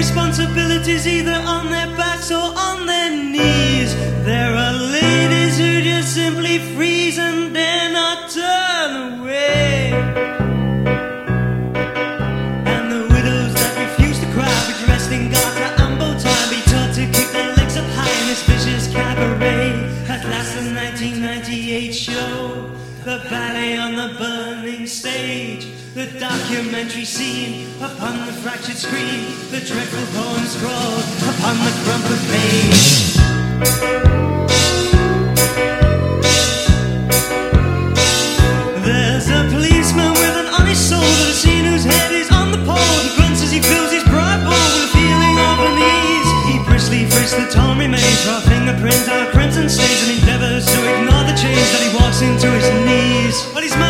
responsibilities either on their backs or on documentary scene upon the fractured screen, the dreadful poem scrawled upon the crumpled page. There's a policeman with an honest soul that I've seen whose head is on the pole. He grunts as he fills his pride bowl with a feeling of unease. He briskly frisks the torn remains for a fingerprint on a crimson stains and endeavors to ignore the change that he walks into his knees. But master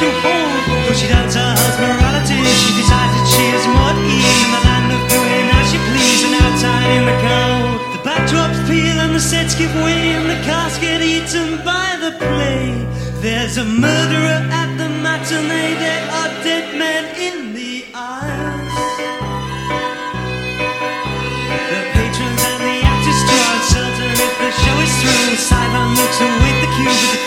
To hold Though she doubts her husband's morality. She decides that she is more In the land of doing as she please. And outside in the cold The backdrops peel and the sets give way. And the cast get eaten by the play. There's a murderer at the matinee. There are dead men in the aisles. The patrons and the actors are uncertain if the show is through. Sideline looks cue with the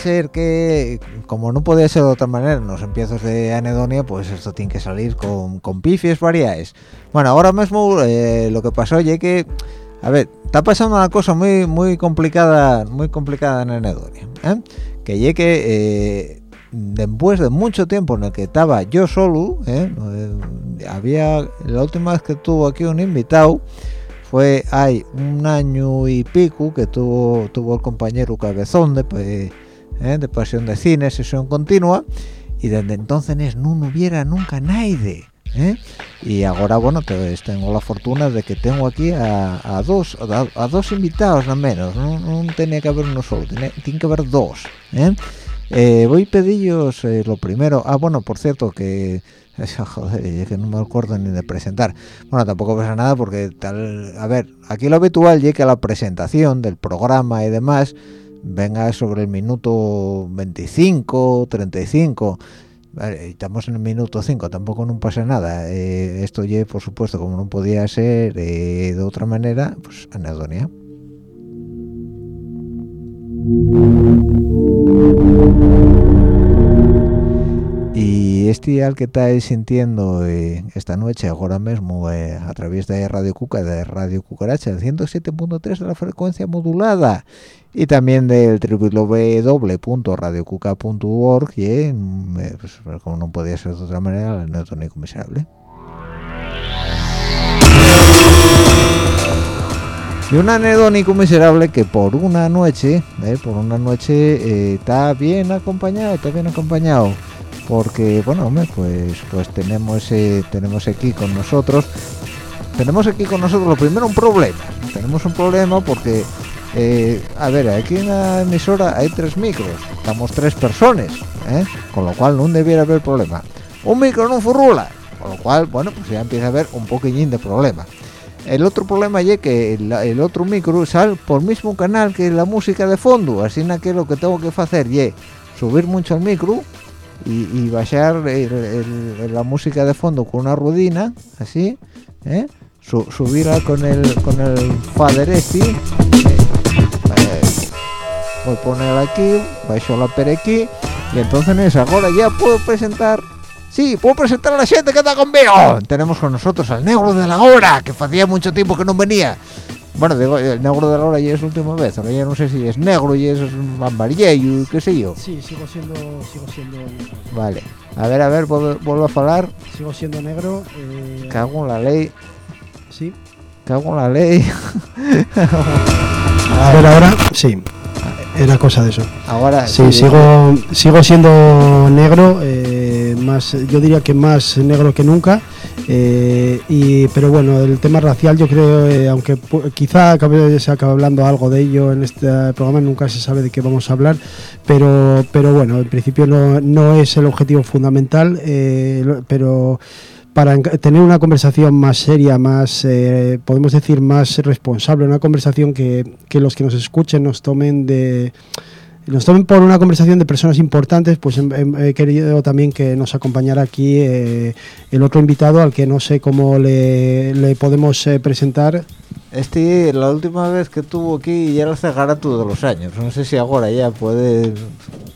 Ser que, como no podía ser de otra manera, en los empiezos de anedonia, pues esto tiene que salir con, con pifies variadas. Bueno, ahora mismo eh, lo que pasó es que, a ver, está pasando una cosa muy muy complicada, muy complicada en anedonia, ¿eh? que llegue que eh, después de mucho tiempo en el que estaba yo solo. Eh, había la última vez que tuvo aquí un invitado fue hay un año y pico que tuvo tuvo el compañero Cabezón de, pues, ¿eh? de Pasión de Cine, sesión continua, y desde entonces no hubiera nunca nadie. ¿eh? Y ahora, bueno, tengo la fortuna de que tengo aquí a, a dos a, a dos invitados, al menos. No, no tenía que haber uno solo, tiene, que haber dos. ¿eh? Eh, voy a pedirlos eh, lo primero. Ah, bueno, por cierto, que joder, que no me acuerdo ni de presentar. Bueno, tampoco pasa nada porque tal, a ver, aquí lo habitual llega la presentación del programa y demás, venga sobre el minuto 25 35 estamos en el minuto 5 tampoco no pasa nada. Eh, esto ya por supuesto como no podía ser eh, de otra manera pues anedonia y este al que estáis sintiendo eh, esta noche ahora mismo a través de Radio Cuca de Radio Cucaracha el 107.3 de la frecuencia modulada y también del www.radiocuca.org y eh, pues, como no podía ser de otra manera el neotónico miserable y un anedónico miserable que por una noche eh, por una noche eh, está bien acompañado está bien acompañado. Porque bueno pues pues tenemos tenemos aquí con nosotros tenemos aquí con nosotros lo primero un problema. Tenemos un problema porque eh, a ver, aquí en la emisora hay tres micros, estamos tres personas, ¿eh? con lo cual no debiera haber problema. Un micro no furrula, con lo cual, bueno, pues ya empieza a haber un poquillín de problema. El otro problema es que el, otro micro sale por mismo canal que la música de fondo, así que lo que tengo que hacer es subir mucho el micro y, bajar la música de fondo con una rudina, así, ¿eh? subirla con el con el fader este, voy a poner aquí bajo la per aquí y entonces ahora ya puedo presentar sí, puedo presentar a la gente que está conmigo tenemos con nosotros al negro de la hora que hacía mucho tiempo que no venía bueno, digo, el negro de la hora ya es la última vez, ahora ya no sé si es negro y es y qué sé yo. Sí, sigo siendo, sigo siendo negro. Vale, a ver, a ver, vuelvo a hablar. Sigo siendo negro. Eh... Cago en la ley. Sí. Cago en la ley. a ver, ahora, sí era cosa de eso. Ahora sí, sigo sigo siendo negro, eh, más yo diría que más negro que nunca. Eh, y, pero bueno, el tema racial yo creo, eh, aunque quizá se acabe hablando algo de ello en este programa, nunca se sabe de qué vamos a hablar, pero, pero bueno, en principio no, no es el objetivo fundamental, pero para tener una conversación más seria, más, eh, podemos decir, más responsable, una conversación que, los que nos escuchen nos tomen de nos tomen por una conversación de personas importantes, pues he, querido también que nos acompañara aquí eh, el otro invitado al que no sé cómo le, le podemos eh, presentar. Este, la última vez que tuvo aquí ya era Zagarato de los años. No sé si ahora ya puede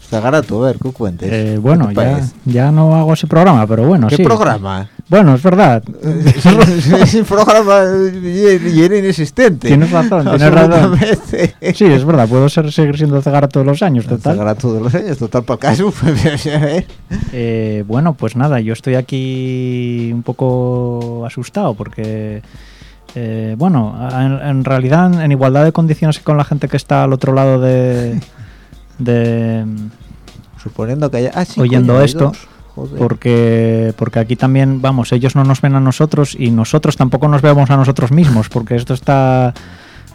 Zagarato, a ver, ¿qué cuentes? Eh, bueno, ya, ya, no hago ese programa, pero bueno, ¿Qué programa? Bueno, es verdad. ese programa y era inexistente. Tienes razón, tienes razón. Sí, es verdad, puedo ser, seguir siendo Zagarato de los años, total. Zagarato de los años, total, para caso. eh, bueno, pues nada, yo estoy aquí un poco asustado porque... Eh, bueno, en, realidad en igualdad de condiciones con la gente que está al otro lado de, de suponiendo que haya ah, oyendo esto porque porque aquí también vamos ellos no nos ven a nosotros y nosotros tampoco nos vemos a nosotros mismos porque esto está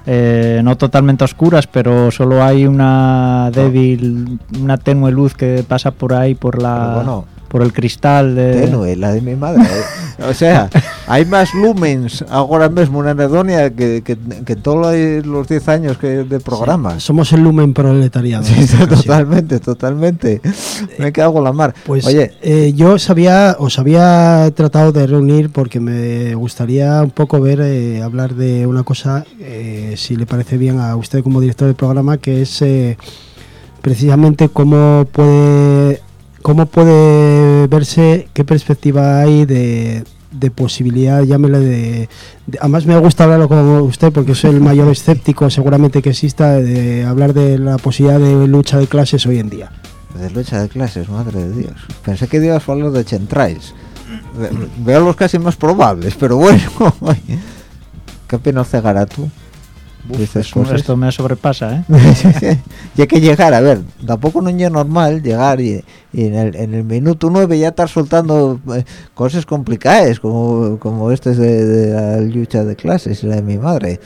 eh, no totalmente oscuras pero solo hay una débil una tenue luz que pasa por ahí por la por el cristal de... Tenue, la de mi madre. ¿eh? o sea, hay más lumens ahora mismo en Anedonia que, que, que todos los 10 años que de programa. somos el lumen proletariado. Sí, totalmente, totalmente. Me cago en la mar. Pues Oye, eh, yo sabía, os había tratado de reunir porque me gustaría un poco ver, eh, hablar de una cosa, si le parece bien a usted como director del programa, que es precisamente cómo puede ¿Cómo puede verse, qué perspectiva hay de, posibilidad, llámele de, Además me gusta hablarlo con usted porque soy el mayor escéptico seguramente que exista de hablar de la posibilidad de lucha de clases hoy en día. De lucha de clases, madre de Dios. Pensé que ibas a hablar de chentrais. Veo los casi más probables, pero bueno. ¿Qué pena cegará tú? Esto me sobrepasa, ¿eh? y hay que llegar, a ver, tampoco no es normal llegar y, en, el, minuto 9 ya estar soltando eh, cosas complicadas, como, como este de, la lucha de clases, la de mi madre.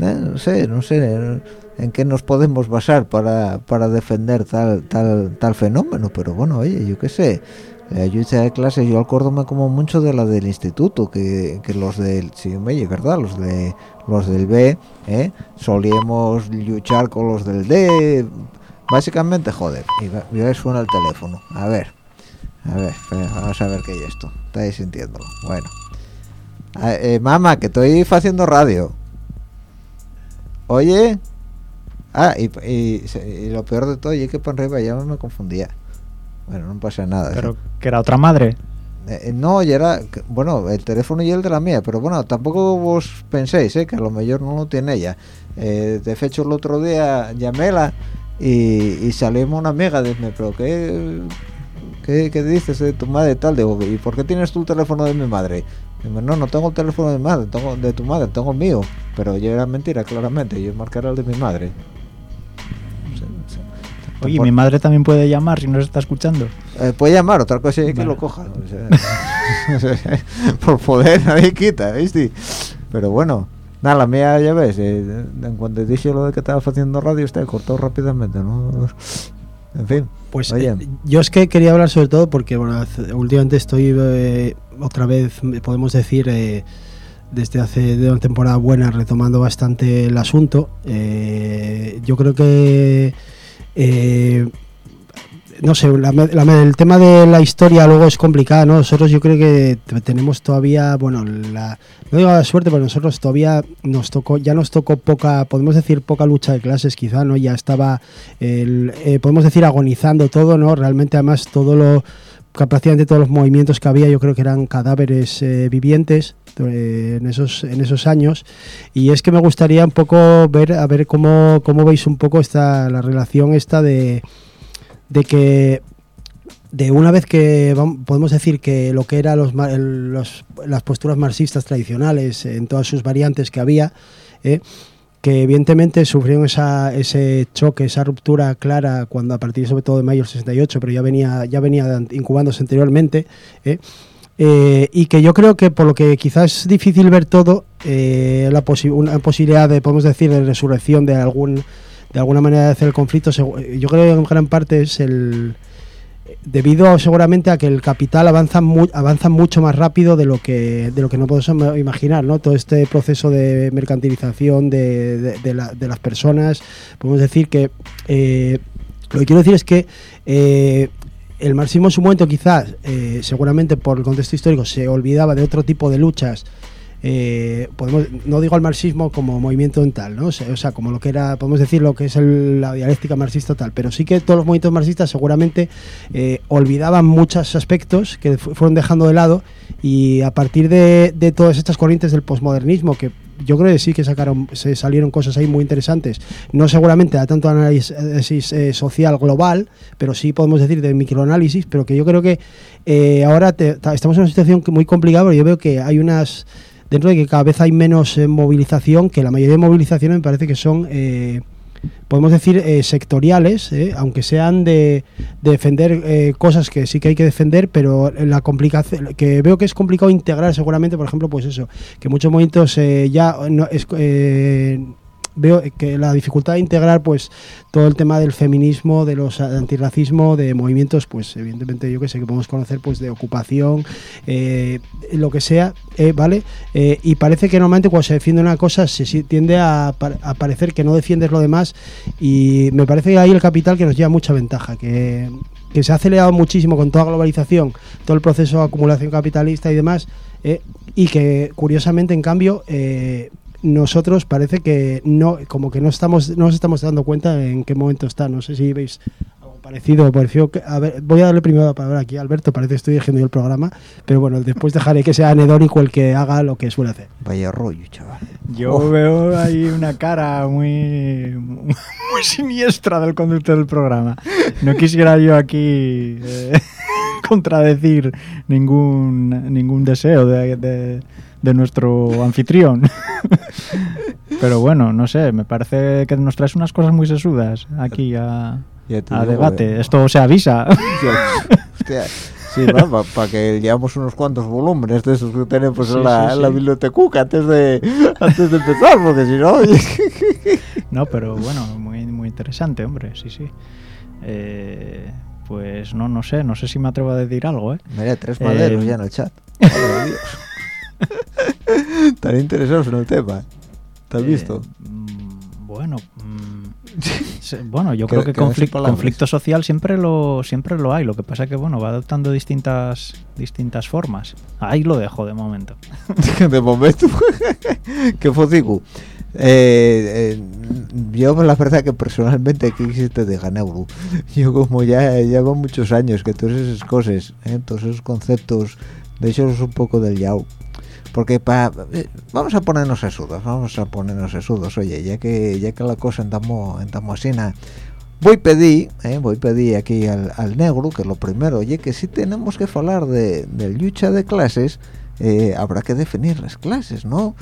Eh, no sé, no sé en qué nos podemos basar para, para defender tal, tal, tal fenómeno, pero bueno, oye, yo qué sé la ayuda de clase yo acuérdome como mucho de la del instituto que, que los del sí me verdad los de los del B ¿eh? solíamos luchar con los del D básicamente joder y, y suena el teléfono a ver a ver vamos a ver qué hay esto estáis sintiéndolo bueno eh, mamá que estoy haciendo radio oye ah y, y, lo peor de todo es que por arriba ya me confundía bueno, no pasa nada. Pero que era otra madre. Eh, eh, no, era, bueno, el teléfono y el de la mía, pero bueno, tampoco vos penséis, ¿eh? que a lo mejor no lo tiene ella. Eh, de hecho, el otro día llaméla y, y salimos una amiga, dime, pero ¿qué, qué, dices de tu madre tal? Digo, ¿y por qué tienes tú el teléfono de mi madre? No, no tengo el teléfono de madre, tengo de tu madre, tengo el mío. Pero ya era mentira, claramente, yo marcaré el de mi madre. Oye, mi madre también puede llamar si no se está escuchando. Eh, puede llamar, otra cosa es que lo coja. por poder, nadie quita, ¿viste? Pero bueno, nada, la mía ya ves, eh, en cuanto dije lo de que estaba haciendo radio, está cortó rápidamente, ¿no? En fin. Pues eh, yo es que quería hablar sobre todo porque, bueno, últimamente estoy otra vez, podemos decir desde hace de una temporada buena retomando bastante el asunto. yo creo que eh, no sé, el tema de la historia luego es complicado, ¿no? Nosotros yo creo que tenemos todavía, bueno, la, no digo la suerte, pero nosotros todavía nos tocó, ya nos tocó poca, podemos decir poca lucha de clases quizá, ¿no? Ya estaba, eh, podemos decir agonizando todo, ¿no? Realmente además todo lo, prácticamente todos los movimientos que había yo creo que eran cadáveres eh, vivientes en esos en esos años. Y es que me gustaría un poco ver a ver cómo, cómo veis un poco esta la relación esta de de que de una vez que podemos decir que lo que eran los, las posturas marxistas tradicionales en todas sus variantes que había, eh, que evidentemente sufrieron esa, ese choque, esa ruptura clara cuando a partir sobre todo de mayo del 68, pero ya venía, ya venía incubándose anteriormente, eh, eh, y que yo creo que por lo que quizás es difícil ver todo, la una posibilidad de, podemos decir, de resurrección de algún de alguna manera de hacer el conflicto, yo creo que en gran parte es el debido seguramente a que el capital avanza avanza mucho más rápido de lo que de lo que no podemos imaginar, ¿no? Todo este proceso de mercantilización de, de, las personas, podemos decir que eh, lo que quiero decir es que eh, el marxismo en su momento quizás, eh, seguramente por el contexto histórico, se olvidaba de otro tipo de luchas eh, no digo al marxismo como movimiento en tal, ¿no? O sea, como lo que era, podemos decir lo que es la dialéctica marxista tal, pero sí que todos los movimientos marxistas seguramente eh, olvidaban muchos aspectos que fueron dejando de lado y a partir de, todas estas corrientes del posmodernismo que yo creo que sí que sacaron, se salieron cosas ahí muy interesantes. No seguramente a tanto análisis eh, social global, pero sí podemos decir de microanálisis, pero que yo creo que ahora estamos en una situación muy complicada, pero yo veo que hay unas dentro de que cada vez hay menos eh, movilización, que la mayoría de movilizaciones me parece que son, eh, podemos decir, eh, sectoriales, aunque sean de, defender cosas que sí que hay que defender, pero la complicación, que veo que es complicado integrar seguramente, por ejemplo, pues eso, que muchos momentos ya no, es, veo que la dificultad de integrar pues todo el tema del feminismo, de los antirracismo, de movimientos, pues evidentemente yo que sé que podemos conocer pues de ocupación, eh, lo que sea, eh, ¿vale? Eh, y parece que normalmente cuando se defiende una cosa se tiende a, parecer que no defiendes lo demás y me parece que ahí el capital que nos lleva mucha ventaja, que, que se ha acelerado muchísimo con toda globalización, todo el proceso de acumulación capitalista y demás, y que curiosamente en cambio nosotros parece que no, como que no estamos, no nos estamos dando cuenta en qué momento está. No sé si veis algo parecido. Pareció que, a ver, voy a darle primero la palabra aquí a Alberto, parece que estoy dirigiendo yo el programa, pero bueno, después dejaré que sea anedónico el que haga lo que suele hacer. Vaya rollo, chaval. Yo veo ahí una cara muy, muy siniestra del conductor del programa. No quisiera yo aquí eh, contradecir ningún, ningún deseo de de nuestro anfitrión. Pero bueno, no sé, me parece que nos traes unas cosas muy sesudas aquí a, debate. Eh. Esto se avisa. Hostia, sí, para que llevamos unos cuantos volúmenes de esos que tenemos en la, la biblioteca antes de, antes de empezar, porque si no... no, pero bueno, muy, muy interesante, hombre, sí, sí. Eh, pues no, no sé, no sé si me atrevo a decir algo, ¿eh? Mira, tres maderos Eh, ya en el chat. Están interesados en el tema. ¿Te has Eh, visto? mm, bueno, mm, bueno, yo creo que, que no sé conflic- palabras. conflicto social siempre lo siempre lo hay. Lo que pasa que bueno va adoptando distintas distintas formas. Ahí lo dejo de momento. de momento. que focico. Eh, eh, yo la verdad que personalmente aquí existe de Ganeuro. Yo como ya llevo muchos años que todas esas cosas, eh, todos esos conceptos, de hecho es un poco del yao. Porque pa, eh, vamos a ponernos sesudos, vamos a ponernos sesudos, oye, ya que ya que la cosa andamos andamos así, na, voy pedí, eh, voy pedí aquí al, al negro que lo primero, oye, que si tenemos que hablar de, de lucha de clases, eh, habrá que definir las clases, ¿no?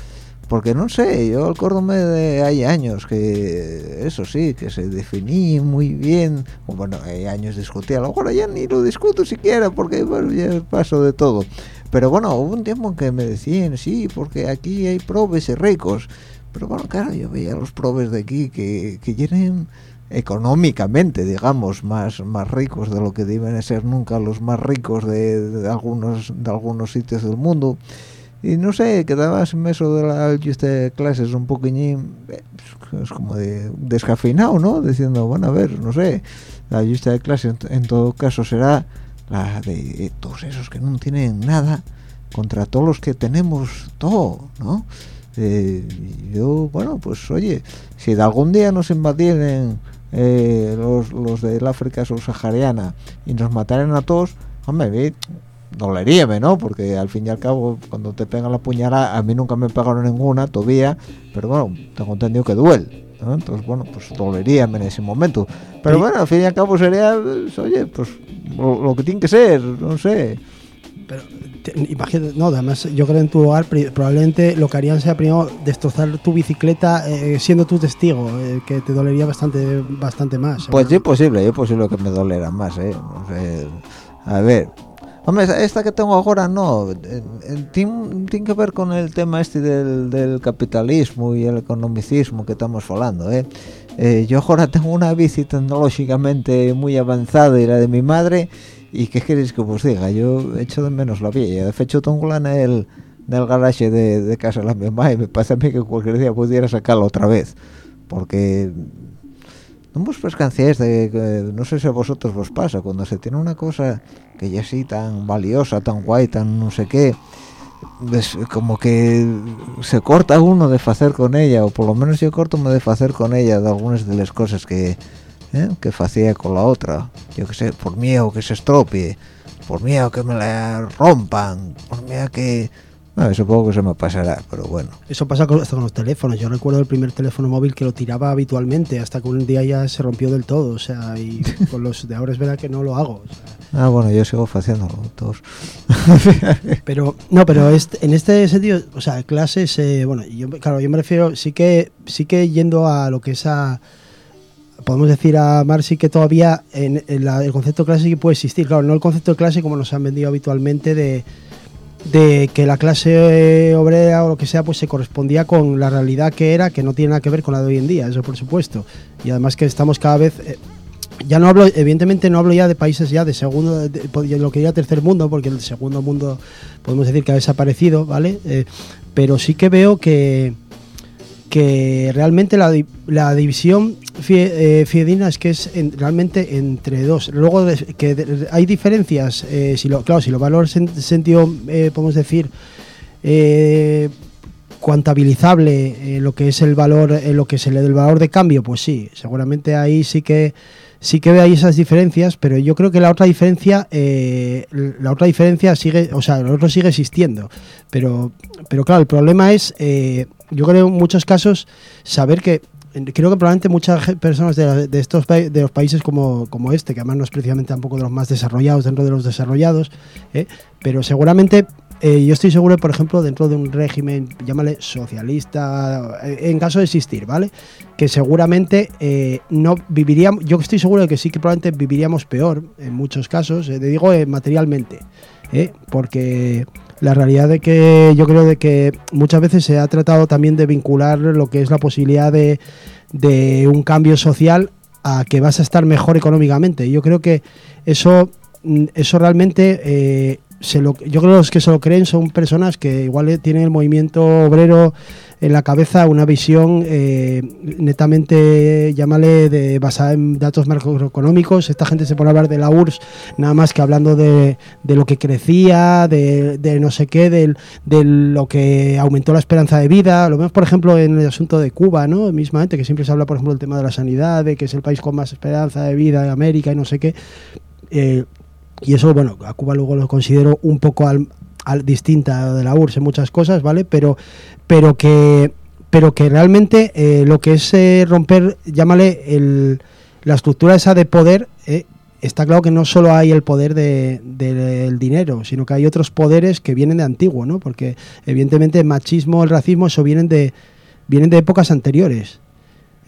Porque no sé, yo acuérdome de hay años que eso sí, que se definía muy bien, bueno, hay años discutía, ahora ya ni lo discuto siquiera porque bueno, ya paso de todo. Pero bueno, hubo un tiempo en que me decían, sí, porque aquí hay probes y ricos. Pero bueno, claro, yo veía los probes de aquí que, que tienen económicamente, digamos, más, más ricos de lo que deben ser nunca los más ricos de, de algunos de algunos sitios del mundo. Y no sé, quedabas en eso de la de clases un poquillín, eh, es como de descafeinado, ¿no? Diciendo, bueno, a ver, no sé, la lista de clases en, en todo caso será la de todos esos que no tienen nada contra todos los que tenemos todo, ¿no? Eh, yo, bueno, pues oye, si de algún día nos invadieran eh, los, los del África subsahariana y nos mataran a todos, hombre, doleríame, ¿no? Porque al fin y al cabo, cuando te pegan la puñalada, a mí nunca me pegaron ninguna todavía, pero bueno, tengo entendido que duele. ¿No? Entonces, bueno, pues doleríame en ese momento. Pero Sí. bueno, al fin y al cabo sería, pues, oye, pues lo, lo que tiene que ser, no sé. Pero te- imagínate, no, además yo creo en tu lugar pri- probablemente lo que harían sea primero destrozar tu bicicleta eh, siendo tu testigo, eh, que te dolería bastante bastante más. Pues es posible, es posible que me dolera más, ¿eh? No sé. A ver. Hombre, esta- que tengo ahora no. eh, eh, Tiene que ver con el tema este del, capitalismo y el economicismo que estamos hablando, ¿eh? Eh, Yo ahora tengo una bici tecnológicamente muy avanzada y la de mi madre. ¿Y qué queréis que os diga? Yo echo de menos la vieja. De hecho, tengo en el, en el garaje de, de casa de la mi mamá y me parece a mí que cualquier día pudiera sacarla otra vez. Porque no vos pescancéis de que- no sé si a vosotros vos pasa cuando se tiene una cosa que ya sí tan valiosa tan guay tan no sé qué es como que se corta uno de hacer con ella o por lo menos yo corto me de hacer con ella de algunas de las cosas que ¿eh? que hacía con la otra yo que sé por miedo que se estropie por miedo que me la rompan por miedo que no, supongo que se me pasará pero bueno Eso pasa con, hasta con los teléfonos. Yo recuerdo el primer teléfono móvil que lo tiraba habitualmente hasta que un día ya se rompió del todo. O sea, y con los de ahora es verdad que no lo hago. o sea. ah bueno yo sigo haciéndolo todos Pero, no, pero este- en este sentido, o sea, clases, eh, bueno, yo, claro, yo me refiero, sí que, sí que yendo a lo que es a, podemos decir a Mar, sí que todavía en, en la- el concepto de clase sí puede existir, claro, no el concepto de clase como nos han vendido habitualmente de, de que la clase obrera o lo que sea, pues se correspondía con la realidad que era, que no tiene nada que ver con la de hoy en día, eso por supuesto. Y además que estamos cada vez... eh, ya no hablo, evidentemente no hablo ya de países ya de segundo, de, lo que diría tercer mundo, porque el segundo mundo podemos decir que ha desaparecido, ¿vale? Eh, pero sí que veo que, que realmente la, la división fie- eh, fidedigna es que es en- realmente entre dos. Luego de- que hay diferencias, eh, si lo, claro, si lo valores en sentido, eh, podemos decir, eh, cuantabilizable eh, lo que es el valor, eh, lo que se le da el valor de cambio, pues sí, seguramente ahí sí que sí que hay esas diferencias, pero yo creo que la otra diferencia, eh, la otra diferencia sigue, o sea, lo otro sigue existiendo, pero, pero claro, el problema es, eh, yo creo en muchos casos saber que creo que probablemente muchas personas de, de estos de los países como, como este, que además no es precisamente tampoco de los más desarrollados dentro de los desarrollados, pero seguramente eh, yo estoy seguro, por ejemplo, dentro de un régimen, llámale socialista, eh, en caso de existir, ¿vale? Que seguramente eh, no viviríamos, yo estoy seguro de que sí que probablemente viviríamos peor en muchos casos, te digo materialmente, porque la realidad de que yo creo de que muchas veces se ha tratado también de vincular lo que es la posibilidad de, un cambio social a que vas a estar mejor económicamente. Yo creo que eso, mm, eso realmente yo creo que los que se lo creen son personas que igual tienen el movimiento obrero en la cabeza una visión eh, netamente, llámale, de, basada en datos macroeconómicos. Esta gente se pone a hablar de la URSS nada más que hablando de, de lo que crecía, de, de no sé qué, de, de, lo que aumentó la esperanza de vida. Lo vemos, por ejemplo, en el asunto de Cuba, ¿no? Mismamente, que siempre se habla, por ejemplo, del tema de la sanidad, de que es el país con más esperanza de vida de América y no sé qué. Eh, y eso, bueno, a Cuba luego lo considero un poco al, distinta de la URSS en muchas cosas, ¿vale? Pero, pero que pero que realmente eh, lo que es eh, romper, llámale, el, la estructura esa de poder, eh, está claro que no solo hay el poder de, de, del dinero, sino que hay otros poderes que vienen de antiguo, ¿no? Porque evidentemente el machismo, el racismo, eso vienen de, vienen de épocas anteriores.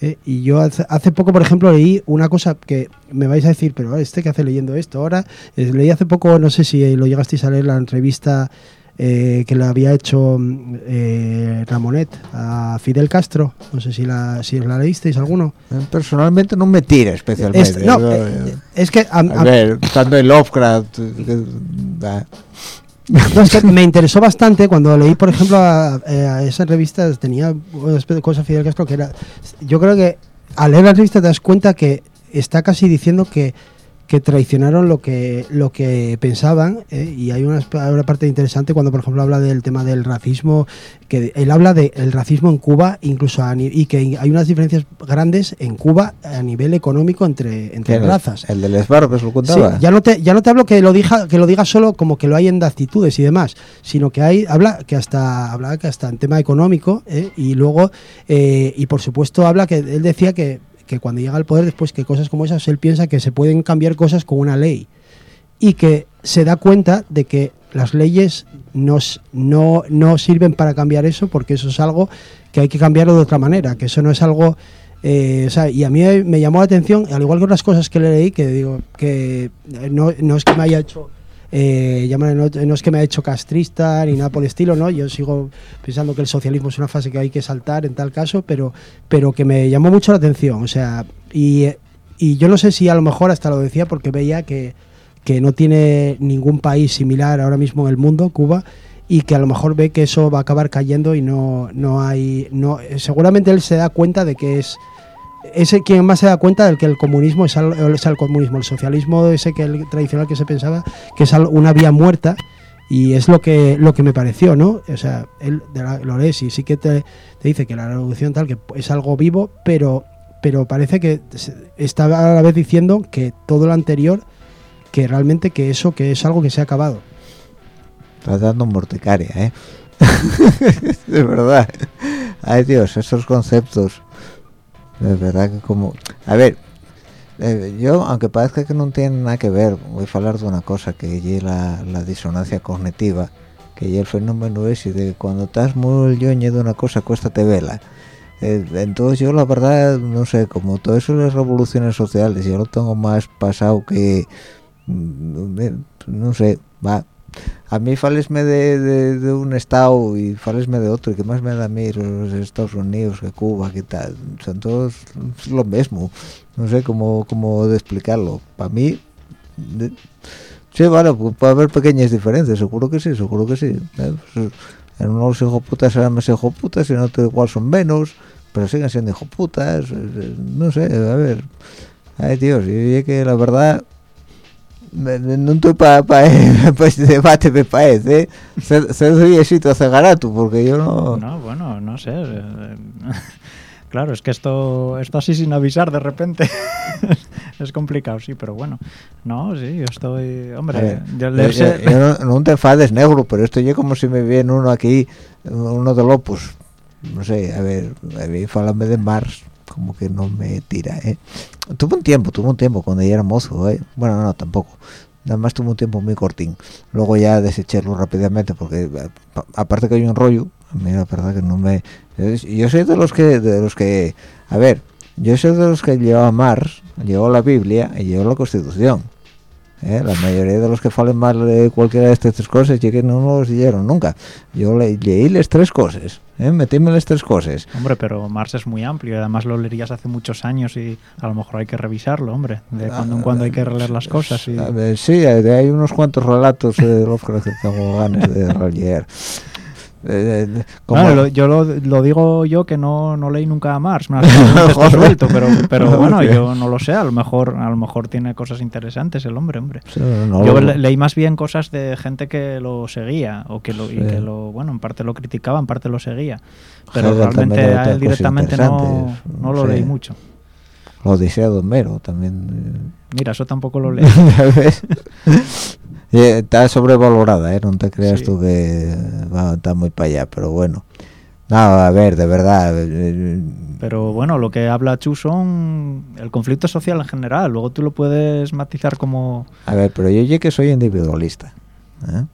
¿Eh? Y yo hace, hace, poco, por ejemplo, leí una cosa que me vais a decir, pero este que hace leyendo esto ahora, eh, leí hace poco, no sé si lo llegasteis a leer, la entrevista eh, que le había hecho eh, Ramonet a Fidel Castro, no sé si la, si la leísteis alguno. Personalmente no me tira especialmente. Es, no, yo, es que... A, a, a ver, estando en Lovecraft... Me interesó bastante cuando leí, por ejemplo, a, a esa revista, tenía una especie de cosa Fidel Castro que era. Yo creo que al leer la revista te das cuenta que está casi diciendo que, que traicionaron lo que lo que pensaban ¿eh? y hay una, una, parte interesante cuando por ejemplo habla del tema del racismo que él habla del de racismo en Cuba incluso a, y que hay unas diferencias grandes en Cuba a nivel económico entre entre el, razas el del Esbarbes lo contaba sí, ya no te ya no te hablo que lo diga que lo diga solo como que lo hay en actitudes y demás sino que hay habla que hasta habla que hasta en tema económico ¿eh? y luego eh, y por supuesto habla que él decía que que cuando llega al poder después que cosas como esas él piensa que se pueden cambiar cosas con una ley. Y que se da cuenta de que las leyes nos, no, no sirven para cambiar eso porque eso es algo que hay que cambiarlo de otra manera, que eso no es algo... Eh, o sea, y a mí me llamó la atención, al igual que otras cosas que le leí, que digo que no, no es que me haya hecho eh, no, no, es que me ha hecho castrista ni nada por el estilo, ¿no? Yo sigo pensando que el socialismo es una fase que hay que saltar en tal caso, pero, pero que me llamó mucho la atención, o sea, y, y yo no sé si a lo mejor hasta lo decía porque veía que, que no tiene ningún país similar ahora mismo en el mundo, Cuba, y que a lo mejor ve que eso va a acabar cayendo y no, no hay, no, seguramente él se da cuenta de que es ese quien más se da cuenta del que el comunismo es el, es comunismo, el socialismo ese que el tradicional que se pensaba que es una vía muerta y es lo que lo que me pareció, ¿no? O sea, él lo lees y sí que te, te dice que la revolución tal que es algo vivo, pero pero parece que está a la vez diciendo que todo lo anterior que realmente que eso que es algo que se ha acabado. Estás dando morticaria, ¿eh? de verdad. Ay Dios, esos conceptos de verdad que como a ver eh, yo aunque parezca que no tiene nada que ver voy a hablar de una cosa que es la, disonancia cognitiva que es el fenómeno ese de cuando estás muy yoñe de una cosa cuesta te vela. Eh, entonces yo la verdad no sé como todo eso las revoluciones sociales yo lo tengo más pasado que mm, no sé va a mí falesme de, de, de, un estado y falesme de otro y que más me da a mí los Estados Unidos que Cuba que tal. Son todos lo mismo. No sé cómo, cómo de explicarlo. Para mí de, sí vale puede haber pequeñas diferencias seguro que sí seguro que sí ¿eh? en unos hijoputas serán más hijoputas y en otros igual son menos pero siguen siendo hijoputas no sé a ver. Ay Dios y que la verdad no estoy para pa, pa este debate me parece. ¿eh? se, se doy éxito hace garato porque yo no no bueno no sé claro es que esto esto así sin avisar de repente es complicado sí pero bueno. No sí yo estoy hombre ver, yo, leerse... yo, yo no, no, te enfades negro pero esto yo como si me viene uno aquí uno de Lopus no sé a ver a mí falame de Mars como que no me tira, ¿eh? Tuvo un tiempo, tuvo un tiempo cuando ya era mozo, ¿eh? Bueno, no, tampoco. Nada más tuvo un tiempo muy cortín. Luego ya desecharlo rápidamente porque aparte que hay un rollo, a mí la verdad que no me... Yo soy de los que... de los que A ver, yo soy de los que llevaba Mars, llevó la Biblia y llevó la Constitución. ¿Eh? la mayoría de los que falen mal de cualquiera de estas tres cosas y que no nos leyeron nunca yo le, leí las tres cosas ¿eh? metíme las tres cosas. Hombre, pero Marx es muy amplio, además lo leerías hace muchos años y a lo mejor hay que revisarlo, hombre. De cuando en cuando hay que releer las cosas. Y... sí, hay unos cuantos relatos de Lovecraft que tengo ganas de releer. Eh, eh, yo lo, digo yo que no, no leí nunca a Marx, me suelto, pero, pero bueno, yo no lo sé, a lo mejor a lo mejor tiene cosas interesantes el hombre, hombre. yo leí más bien cosas de gente que lo seguía o que lo, y que lo, bueno, en parte lo criticaba, en parte lo seguía, pero realmente a él directamente no, no lo leí mucho. Lo dice Homero también. Eh. Mira, eso tampoco lo leí. Está sobrevalorada, ¿eh? No te creas tú que va, está muy para allá, pero bueno. No, a ver, de verdad. Eh, eh, pero bueno, lo que habla Chu son el conflicto social en general. Luego tú lo puedes matizar como... A ver, pero yo ya que soy individualista. ¿eh?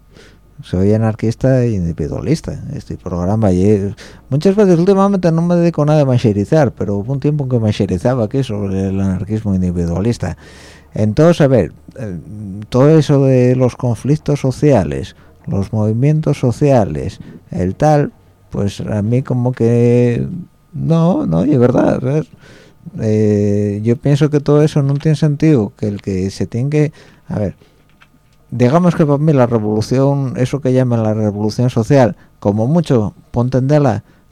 Soy anarquista e individualista. Este programa y muchas veces últimamente no me dedico nada a macherizar, pero hubo un tiempo en que macherizaba aquí sobre el anarquismo individualista. Entonces, a ver, eh, todo eso de los conflictos sociales, los movimientos sociales, el tal, pues a mí como que no, no, es verdad. Eh, yo pienso que todo eso no tiene sentido, que el que se tiene que, a ver, digamos que para mí la revolución, eso que llaman la revolución social, como mucho, ponte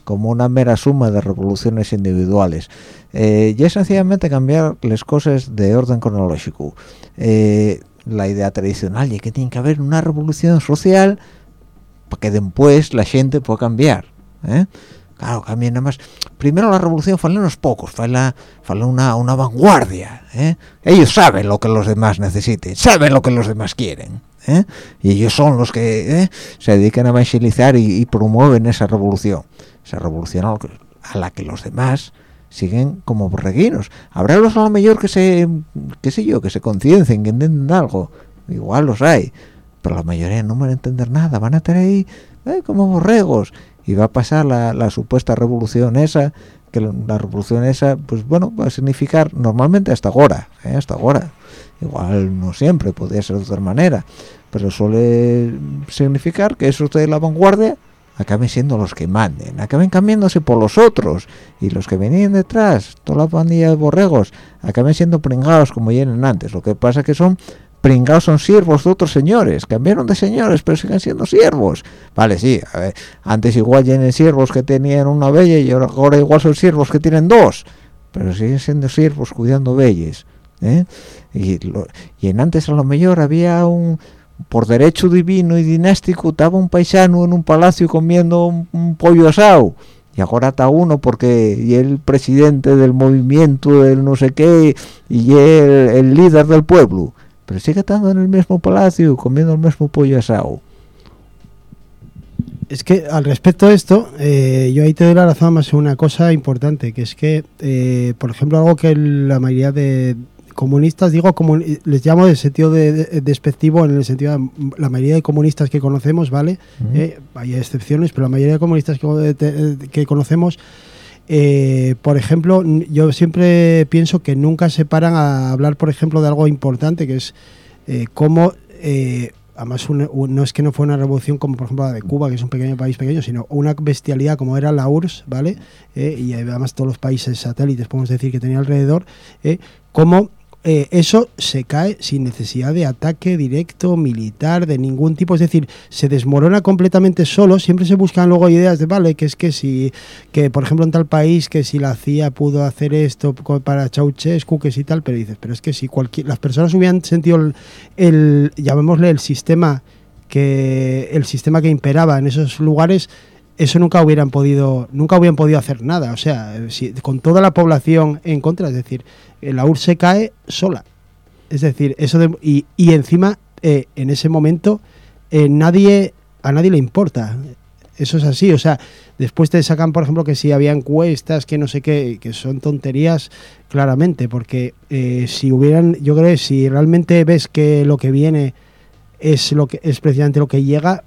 como una mera suma de revoluciones individuales. Eh, y es sencillamente cambiar las cosas de orden cronológico. Eh, la idea tradicional es que tiene que haber una revolución social para que después la gente pueda cambiar. ¿eh? Claro, cambien nada más. Primero la revolución fue unos pocos, fue la, una, una vanguardia. Ellos saben lo que los demás necesiten, saben lo que los demás quieren. Y ellos son los que se dedican a evangelizar y, y promueven esa revolución esa revolución a la que los demás siguen como borreguinos. Habrá los a lo mejor que se, qué sé yo, que se conciencien, que entiendan algo. Igual los hay. Pero la mayoría no van a entender nada. Van a estar ahí eh, como borregos. Y va a pasar la, supuesta revolución esa, que la, revolución esa, pues bueno, va a significar normalmente hasta ahora, ¿eh? hasta ahora. Igual no siempre, podría ser de otra manera. Pero suele significar que eso de la vanguardia acaben siendo los que manden, acaben cambiándose por los otros y los que venían detrás, toda la pandilla de borregos, acaben siendo pringados como vienen antes. Lo que pasa que son pringados son siervos de otros señores, cambiaron de señores pero siguen siendo siervos. Vale, sí, antes igual tienen siervos que tenían una bella y ahora igual son siervos que tienen dos, pero siguen siendo siervos cuidando belles. ¿eh? Y, y en antes a lo mejor había un por derecho divino y dinástico estaba un paisano en un palacio comiendo un, pollo asado. Y ahora está uno porque y el presidente del movimiento del no sé qué y el, el líder del pueblo. Pero sigue estando en el mismo palacio comiendo el mismo pollo asado. Es que al respecto de esto, eh, yo ahí te doy la razón más una cosa importante, que es que, eh, por ejemplo, algo que la mayoría de, comunistas, digo, como, les llamo de sentido de, despectivo, en el sentido de la mayoría de comunistas que conocemos, ¿vale? Eh, hay excepciones, pero la mayoría de comunistas que, que conocemos, eh, por ejemplo, yo siempre pienso que nunca se paran a hablar, por ejemplo, de algo importante, que es eh, cómo... Además, no es que no fue una revolución como, por ejemplo, la de Cuba, que es un pequeño país pequeño, sino una bestialidad como era la URSS, ¿vale? y además todos los países satélites, podemos decir, que tenía alrededor, cómo eh, eso se cae sin necesidad de ataque directo militar de ningún tipo, es decir, se desmorona completamente solo, siempre se buscan luego ideas de, vale, que es que si, que por ejemplo en tal país, que si la CIA pudo hacer esto para Ceausescu, que si tal, pero dices, pero es que si cualquier, las personas hubieran sentido el, el llamémosle el sistema que el sistema que imperaba en esos lugares eso nunca hubieran podido nunca hubieran podido hacer nada. O sea si, con toda la población en contra es decir la URSS se cae sola. Es decir eso y, y, encima eh, en ese momento eh, nadie a nadie le importa. Eso es así. O sea después te sacan por ejemplo que si había encuestas que no sé qué que son tonterías claramente porque eh, si hubieran yo creo que si realmente ves que lo que viene es lo que es precisamente lo que llega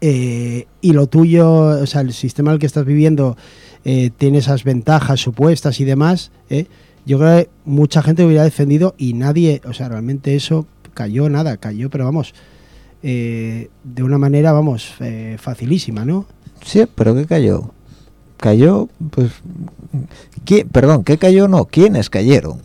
eh, y lo tuyo, o sea, el sistema en el que estás viviendo eh, tiene esas ventajas supuestas y demás, eh, yo creo que mucha gente hubiera defendido y nadie, o sea, realmente eso cayó nada, cayó, pero vamos, de una manera, vamos, facilísima, ¿no? Sí, pero ¿qué cayó? Cayó, pues, ¿quién, perdón, ¿qué cayó? No, ¿quiénes cayeron?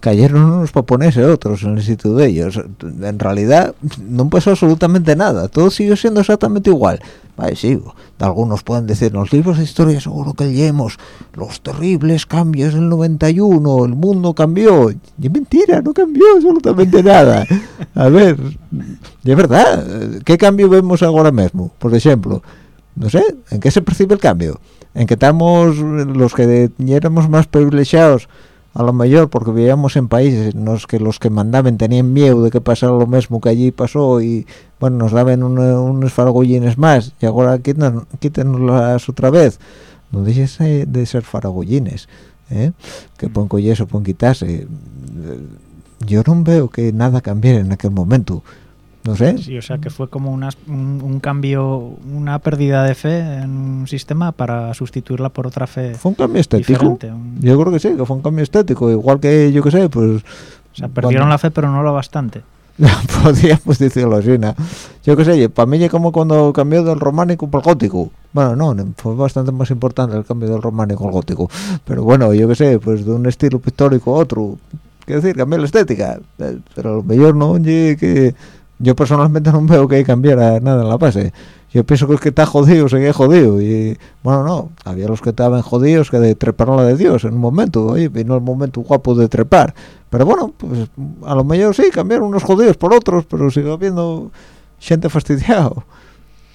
cayeron unos para ponerse otros en el sitio de ellos. En realidad no pasó absolutamente nada, todo siguió siendo exactamente igual. Vale, sí, algunos pueden decir, en los libros de historia seguro que leemos los terribles cambios del 91, el mundo cambió. Y mentira, no cambió absolutamente nada. A ver, de verdad, ¿qué cambio vemos ahora mismo? Por ejemplo, no sé, ¿en qué se percibe el cambio? En que estamos, los que éramos más privilegiados, a lo mejor porque vivíamos en países en los que los que mandaban tenían miedo de que pasara lo mismo que allí pasó y bueno nos daban unos faragollines más. Y ahora quítenoslas otra vez. No dejes de ser faragollines ¿eh? que pueden coger eso pueden quitarse. Yo no veo que nada cambiara en aquel momento no sé. Sí, o sea que fue como una, un, cambio, una pérdida de fe en un sistema para sustituirla por otra fe. Fue un cambio estético. Yo creo que sí, que fue un cambio estético. Igual que yo que sé, pues. O sea, perdieron la fe, pero no lo bastante. Podríamos decirlo así, ¿no? Yo qué sé, para mí es como cuando cambió del románico por el gótico. Bueno, no, fue bastante más importante el cambio del románico al gótico. Pero bueno, yo qué sé, pues de un estilo pictórico a otro. Quiero decir, cambió la estética. Eh, pero lo mejor no, oye, que yo personalmente no veo que cambiara nada en la base. Yo pienso que el que está jodido sigue jodido y bueno no había los que estaban jodidos que de la de Dios en un momento oye vino el momento guapo de trepar. Pero bueno pues a lo mejor sí cambiaron unos jodidos por otros pero sigue habiendo gente fastidiado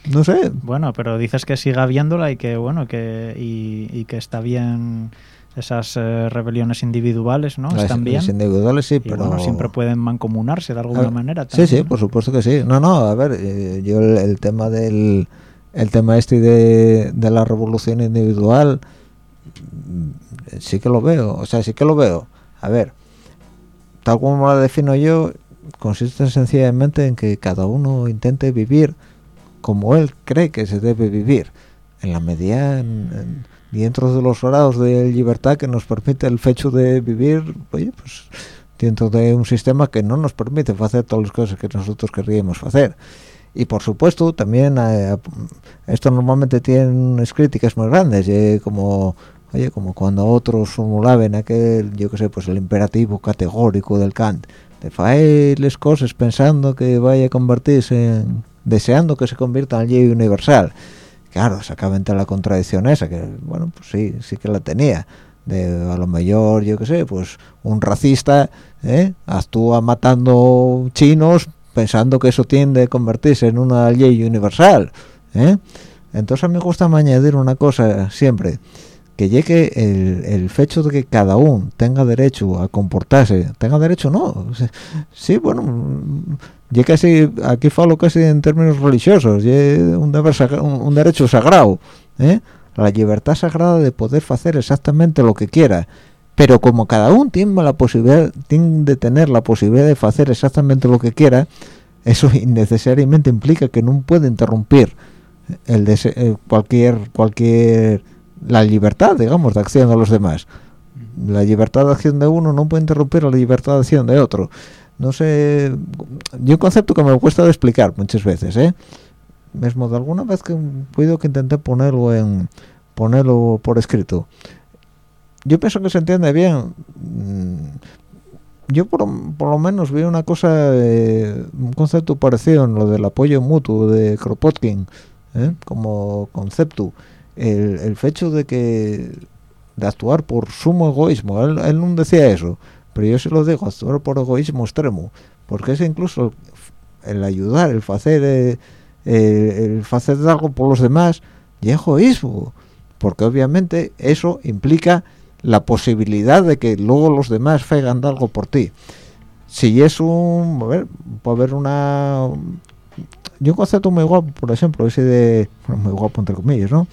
no sé. Bueno pero dices que siga habiéndola y que bueno que y que está bien esas eh, rebeliones individuales, ¿no? Están bien. individuales sí, pero siempre pueden mancomunarse de alguna manera. sí, sí, por supuesto que sí. No, no, a ver, eh, yo el, tema del el tema este de, de la revolución individual mm, sí que lo veo, o sea, sí que lo veo. A ver, tal como la defino yo, consiste sencillamente en que cada uno intente vivir como él cree que se debe vivir, en la medida en, dentro de los grados de libertad que nos permite el hecho de vivir oye, pues dentro de un sistema que no nos permite hacer todas las cosas que nosotros querríamos hacer. Y por supuesto también eh, esto normalmente tiene críticas muy grandes eh, como oye como cuando otros formulaban aquel yo que sé pues el imperativo categórico del Kant de hacer las cosas pensando que vaya a convertirse en deseando que se convierta en ley universal claro, sacaba entre la contradicción esa, que bueno, pues sí, sí que la tenía. De a lo mejor, yo qué sé, pues un racista ¿eh? actúa matando chinos pensando que eso tiende a convertirse en una ley universal. ¿eh? Entonces a mí me gusta añadir una cosa siempre, que llegue el, el hecho de que cada uno tenga derecho a comportarse, tenga derecho no, sí, bueno, y casi aquí falo casi en términos religiosos un, un, derecho sagrado ¿eh? la libertad sagrada de poder hacer exactamente lo que quiera pero como cada uno tiene la posibilidad tiene de tener la posibilidad de hacer exactamente lo que quiera eso innecesariamente implica que no puede interrumpir el eh, cualquier cualquier la libertad digamos de acción de los demás. La libertad de acción de uno no puede interrumpir la libertad de acción de otro no sé yo concepto que me cuesta explicar muchas veces eh mismo de alguna vez que puedo que intenté ponerlo en ponerlo por escrito. Yo pienso que se entiende bien. Mm, yo por, lo menos vi una cosa un concepto parecido en lo del apoyo mutuo de Kropotkin ¿eh? como concepto. El, el hecho de que de actuar por sumo egoísmo él, él no decía eso pero yo se lo digo actuar por egoísmo extremo porque es incluso el ayudar el hacer eh, el hacer algo por los demás y egoísmo porque obviamente eso implica la posibilidad de que luego los demás hagan algo por ti. Si es un a ver puede haber una yo un concepto muy guapo por ejemplo ese de muy guapo entre comillas no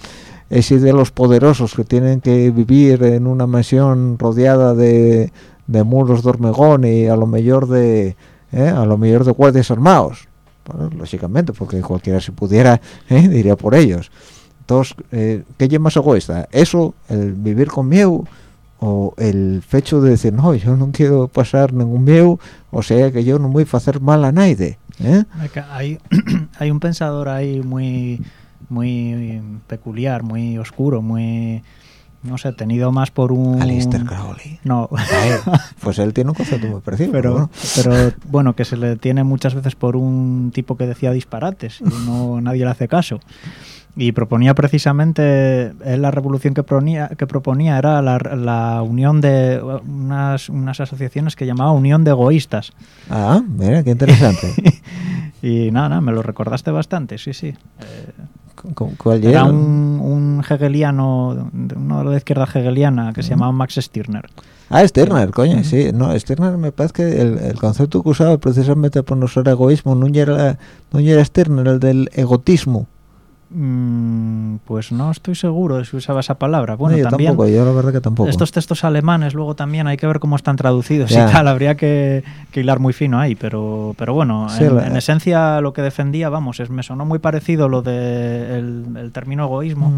ese de los poderosos que tienen que vivir en una mansión rodeada de de muros de hormigón y a lo mejor de ¿eh? a lo mejor de guardias armados lógicamente porque cualquiera si pudiera ¿eh? diría por ellos entonces eh, ¿qué es más egoísta? eso el vivir con miedo o el hecho de decir no yo no quiero pasar ningún miedo o sea que yo no voy a hacer mal a nadie hay, hay un pensador ahí muy muy peculiar, muy oscuro, muy no sé, tenido más por un... Alistair Crowley. No. pues él tiene un concepto muy parecido. Pero, pero, bueno. que se le tiene muchas veces por un tipo que decía disparates y no nadie le hace caso. Y proponía precisamente, la revolución que proponía, que proponía era la, la unión de unas, unas asociaciones que llamaba Unión de Egoístas. Ah, mira, qué interesante. y nada, nada, me lo recordaste bastante, sí, sí. Eh, ¿Cuál era un, un, hegeliano, uno de la izquierda hegeliana que se llamaba Max Stirner. Ah, Stirner, coño, sí. No, Stirner me parece que el, concepto que usaba precisamente por ser egoísmo no era, no era Stirner, el del egotismo. Mm, pues no estoy seguro de si usaba esa palabra. Bueno, yo también, tampoco, yo la verdad que tampoco. Estos textos alemanes luego también hay que ver cómo están traducidos y tal, habría que, hilar muy fino ahí, pero, pero bueno, en, esencia lo que defendía, vamos, es, me sonó muy parecido lo del de el, término egoísmo.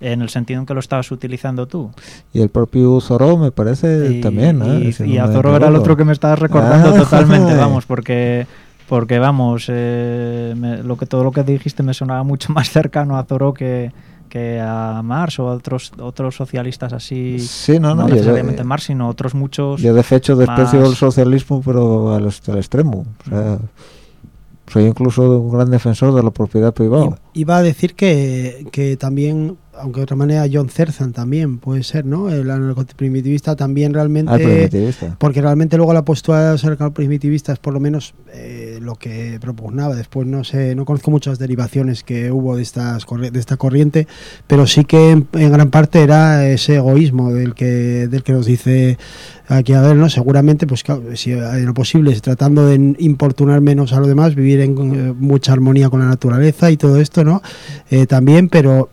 En el sentido en que lo estabas utilizando tú. Y el propio Zorro me parece también. Y, a Zorro era el otro que me estabas recordando ah. totalmente, vamos, porque porque vamos, eh, lo que todo lo que dijiste me sonaba mucho más cercano a Toro que, que a Marx o a otros otros socialistas así. Sí, no, no, no necesariamente Marx, sino otros muchos. Yo de hecho desprecio el socialismo, pero al, al extremo. O sea, soy incluso un gran defensor de la propiedad privada. Iba a decir que, que también aunque de otra manera John Zerzan también puede ser, ¿no? El anarcoprimitivista también realmente... primitivista. Porque realmente luego la postura de los anarcoprimitivistas, por lo menos eh, lo que propugnaba, después no sé, no conozco muchas derivaciones que hubo de, estas, de esta corriente, pero sí que en, gran parte era ese egoísmo del que, del que nos dice aquí a ver, ¿no? Seguramente, pues si en lo posible, tratando de importunar menos a los demás, vivir en eh, mucha armonía con la naturaleza y todo esto, ¿no? Eh, también, pero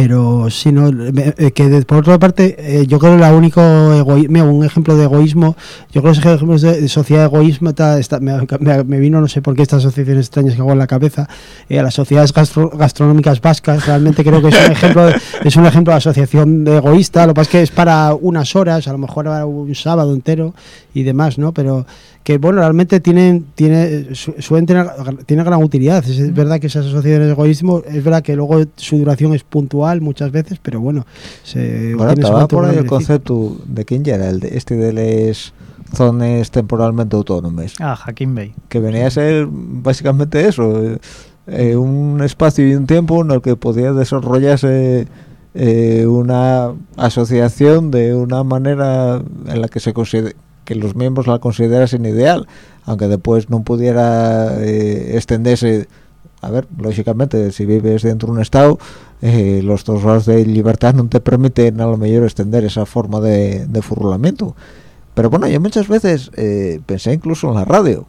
pero si no eh, que por otra parte eh, yo creo que la único egoísmo un ejemplo de egoísmo yo creo que ese ejemplo de, sociedad egoísmo está, me, vino no sé por qué estas asociaciones extrañas que hago en la cabeza eh, a las sociedades gastronómicas vascas realmente creo que es un ejemplo es un ejemplo de asociación de egoísta lo que pasa es que es para unas horas a lo mejor un sábado entero y demás no pero que bueno, realmente tienen, tiene, suelen tener, tiene gran utilidad. Es, verdad que esas asociaciones de egoísmo, es verdad que luego su duración es puntual muchas veces, pero bueno. Se bueno, estaba por ahí el concepto de quién ya era, el de, este de las zonas temporalmente autónomas. Ah, Hakim Bay. Que venía a ser básicamente eso, eh, eh, un espacio y un tiempo en el que podía desarrollarse eh, una asociación de una manera en la que se considera que los miembros la considerasen ideal, aunque después no pudiera eh, extenderse. A ver, lógicamente, si vives dentro de un estado, eh, los tratados de libertad no te permiten a lo mejor extender esa forma de, de furulamiento. Pero bueno, yo muchas veces eh, pensé incluso en la radio.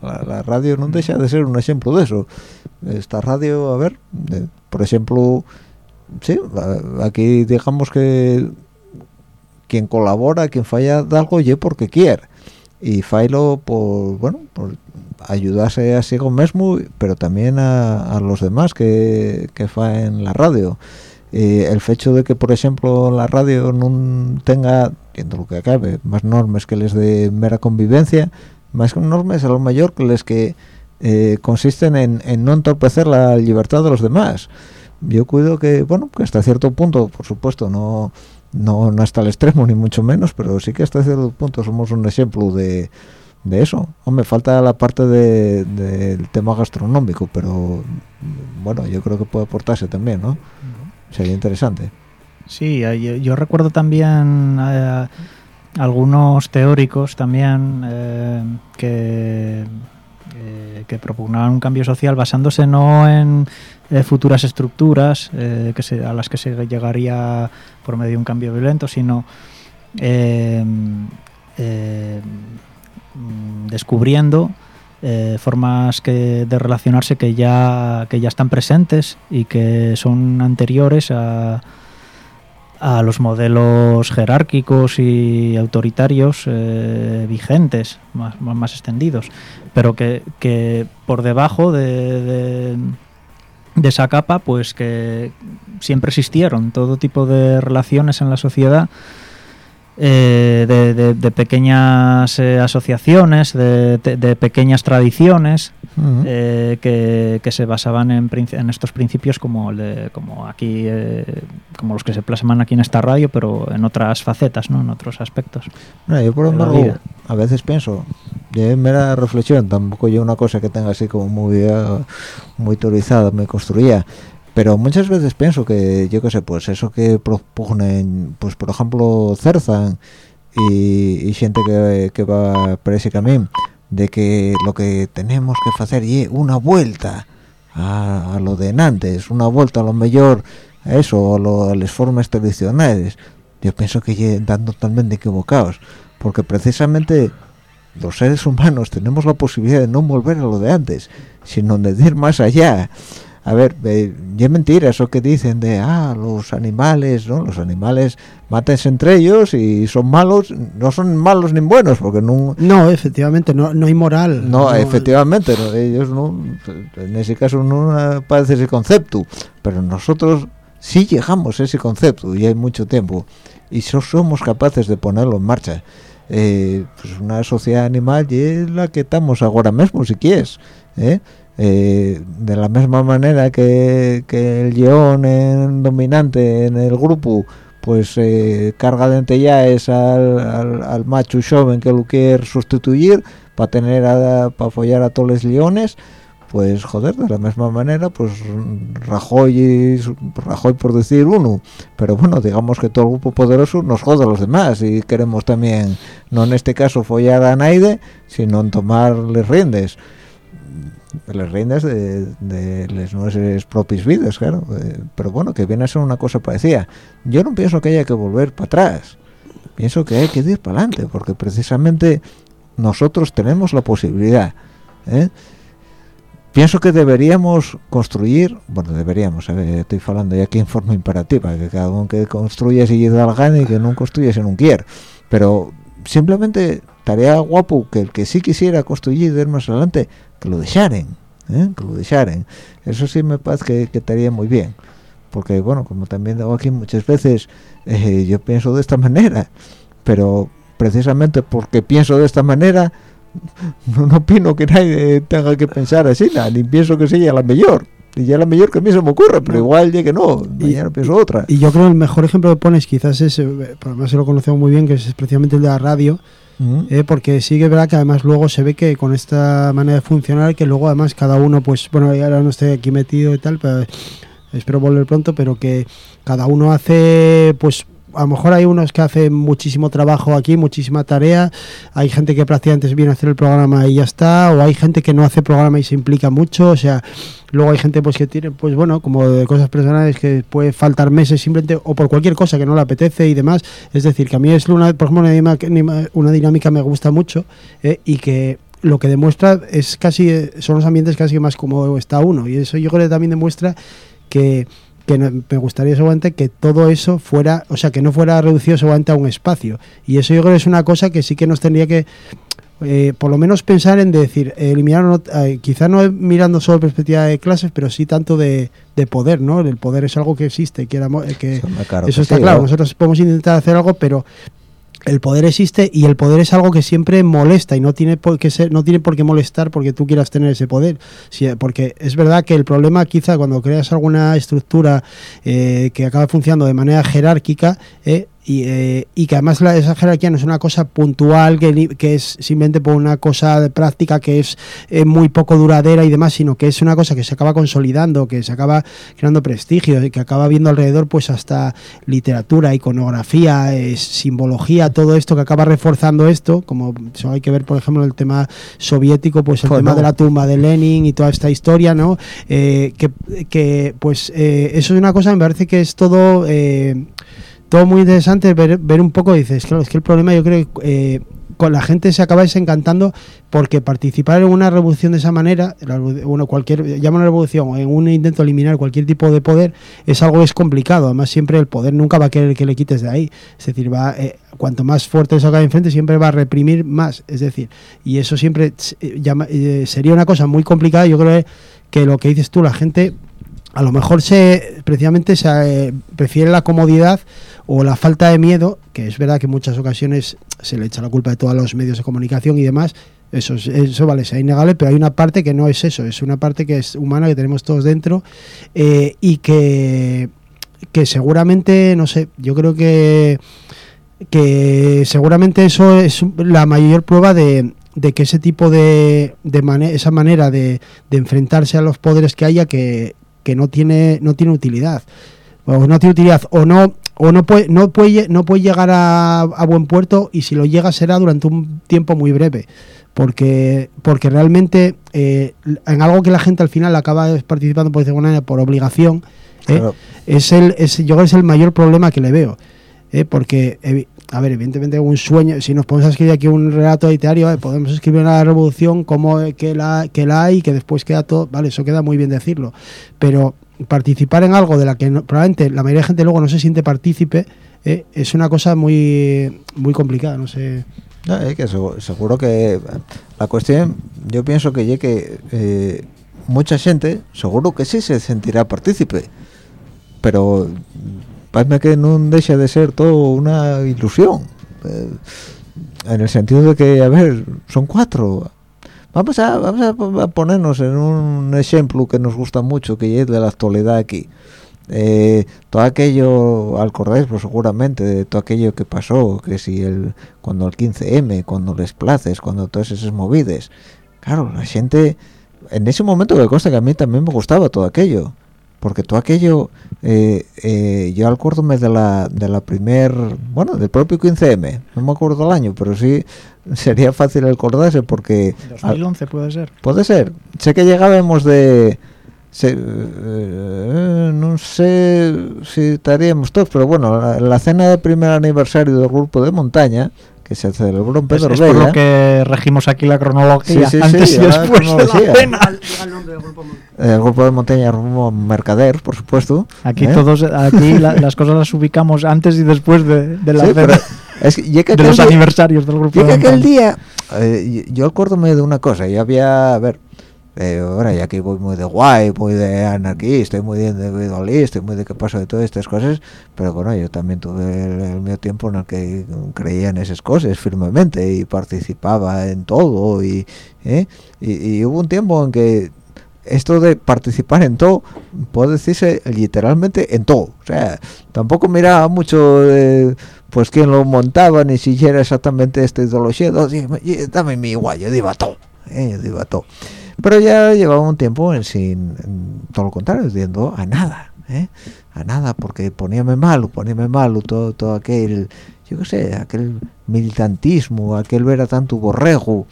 La, radio no deja de ser un ejemplo de eso. Esta radio, a ver, por ejemplo, sí, aquí digamos que quien colabora, quien falla de algo, y porque quiere. Y failo por, bueno, por ayudarse a sí mismo, pero también a, los demás que, que en la radio. el hecho de que, por ejemplo, la radio no tenga, dentro lo que acabe, más normas que les de mera convivencia, más normas a lo mayor que les que eh, consisten en, en, no entorpecer la libertad de los demás. Yo cuido que, bueno, que hasta cierto punto, por supuesto, no no, no hasta el extremo ni mucho menos, pero sí que hasta cierto punto somos un ejemplo de, de eso. me falta la parte del tema gastronómico, pero bueno, yo creo que puede aportarse también, ¿no? Sería interesante. Sí, eh, yo, recuerdo también eh, algunos teóricos también eh, que, que propugnaban un cambio social basándose no en eh, futuras estructuras eh, que a las que se llegaría por medio de un cambio violento, sino descubriendo eh, formas que, de relacionarse que ya, que ya están presentes y que son anteriores a, a los modelos jerárquicos y autoritarios vigentes, más, más, extendidos, pero que, que por debajo de de esa capa, pues que siempre existieron todo tipo de relaciones en la sociedad, eh, de, pequeñas eh, asociaciones, de, pequeñas tradiciones, eh, que, que, se basaban en, en, estos principios como, como aquí eh, como los que se plasman aquí en esta radio pero en otras facetas ¿no? en otros aspectos yo por embargo a veces pienso de mera reflexión tampoco yo una cosa que tenga así como muy uh, muy teorizada me construía pero muchas veces pienso que yo qué sé pues eso que proponen pues por ejemplo Cerzan y, gente que, que va por ese camino de que lo que tenemos que hacer es una vuelta a, lo de antes, una vuelta a lo mejor a eso, a, las formas tradicionales. Yo pienso que están totalmente equivocados, porque precisamente los seres humanos tenemos la posibilidad de no volver a lo de antes, sino de ir más allá a ver, eh, es mentira eso que dicen de, ah, los animales, ¿no? Los animales mátense entre ellos y son malos, no son malos ni buenos, porque no... No, efectivamente, no, no hay moral. No, efectivamente, ellos no, en ese caso no parece ese concepto, pero nosotros sí llegamos a ese concepto y hay mucho tiempo, y somos capaces de ponerlo en marcha. Eh, pues una sociedad animal y es la que estamos ahora mismo, si quieres, ¿eh? Eh, de la misma manera que, el león en dominante en el grupo pues eh, carga de ya al, al, macho joven que lo quiere sustituir para tener para follar a todos los leones pues joder de la misma manera pues Rajoy Rajoy por decir uno. Pero bueno digamos que todo el grupo poderoso nos jode a los demás y queremos también no en este caso follar a Naide sino en tomarles riendes las reinas de, de nuestras propias vidas, claro. Eh, pero bueno, que viene a ser una cosa parecida. Yo no pienso que haya que volver para atrás. Pienso que hay que ir para adelante, porque precisamente nosotros tenemos la posibilidad. ¿eh? Pienso que deberíamos construir, bueno, deberíamos, estoy hablando ya aquí en forma imperativa, que cada uno que construya si da la gana y que no construya si no quiere. Pero simplemente estaría guapo que el que sí quisiera construir y ir más adelante que lo dejaren, ¿eh? que lo dejaren. Eso sí me parece que, estaría muy bien, porque bueno, como también digo aquí muchas veces, eh, yo pienso de esta manera, pero precisamente porque pienso de esta manera, no, opino que nadie tenga que pensar así, ni pienso que sea la mejor. Y ya la mejor que a mí se me ocurre, pero igual ya que no, mañana pienso otra. Y yo creo que el mejor ejemplo que pones quizás es, eh, además se lo conocemos muy bien, que es especialmente el de la radio, eh, porque sí que es verdad que además luego se ve que con esta manera de funcionar, que luego además cada uno, pues bueno, ahora no estoy aquí metido y tal, pero espero volver pronto, pero que cada uno hace pues a lo mejor hay unos que hacen muchísimo trabajo aquí, muchísima tarea, hay gente que prácticamente viene a hacer el programa y ya está, o hay gente que no hace programa y se implica mucho, o sea, luego hay gente pues que tiene, pues bueno, como de cosas personales que puede faltar meses simplemente, o por cualquier cosa que no le apetece y demás, es decir, que a mí es una, por ejemplo, una dinámica, una dinámica me gusta mucho eh, y que lo que demuestra es casi, son los ambientes casi más como está uno, y eso yo creo que también demuestra que que me gustaría seguramente que todo eso fuera, o sea, que no fuera reducido seguramente a un espacio. Y eso yo creo que es una cosa que sí que nos tendría que, eh, por lo menos pensar en decir, eliminar, eh, quizá no mirando solo perspectiva de clases, pero sí tanto de, poder, ¿no? El poder es algo que existe, que, que eso, está claro. Nosotros podemos intentar hacer algo, pero el poder existe y el poder es algo que siempre molesta y no tiene por qué ser, no tiene por qué molestar porque tú quieras tener ese poder. porque es verdad que el problema quizá cuando creas alguna estructura eh, que acaba funcionando de manera jerárquica eh, eh, y, que además la, esa jerarquía no es una cosa puntual, que, que es simplemente por una cosa de práctica que es eh, muy poco duradera y demás, sino que es una cosa que se acaba consolidando, que se acaba creando prestigio y que acaba viendo alrededor pues hasta literatura, iconografía, simbología, todo esto que acaba reforzando esto, como hay que ver por ejemplo el tema soviético, pues el tema de la tumba de Lenin y toda esta historia, ¿no? Eh, que, que, pues eso es una cosa, me parece que es todo todo muy interesante ver, ver un poco, dices, claro, es que el problema yo creo que eh, con la gente se acaba desencantando porque participar en una revolución de esa manera, bueno, cualquier, llama una revolución, en un intento de eliminar cualquier tipo de poder, es algo es complicado. Además, siempre el poder nunca va a querer que le quites de ahí. Es decir, va, eh, cuanto más fuerte se haga enfrente, siempre va a reprimir más. Es decir, y eso siempre eh, sería una cosa muy complicada. Yo creo que lo que dices tú, la gente a lo mejor se precisamente se prefiere la comodidad o la falta de miedo, que es verdad que en muchas ocasiones se le echa la culpa de todos los medios de comunicación y demás, Eso, eso vale, sea innegable, pero hay una parte que no es eso, es una parte que es humana, que tenemos todos dentro eh, y que, que seguramente, no sé, yo creo que, que seguramente eso es la mayor prueba de, de que ese tipo de, de esa manera de, de, enfrentarse a los poderes que haya que, que no tiene no tiene utilidad o no tiene utilidad o no o no puede no puede no puede llegar a, a buen puerto y si lo llega será durante un tiempo muy breve porque porque realmente eh, en algo que la gente al final acaba participando por decirlo por obligación ¿eh? claro. es el es, yo creo que es el mayor problema que le veo ¿eh? porque a ver, evidentemente un sueño, si nos podemos a escribir aquí un relato literario, podemos escribir una revolución como que la, que la hay que después queda todo, vale, eso queda muy bien decirlo, pero participar en algo de la que probablemente la mayoría de gente luego no se siente partícipe, eh, es una cosa muy, muy complicada, no sé. Es que seguro, que la cuestión, yo pienso que, que eh, mucha gente, seguro que sí se sentirá partícipe, pero parece que no deja de ser todo una ilusión eh, en el sentido de que a ver son cuatro vamos a, vamos a ponernos en un ejemplo que nos gusta mucho que es de la actualidad aquí. Eh, todo aquello al pues seguramente de todo aquello que pasó que si el cuando el 15M cuando les places cuando todas esas movides claro la gente en ese momento que consta que a mí también me gustaba todo aquello porque todo aquello eh, eh, yo acuérdome de la de la primer bueno del propio 15M no me acuerdo el año pero sí sería fácil acordarse porque 2011 puede ser. Puede ser. Sé que llegábamos de eh, no sé si estaríamos todos pero bueno la, la cena de primer aniversario del grupo de montaña que se celebró en Pedro es, es por lo que regimos aquí la cronología sí, sí, antes sí, y después de la cena. El grupo de montaña rumbo Mercader, por supuesto. Aquí ¿eh? todos, aquí la, las cosas las ubicamos antes y después de, de la cena. Es que, que de los día, aniversarios del grupo de aquel día, eh, yo acuérdome de una cosa, yo había, a ver, eh, ahora ya que voy muy de guay, muy de anarquista, muy de individualista, muy de que paso de todas estas cosas, pero bueno, yo también tuve el, el mío tiempo en el que creía en esas cosas firmemente y participaba en todo y, ¿eh? y, y hubo un tiempo en que esto de participar en todo puede decirse literalmente en todo o sea tampoco miraba mucho eh, pues quién lo montaba ni si era exactamente esta ideología también mi igual yo iba todo eh, yo todo pero ya llevaba un tiempo en sin en todo lo contrario diciendo a nada ¿eh? a nada porque poníame malo poníame malo todo todo aquel yo qué sé aquel militantismo aquel ver a tanto borrego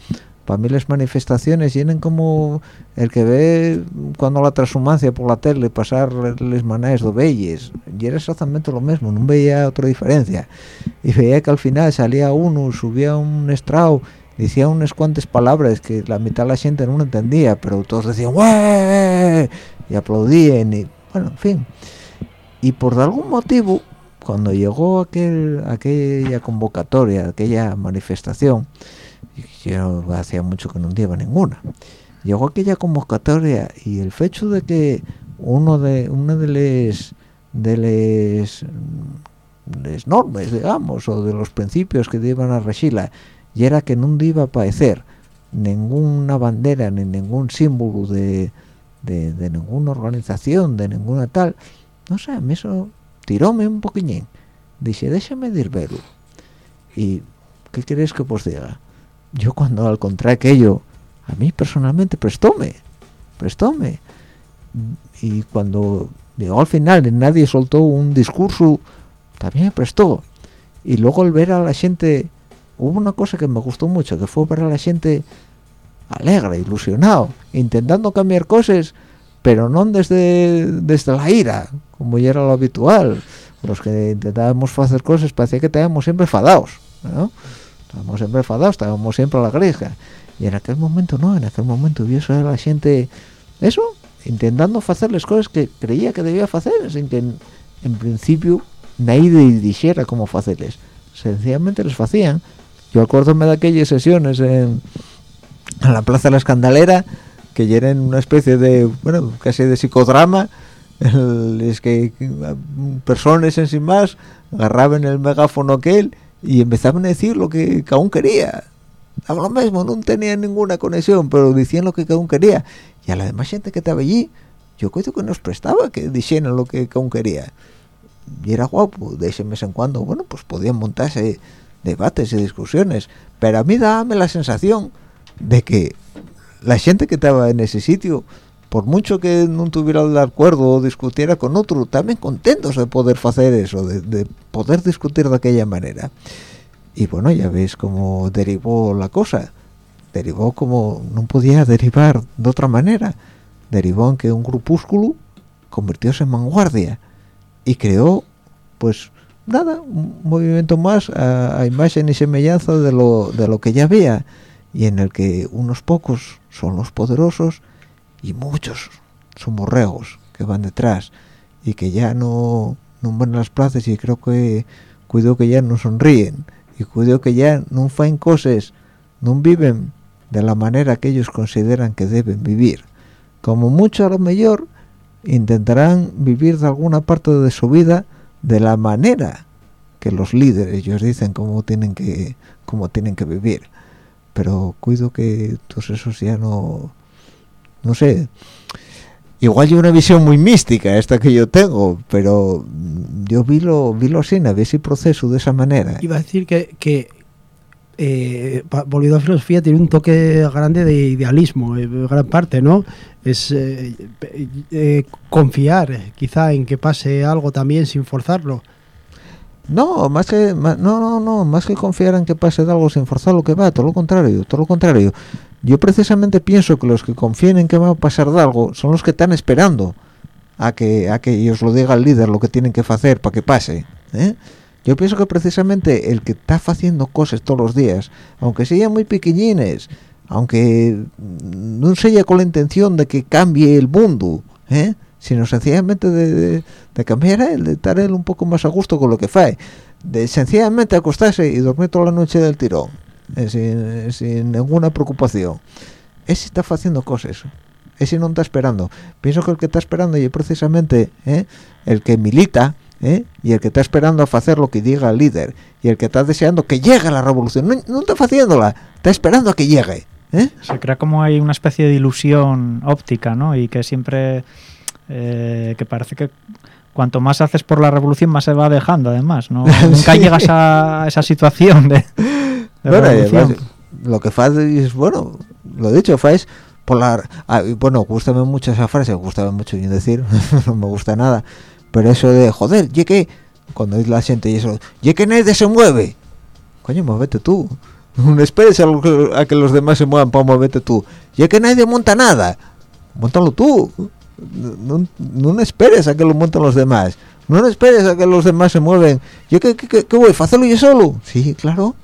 para mí las manifestaciones vienen como el que ve cuando la transhumancia por la tele pasar les manáis de belles y era exactamente lo mismo no veía otra diferencia y veía que al final salía uno subía un estrado decía unas cuantas palabras que la mitad de la gente no entendía pero todos decían ¡Wey! y aplaudían y bueno en fin y por algún motivo cuando llegó aquel aquella convocatoria aquella manifestación yo hacía mucho que no lleva ninguna llegó aquella convocatoria y el hecho de que uno de una de les de les, les normas digamos o de los principios que iban a regirla y era que no iba a aparecer ninguna bandera ni ningún símbolo de, de, de, ninguna organización de ninguna tal no sé a mí eso tiróme un poquillín. Dije déjame dir verlo y qué queréis que os diga yo cuando encontré aquello a mí personalmente prestóme prestóme y cuando llegó al final nadie soltó un discurso también prestó. Y luego al ver a la gente hubo una cosa que me gustó mucho que fue ver a la gente alegre ilusionado intentando cambiar cosas pero no desde desde la ira como ya era lo habitual. Los que intentábamos hacer cosas parecía que estábamos siempre enfadados. Estábamos siempre enfadados, estábamos siempre a la greja. Y en aquel momento no, en aquel momento a la gente, eso, intentando hacer las cosas que creía que debía hacer, sin que en, principio nadie dijera cómo hacerles. Sencillamente les hacían. Yo acuérdome de aquellas sesiones en, la Plaza de la Escandalera, que eran una especie de, bueno, casi de psicodrama, es que personas en sin más agarraban el megáfono aquel y empezaban a decir lo que, aún quería. Daba lo mismo no tenía ninguna conexión pero decían lo que cada quería. Y a la demás gente que estaba allí yo creo que nos prestaba que dijeran lo que cada quería. Y era guapo de ese mes en cuando bueno pues podían montarse debates y discusiones pero a mí daba la sensación de que la gente que estaba en ese sitio por mucho que no tuviera de acuerdo o discutiera con otro, también contentos de poder hacer eso, de, poder discutir de aquella manera. Y bueno, ya veis cómo derivó la cosa. Derivó como no podía derivar de otra manera. Derivó en que un grupúsculo convirtióse en vanguardia y creó, pues, nada, un movimiento más a, imagen y semejanza de lo, de lo que ya había y en el que unos pocos son los poderosos y muchos son borregos que van detrás y que ya no, no van a las plazas y creo que cuido que ya no sonríen y cuido que ya no hacen cosas no viven de la manera que ellos consideran que deben vivir. Como mucho a lo mejor intentarán vivir de alguna parte de su vida de la manera que los líderes ellos dicen cómo tienen que cómo tienen que vivir. Pero cuido que todos esos ya no no sé. Igual hay una visión muy mística esta que yo tengo pero yo vi lo vi lo así vi ese proceso de esa manera. Iba a decir que, que eh, volviendo a filosofía tiene un toque grande de idealismo eh, gran parte no es eh, eh, confiar quizá en que pase algo también sin forzarlo. No, más que no, no, no, más que confiar en que pase algo sin forzarlo que va, todo lo contrario, todo lo contrario yo precisamente pienso que los que confíen en que va a pasar algo son los que están esperando a que a que ellos lo diga el líder lo que tienen que hacer para que pase ¿eh? yo pienso que precisamente el que está haciendo cosas todos los días aunque sean muy pequeñines aunque no sea con la intención de que cambie el mundo ¿eh? sino sencillamente de, cambiar él, de estar él un poco más a gusto con lo que fae, de sencillamente acostarse y dormir toda la noche del tirón eh, sin, ninguna preocupación. Ese está haciendo cosas ese no está esperando. Pienso que el que está esperando y precisamente eh, el que milita eh, y el que está esperando a hacer lo que diga el líder y el que está deseando que llegue la revolución. No, está haciéndola está esperando a que llegue se crea como hay una especie de ilusión óptica no y que siempre que parece que cuanto más haces por la revolución más se va dejando además no nunca llegas a esa situación de bueno, lo que faz es bueno lo dicho faz por la ah, bueno gustame mucho esa frase gustaba mucho decir no me gusta nada pero eso de joder y que cuando dice la gente y eso y que nadie se mueve coño muévete tú. No esperes a, que los demás se muevan para moverte tú. Y que nadie monta nada. Montalo tú. No, no, esperes a que lo monten los demás. No esperes a que los demás se mueven. Yo que, que, que voy a hacerlo yo solo sí claro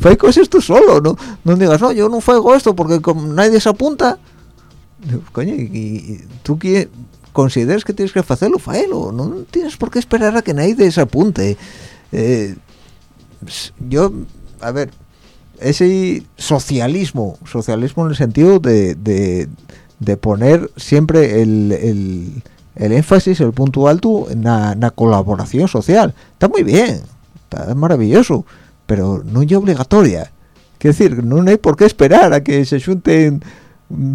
fue cosas tú solo, ¿no? No digas, no, yo no fuego esto porque como nadie se apunta. Coño, y, tú que consideras que tienes que hacerlo, faelo. No tienes por qué esperar a que nadie se apunte. Eh, yo, a ver, ese socialismo, socialismo en el sentido de, de, poner siempre el, el, énfasis, el punto alto en la colaboración social. Está muy bien, está maravilloso pero no es obligatoria. Quiero decir, no hay por qué esperar a que se junten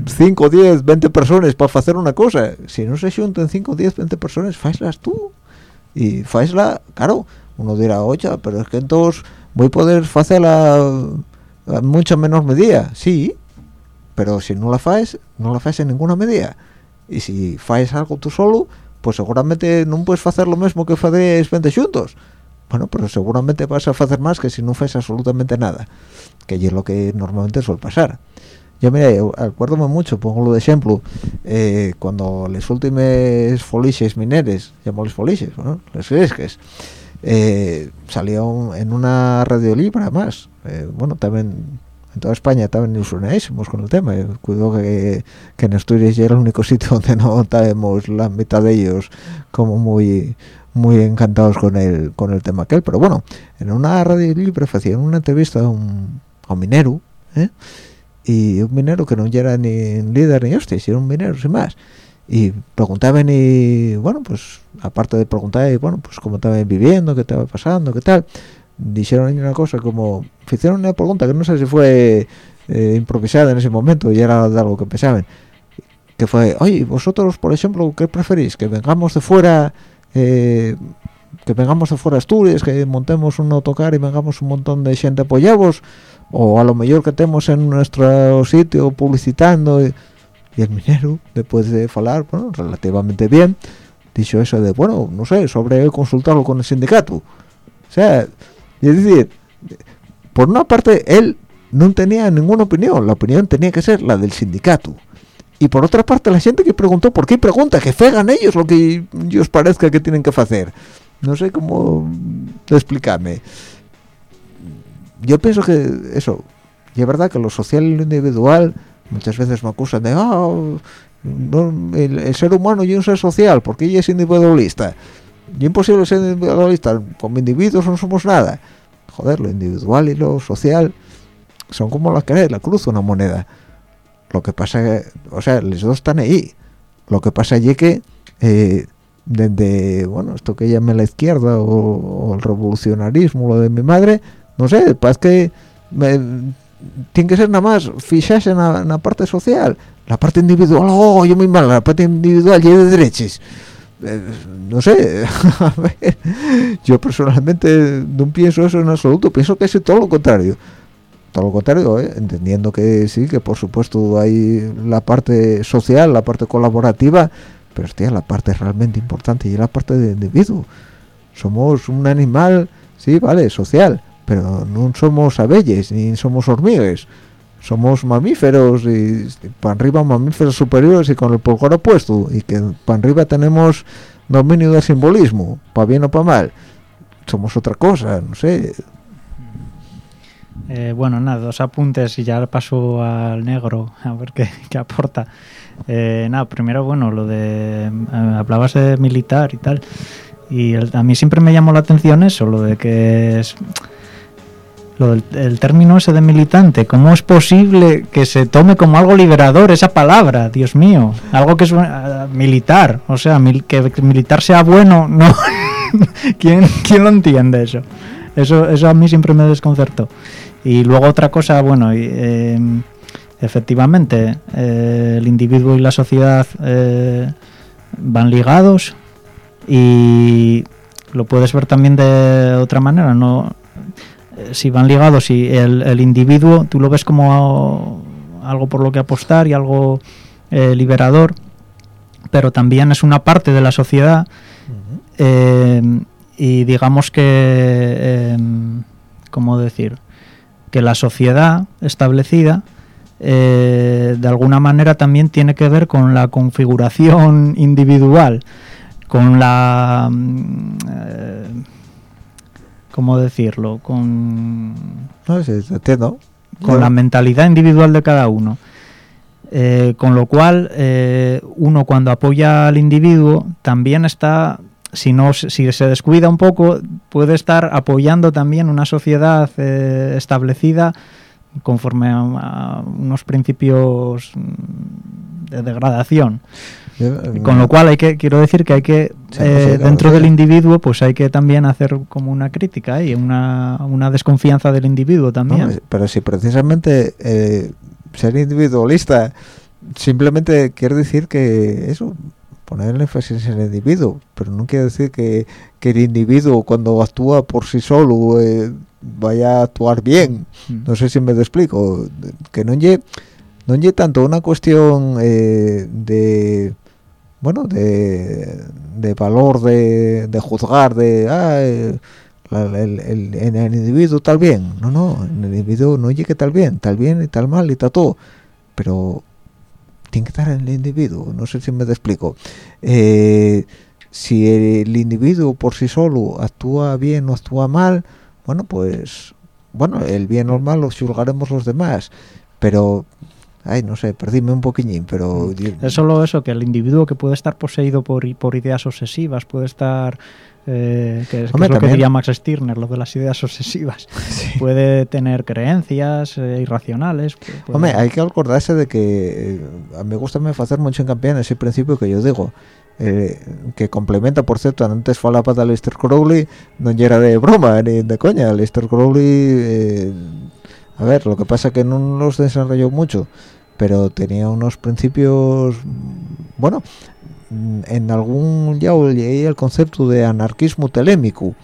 5, 10, 20 personas para hacer una cosa. Si no se junten 5, 10, 20 personas, faislas tú. Y faisla, claro, uno dirá, oye, pero es que entonces voy a poder hacerla a mucha menor medida. Sí, pero si no la faes, no la faes en ninguna medida. Y si faes algo tú solo, pues seguramente no puedes hacer lo mismo que haces 20 juntos bueno, pero seguramente vas a hacer más que si no haces absolutamente nada, que es lo que normalmente suele pasar. Yo, mira, acuérdome mucho, pongo lo de ejemplo, eh, cuando les últimas foliches mineres, llamamos foliches, ¿no? les fresques, eh, salió en una radio libre, además, eh, bueno, también en toda España estaban ilusionadísimos con el tema. cuido que, que en Asturias ya era el único sitio donde no estábamos la mitad de ellos como muy muy encantados con el con el tema aquel pero bueno en una radio libre hacían una entrevista a un, a un minero ¿eh? y un minero que no era ni líder ni hostia era un minero sin más y preguntaban y bueno pues aparte de preguntar bueno pues cómo estaban viviendo qué estaba pasando qué tal dijeron una cosa como hicieron una pregunta que no sé si fue eh, improvisada en ese momento y era de algo que pensaban que fue oye vosotros por ejemplo qué preferís que vengamos de fuera eh, que vengamos de fuera Asturias que montemos un autocar y vengamos un montón de gente apoyados o a lo mejor que estemos en nuestro sitio publicitando y, el minero después de hablar bueno relativamente bien dicho eso de bueno no sé sobre consultarlo con el sindicato o sea es decir, por una parte, él no tenía ninguna opinión, la opinión tenía que ser la del sindicato. Y por otra parte, la gente que preguntó, ¿por qué pregunta? Que fegan ellos lo que ellos parezca que tienen que hacer. No sé cómo explicarme. Yo pienso que eso, y es verdad que lo social y lo individual muchas veces me acusan de, ah, el, ser humano y un ser social, porque ella es individualista y imposible ser individualista como individuos no somos nada joder lo individual y lo social son como la que la cruz una moneda lo que pasa o sea los dos están ahí. Lo que pasa allí que eh, desde bueno esto que llame la izquierda o, el revolucionarismo lo de mi madre no sé parece que tiene que ser nada más fijarse en la, parte social. La parte individual oh yo muy mal la parte individual y de derechos. Eh, no sé, yo personalmente no pienso eso en absoluto, pienso que es todo lo contrario. Todo lo contrario, ¿eh? entendiendo que sí, que por supuesto hay la parte social, la parte colaborativa, pero hostia, la parte realmente importante y la parte de individuo. Somos un animal, sí, vale, social, pero no somos abejas ni somos hormigas somos mamíferos y, para arriba mamíferos superiores y con el pulgar opuesto y que para arriba tenemos dominio del simbolismo, para bien o para mal. Somos otra cosa, no sé. Eh, bueno, nada, dos apuntes y ya paso al negro a ver qué, aporta. Eh, nada, primero, bueno, lo de. Eh, hablabas de militar y tal. Y a mí siempre me llamó la atención eso, lo de que es lo del el término ese de militante, ¿cómo es posible que se tome como algo liberador esa palabra? Dios mío, algo que es militar, o sea, que, militar sea bueno, no. ¿Quién, ¿Quién, lo entiende eso? eso? Eso a mí siempre me desconcertó. Y luego otra cosa, bueno, eh, efectivamente, eh, el individuo y la sociedad eh, van ligados y lo puedes ver también de otra manera, no eh, si van ligados y el, individuo tú lo ves como algo por lo que apostar y algo eh, liberador, pero también es una parte de la sociedad eh, y digamos que, em, ¿cómo decir? Que la sociedad establecida de alguna manera también tiene que ver con la configuración individual, con la... Mm, ¿cómo decirlo? Con, no sé, entiendo. con la mentalidad individual de cada uno. Eh, con lo cual, eh, uno cuando apoya al individuo también está, si, no, si se descuida un poco, puede estar apoyando también una sociedad eh, establecida conforme a, unos principios de degradación. Con lo cual hay que quiero decir que hay que eh, dentro del individuo pues hay que también hacer como una crítica y una, una desconfianza del individuo también. pero si precisamente eh, ser individualista simplemente quiere decir que eso poner el énfasis en el individuo, pero no quiere decir que, que el individuo cuando actúa por sí solo eh, vaya a actuar bien. Mm. No sé si me explico, que no llegue no tanto una cuestión de bueno, de, de valor de, de, juzgar, de, ah, el, el, el, individuo tal bien. No, no, en el individuo no llegue tal bien, tal bien y tal mal y tal todo. Pero tiene que estar en el individuo, no sé si me explico. Eh, si el individuo por sí solo actúa bien o actúa mal, bueno, pues, bueno, el bien o el mal lo juzgaremos los demás. Pero ay, no sé, perdíme un poquillín, pero... Mm. Es solo eso, que el individuo que puede estar poseído por, por ideas obsesivas, puede estar... Eh, que, es, lo que diría Max Stirner, lo de las ideas obsesivas. Puede tener creencias eh, irracionales. Hombre, hay que acordarse de que eh, a mí me gusta me hacer mucho en en ese principio que yo digo, eh, que complementa por cierto antes falaba de Lester Crowley no era de broma ni de coña Lester Crowley eh, a ver lo que pasa que no los desarrolló mucho pero tenía unos principios bueno en algún ya leí el concepto de anarquismo telémico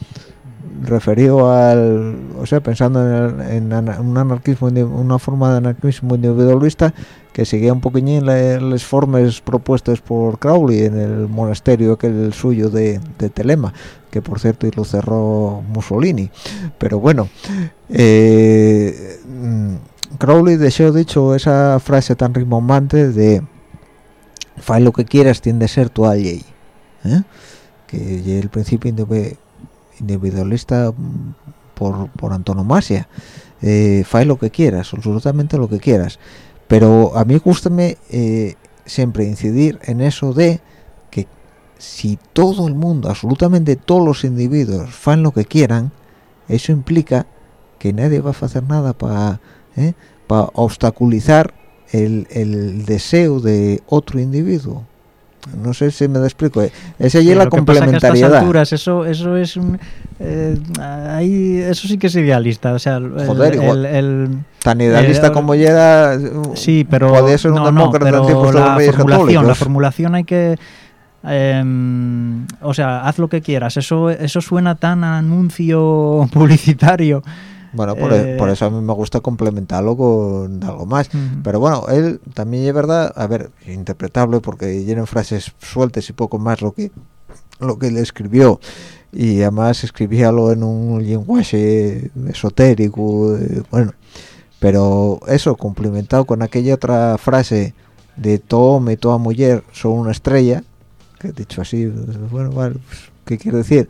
referido al o sea pensando en, un anarquismo una forma de anarquismo individualista que seguía un poquillín las formas propuestas por Crowley en el monasterio que el suyo de, Telema que por cierto y lo cerró Mussolini. Pero bueno eh, Crowley dejó dicho esa frase tan rimbombante de fai lo que quieras tiende a ser tu allí ¿eh? que el principio individualista mm, por, por antonomasia eh, lo que quieras absolutamente lo que quieras pero a mí gustame eh, siempre incidir en eso de que si todo el mundo absolutamente todos los individuos fan lo que quieran eso implica que nadie va a hacer nada para ¿eh? para obstaculizar el, el deseo de otro individuo. No sé si me lo explico. Eh, es la complementariedad. alturas, eso eso es un eh, ahí, eso sí que es idealista o sea el, Joder, el, tan idealista como llega sí pero puede ser un no, demócrata no, pero la formulación la formulación hay que eh, o sea haz lo que quieras. Eso eso suena tan anuncio publicitario bueno, por, e, por, eh, eso a mí me gusta complementarlo con algo más. Pero bueno, él también es verdad, a ver, interpretable porque llenan frases sueltas y poco más lo que lo que él escribió y además escribíalo en un lenguaje esotérico, eh, bueno, pero eso complementado con aquella otra frase de todo y toda mujer son una estrella, que dicho así, bueno, vale, pues, ¿qué quiere decir?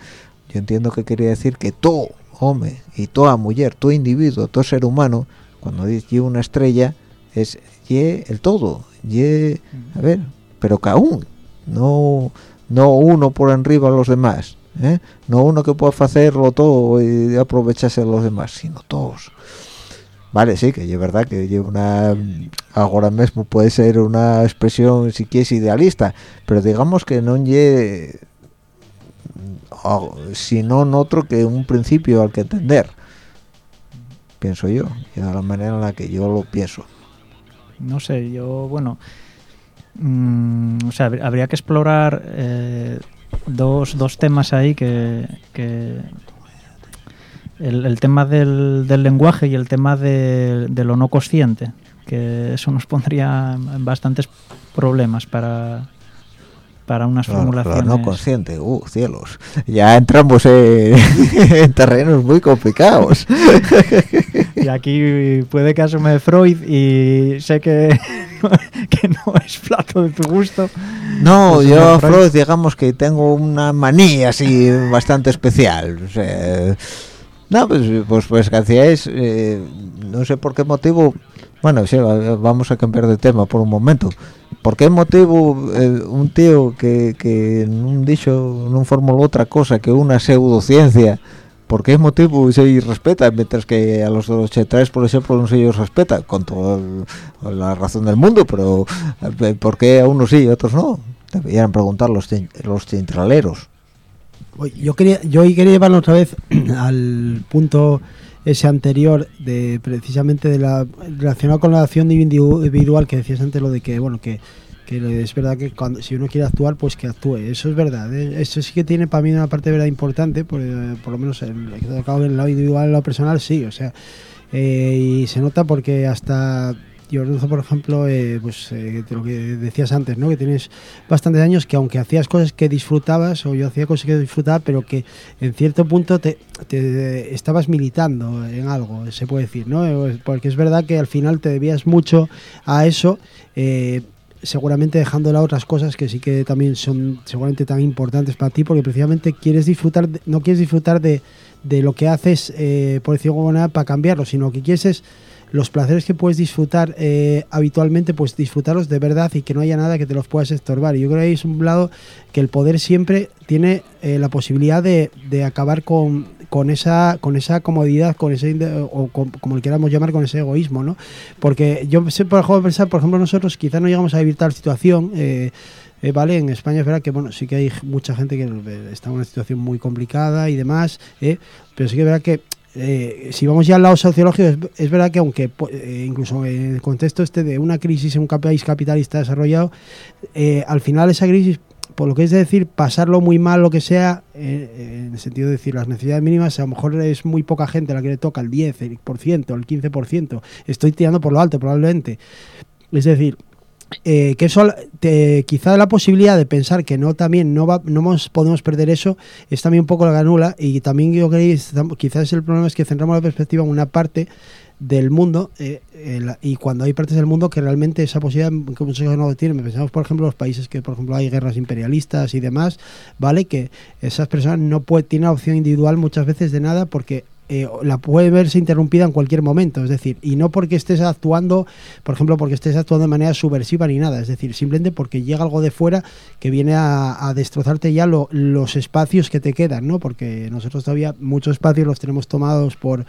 Yo entiendo que quería decir que todo hombre y toda mujer, todo individuo, todo ser humano, cuando dice una estrella, es ye el todo, ye, a ver, pero aún, no, no uno por arriba a los demás, ¿eh? no uno que pueda hacerlo todo y aprovecharse de los demás, sino todos. Vale, sí, que es verdad que lleva una ahora mismo puede ser una expresión si quieres idealista, pero digamos que no ye sino en otro que un principio al que entender pienso yo y de la manera en la que yo lo pienso. No sé yo bueno mm, o sea habría que explorar eh, dos, dos temas ahí que, el, tema del, del, lenguaje y el tema de, de, lo no consciente que eso nos pondría en bastantes problemas para para unas formulaciones. no consciente, uh, cielos. Ya entramos en, terrenos muy complicados. y aquí puede que asome Freud y sé que, que no es plato de tu gusto. No, yo Freud. digamos que tengo una manía así bastante especial. no, pues, pues, pues que hacíais, eh, no sé por qué motivo, bueno, sí, vamos a cambiar de tema por un momento ¿Por qué motivo eh, un tío que, que un dicho no formuló otra cosa que una pseudociencia? ¿Por qué motivo se respeta? Mientras que a los 83, por ejemplo, no se ellos respeta, con toda la razón del mundo, pero eh, ¿por qué a unos sí y a otros no? Deberían preguntar los, los centraleros. Yo quería, yo quería llevarlo otra vez al punto ese anterior de precisamente de la relacionado con la acción individual que decías antes lo de que bueno que, es verdad que cuando si uno quiere actuar pues que actúe eso es verdad ¿eh? eso sí que tiene para mí una parte verdad importante por, eh, por lo menos en, en el lado individual en lo personal sí o sea eh, y se nota porque hasta yo por ejemplo, eh, pues eh, lo que decías antes, ¿no? Que tienes bastantes años que aunque hacías cosas que disfrutabas, o yo hacía cosas que disfrutaba, pero que en cierto punto te, estabas militando en algo, se puede decir, ¿no? Porque es verdad que al final te debías mucho a eso. Eh, seguramente dejando de otras cosas que sí que también son seguramente tan importantes para ti porque precisamente quieres disfrutar no quieres disfrutar de, de lo que haces por decirlo alguna para cambiarlo sino que quieres es los placeres que puedes disfrutar eh, habitualmente, pues disfrutarlos de verdad y que no haya nada que te los puedas estorbar. Yo creo que es un lado que el poder siempre tiene eh, la posibilidad de, de acabar con, con esa con esa comodidad, con ese o como le queramos llamar, con ese egoísmo, ¿no? Porque yo sé, por ejemplo, pensar, por ejemplo, nosotros quizás no llegamos a vivir tal situación. Eh, eh, vale, en España es verdad que bueno, sí que hay mucha gente que está en una situación muy complicada y demás, eh, pero sí que es verdad que si vamos ya al lado sociológico, es, verdad que aunque incluso en el contexto este de una crisis en un país capitalista desarrollado, al final esa crisis por lo que es decir, pasarlo muy mal, lo que sea, eh, en el sentido de decir, las necesidades mínimas, a lo mejor es muy poca gente la que le toca el 10, el el 15%. Estoy tirando por lo alto, probablemente. Es decir, eh, que eso quizá la posibilidad de pensar que no también no, va, no podemos perder eso es también un poco la ganula y también yo creo quizás el problema es que centramos la perspectiva en una parte del mundo eh, y cuando hay partes del mundo que realmente esa posibilidad que muchos no tienen. Pensamos, por ejemplo, los países que, por ejemplo, hay guerras imperialistas y demás, ¿vale? Que esas personas no pueden, tienen opción individual muchas veces de nada porque eh, la puede verse interrumpida en cualquier momento, es decir, y no porque estés actuando, por ejemplo, porque estés actuando de manera subversiva ni nada, es decir, simplemente porque llega algo de fuera que viene a, destrozarte ya los espacios que te quedan, ¿no? Porque nosotros todavía muchos espacios los tenemos tomados por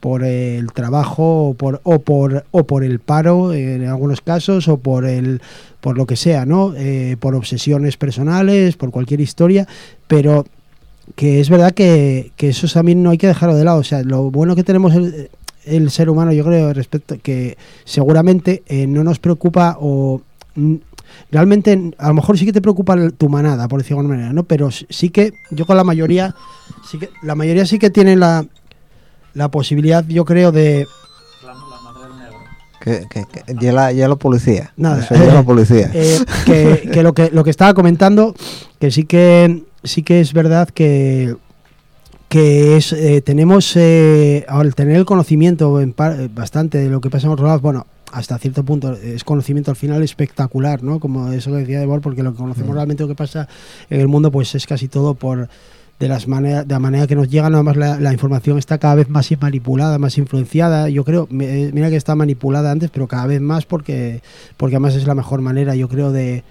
por el trabajo o por, o por, o por el paro en algunos casos o por el por lo que sea, ¿no? Eh, por obsesiones personales, por cualquier historia, pero que es verdad que, que, eso también no hay que dejarlo de lado. O sea, lo bueno que tenemos el, ser humano, yo creo, respecto que seguramente eh, no nos preocupa o realmente a lo mejor sí que te preocupa tu manada, por decirlo de alguna manera, ¿no? Pero sí que yo con la mayoría, sí que la mayoría sí que tienen la la posibilidad, yo creo, de... Que, que, ya, la, ya policía. Nada, la policía. Eh, que, lo que lo que estaba comentando, que sí que sí que es verdad que que es eh, tenemos eh, al tener el conocimiento en bastante de lo que pasa en otros lados, bueno, hasta cierto punto es conocimiento al final espectacular, ¿no? Como eso que decía Debord, porque lo que conocemos mm. realmente lo que pasa en el mundo, pues es casi todo por de, las maneras de la manera que nos llega, nada más la, información está cada vez más manipulada, más influenciada. Yo creo, mira que está manipulada antes, pero cada vez más porque, porque además es la mejor manera, yo creo, de,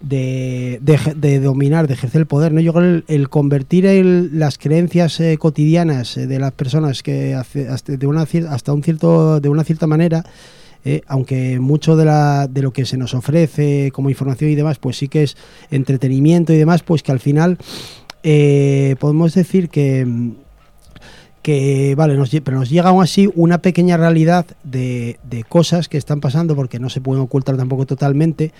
de, de, dominar, de ejercer el poder. ¿no? Yo creo que el, convertir las creencias eh, cotidianas eh, de las personas que hasta, de una, un cierto, de una cierta manera, eh, aunque mucho de, la, de lo que se nos ofrece como información y demás, pues sí que es entretenimiento y demás, pues que al final podemos decir que, que vale, nos, pero nos llega aún así una pequeña realidad de, de, cosas que están pasando porque no se pueden ocultar tampoco totalmente.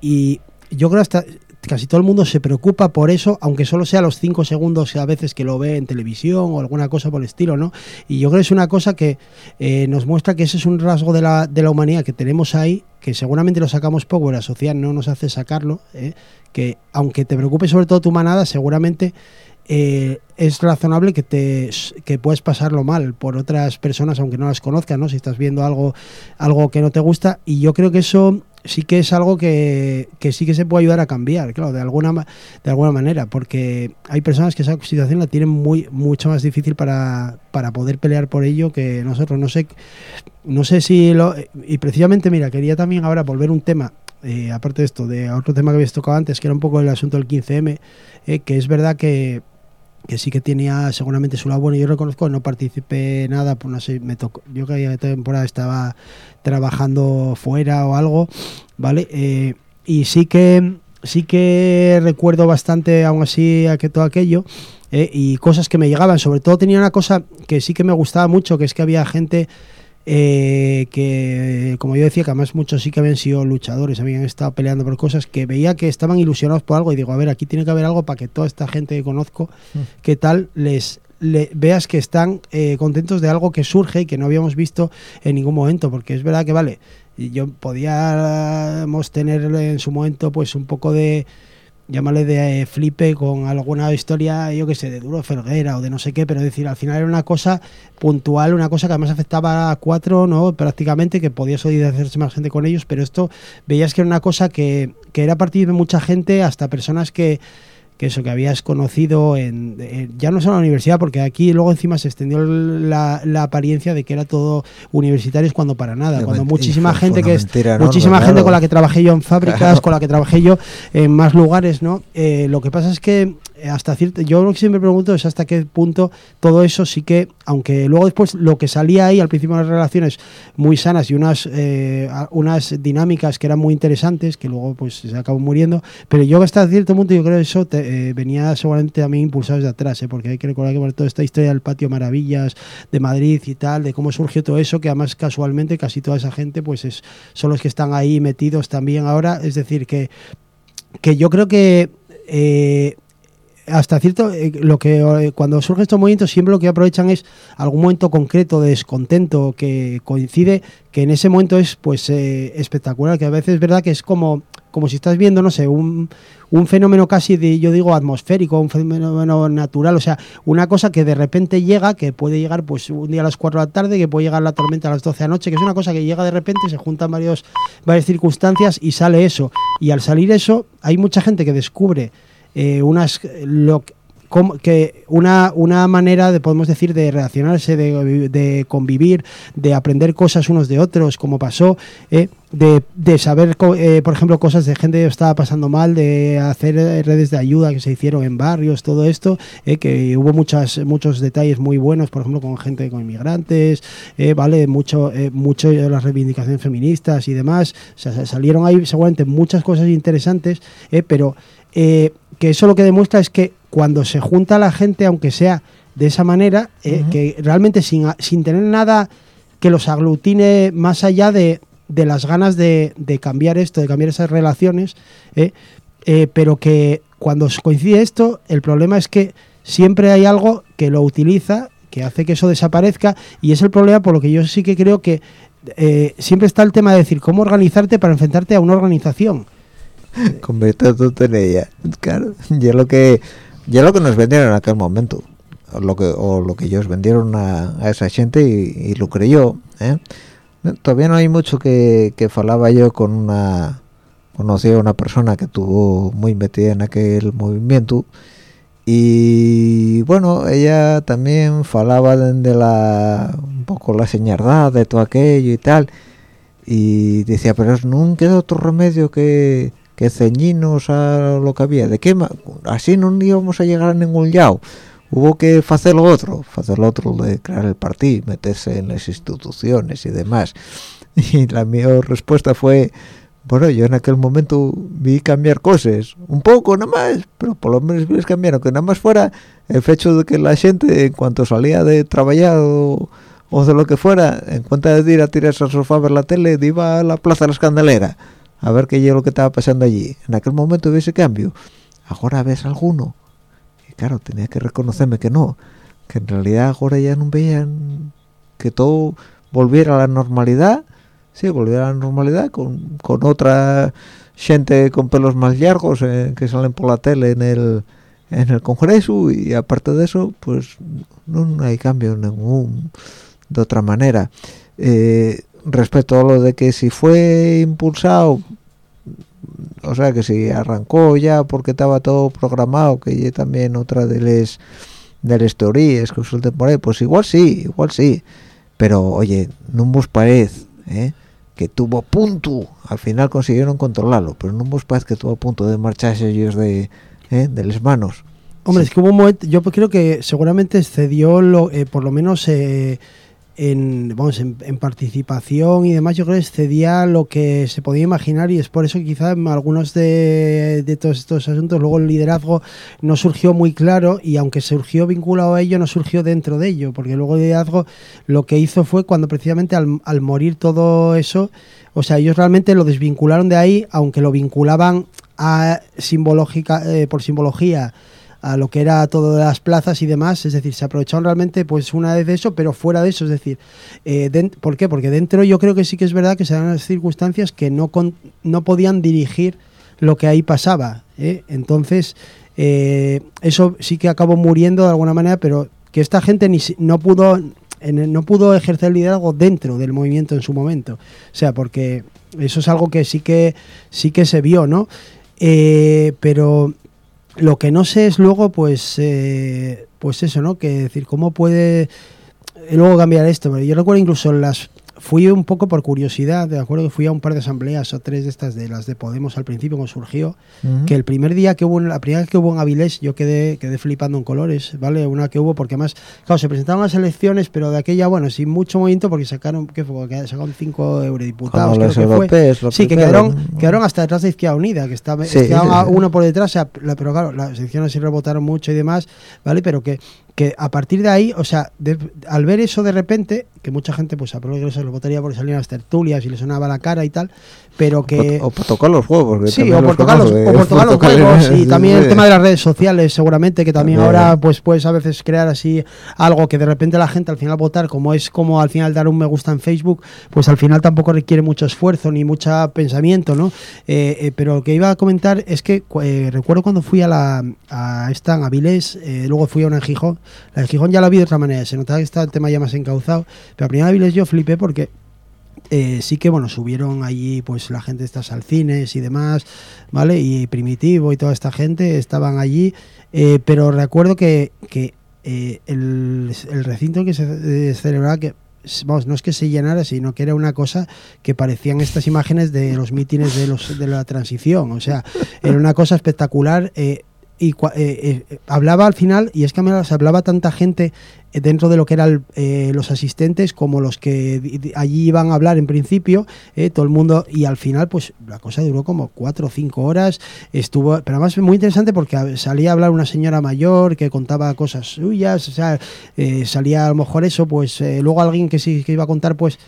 Y yo creo hasta casi todo el mundo se preocupa por eso, aunque solo sea los cinco segundos a veces que lo ve en televisión o alguna cosa por el estilo, ¿no? Y yo creo que es una cosa que eh, nos muestra que ese es un rasgo de la, de la humanidad que tenemos ahí, que seguramente lo sacamos poco, la sociedad no nos hace sacarlo, ¿eh? que aunque te preocupe sobre todo tu manada, seguramente eh, es razonable que te que puedes pasarlo mal por otras personas aunque no las conozcas, ¿no? Si estás viendo algo algo que no te gusta y yo creo que eso sí que es algo que, sí que se puede ayudar a cambiar, claro, de alguna, de alguna manera, porque hay personas que esa situación la tienen muy mucho más difícil para, para poder pelear por ello que nosotros. No sé, no sé si lo... Y precisamente, mira, quería también ahora volver un tema, eh, aparte de esto, de otro tema que habéis tocado antes, que era un poco el asunto del 15M, eh, que es verdad que que sí que tenía seguramente su lado bueno. Yo reconozco no participé nada, pues no sé, me tocó. Yo que aquella temporada estaba trabajando fuera o algo, ¿vale? Eh, y sí que sí que recuerdo bastante aún así a que todo aquello eh, y cosas que me llegaban. Sobre todo tenía una cosa que sí que me gustaba mucho, que es que había gente eh, que como yo decía que además muchos sí que habían sido luchadores, habían estado peleando por cosas que veía que estaban ilusionados por algo y digo, a ver, aquí tiene que haber algo para que toda esta gente que conozco, mm. que tal, les veas que están eh, contentos de algo que surge y que no habíamos visto en ningún momento, porque es verdad que vale, yo podíamos tener en su momento pues un poco de llámale de eh, flipe con alguna historia, yo que sé, de Duro Ferguera o de no sé qué, pero decir, al final era una cosa puntual, una cosa que además afectaba a cuatro, ¿no? Prácticamente, que podía hacerse más gente con ellos, pero esto veías que era una cosa que, que era a partir de mucha gente hasta personas que que eso que habías conocido en, ya no solo en la universidad, porque aquí luego encima se extendió la, apariencia de que era todo universitarios cuando para nada, cuando muchísima gente que es muchísima gente con la que trabajé yo en fábricas, con la que trabajé yo en más lugares, ¿no? Eh, lo que pasa es que hasta cierto, yo lo que siempre pregunto es hasta qué punto todo eso sí que, aunque luego después lo que salía ahí al principio las relaciones muy sanas y unas, eh, unas dinámicas que eran muy interesantes, que luego pues se acabó muriendo, pero yo hasta cierto punto yo creo que eso eh, venía seguramente también impulsado desde atrás, eh, porque hay que recordar que toda esta historia del patio Maravillas de Madrid y tal, de cómo surgió todo eso, que además casualmente casi toda esa gente pues es, son los que están ahí metidos también ahora, es decir, que, que yo creo que hasta cierto, eh, lo que eh, cuando surgen estos movimientos siempre lo que aprovechan es algún momento concreto de descontento que coincide, que en ese momento es pues eh, espectacular, que a veces es verdad que es como, como si estás viendo, no sé, un, un fenómeno casi de, yo digo, atmosférico, un fenómeno natural, o sea, una cosa que de repente llega, que puede llegar pues un día a las 4 de la tarde, que puede llegar la tormenta a las 12 de la noche, que es una cosa que llega de repente, se juntan varios, varias circunstancias y sale eso. Y al salir eso, hay mucha gente que descubre eh, unas lo, que una, una manera de podemos decir de relacionarse de, convivir de aprender cosas unos de otros como pasó eh, de, saber eh, por ejemplo cosas de gente que estaba pasando mal de hacer redes de ayuda que se hicieron en barrios todo esto que hubo muchas muchos detalles muy buenos por ejemplo con gente con inmigrantes vale mucho mucho de las reivindicaciones feministas y demás. Salieron ahí seguramente muchas cosas interesantes pero que eso lo que demuestra es que cuando se junta la gente, aunque sea de esa manera, eh, que realmente sin, sin, tener nada que los aglutine más allá de, de las ganas de, de, cambiar esto, de cambiar esas relaciones, eh, pero que cuando coincide esto, el problema es que siempre hay algo que lo utiliza, que hace que eso desaparezca, y es el problema por lo que yo sí que creo que siempre está el tema de decir cómo organizarte para enfrentarte a una organización. convirtiéndote en ella claro ya lo que ya lo que nos vendieron en aquel momento lo que o lo que ellos vendieron a, esa gente y, lo creyó ¿eh? todavía no hay mucho que, que falaba yo con una conocí a una persona que tuvo muy metida en aquel movimiento y bueno ella también falaba de, la un poco la señardad de todo aquello y tal y decía pero no queda otro remedio que que ceñinos a lo que había. De qué así no íbamos a llegar a ningún lado hubo que hacer lo otro hacer lo otro de crear el partido meterse en las instituciones y demás. Y la mi respuesta fue bueno yo en aquel momento vi cambiar cosas un poco nada más pero por lo menos vi cambiar que nada más fuera el hecho de que la gente en cuanto salía de trabajar o, de lo que fuera en cuenta de ir a tirarse al sofá a ver la tele iba a la plaza de la escandalera a ver qué es lo que estaba pasando allí. En aquel momento vi ese cambio. Ahora ves alguno. Y claro, tenía que reconocerme que no. Que en realidad ahora ya no veían que todo volviera a la normalidad. Sí, volviera a la normalidad con, otra gente con pelos más largos eh, que salen por la tele en el en el Congreso y aparte de eso, pues no hay cambio ningún de otra manera. Eh, respecto a lo de que si fue impulsado o sea que si arrancó ya porque estaba todo programado que ya también otra de las de las teorías que suelten por ahí pues igual sí igual sí pero oye no vos parece ¿eh? que tuvo punto al final consiguieron controlarlo pero no vos parece que tuvo punto de marcharse ellos de ¿eh? de las manos hombre es que hubo un momento yo creo que seguramente cedió lo eh, por lo menos eh, en, vamos, en, participación y demás, yo creo que excedía lo que se podía imaginar y es por eso que quizá algunos de, de, todos estos asuntos luego el liderazgo no surgió muy claro y aunque surgió vinculado a ello, no surgió dentro de ello, porque luego el liderazgo lo que hizo fue cuando precisamente al, al morir todo eso, o sea, ellos realmente lo desvincularon de ahí, aunque lo vinculaban a simbológica, eh, por simbología a lo que era todo de las plazas y demás, es decir, se aprovecharon realmente pues una vez de eso, pero fuera de eso, es decir, eh, ¿por qué? Porque dentro yo creo que sí que es verdad que se dan las circunstancias que no, no podían dirigir lo que ahí pasaba, ¿eh? entonces eh, eso sí que acabó muriendo de alguna manera, pero que esta gente ni no pudo no pudo ejercer liderazgo dentro del movimiento en su momento, o sea, porque eso es algo que sí que sí que se vio, ¿no? pero lo que no sé es luego, pues, eh, pues eso, ¿no? Que decir, ¿cómo puede luego cambiar esto? Yo recuerdo incluso las fui un poco por curiosidad, de acuerdo que fui a un par de asambleas o tres de estas de las de Podemos al principio cuando surgió, que el primer día que hubo, la primera vez que hubo en Avilés, yo quedé, quedé flipando en colores, ¿vale? Una que hubo porque más, claro, se presentaron las elecciones, pero de aquella, bueno, sin mucho movimiento porque sacaron, ¿qué fue? sacaron cinco eurodiputados, creo que fue. Sí, que quedaron, quedaron hasta detrás de Izquierda Unida, que estaba, uno por detrás, pero claro, las elecciones sí rebotaron mucho y demás, ¿vale? Pero que que a partir de ahí, o sea, al ver eso de repente, que mucha gente pues a que se lo votaría porque salían las tertulias y le sonaba la cara y tal, pero que... O, por tocar los juegos. Sí, o por, tocar los, o por tocar los juegos y también el tema de las redes sociales, seguramente, que también ahora pues puedes a veces crear así algo que de repente la gente al final votar, como es como al final dar un me gusta en Facebook, pues al final tampoco requiere mucho esfuerzo ni mucho pensamiento, ¿no? Eh, eh, pero lo que iba a comentar es que eh, recuerdo cuando fui a la a esta en Avilés, luego fui a una en Gijón, la de Gijón ya la vi de otra manera, se notaba que está el tema ya más encauzado, pero a primera Avilés yo flipé porque eh, sí que bueno subieron allí pues la gente estas al cines y demás vale y primitivo y toda esta gente estaban allí eh, pero recuerdo que, que eh, el, recinto que se celebraba que vamos, no es que se llenara, sino que era una cosa que parecían estas imágenes de los mítines de, los, de la transición. O sea, era una cosa espectacular y hablaba al final, y es que me hablaba tanta gente dentro de lo que eran los asistentes como los que allí iban a hablar en principio, todo el mundo, y al final pues la cosa duró como cuatro o cinco horas, estuvo, pero además muy interesante porque salía a hablar una señora mayor que contaba cosas suyas, o sea, salía a lo mejor eso, pues luego alguien que sí que iba a contar pues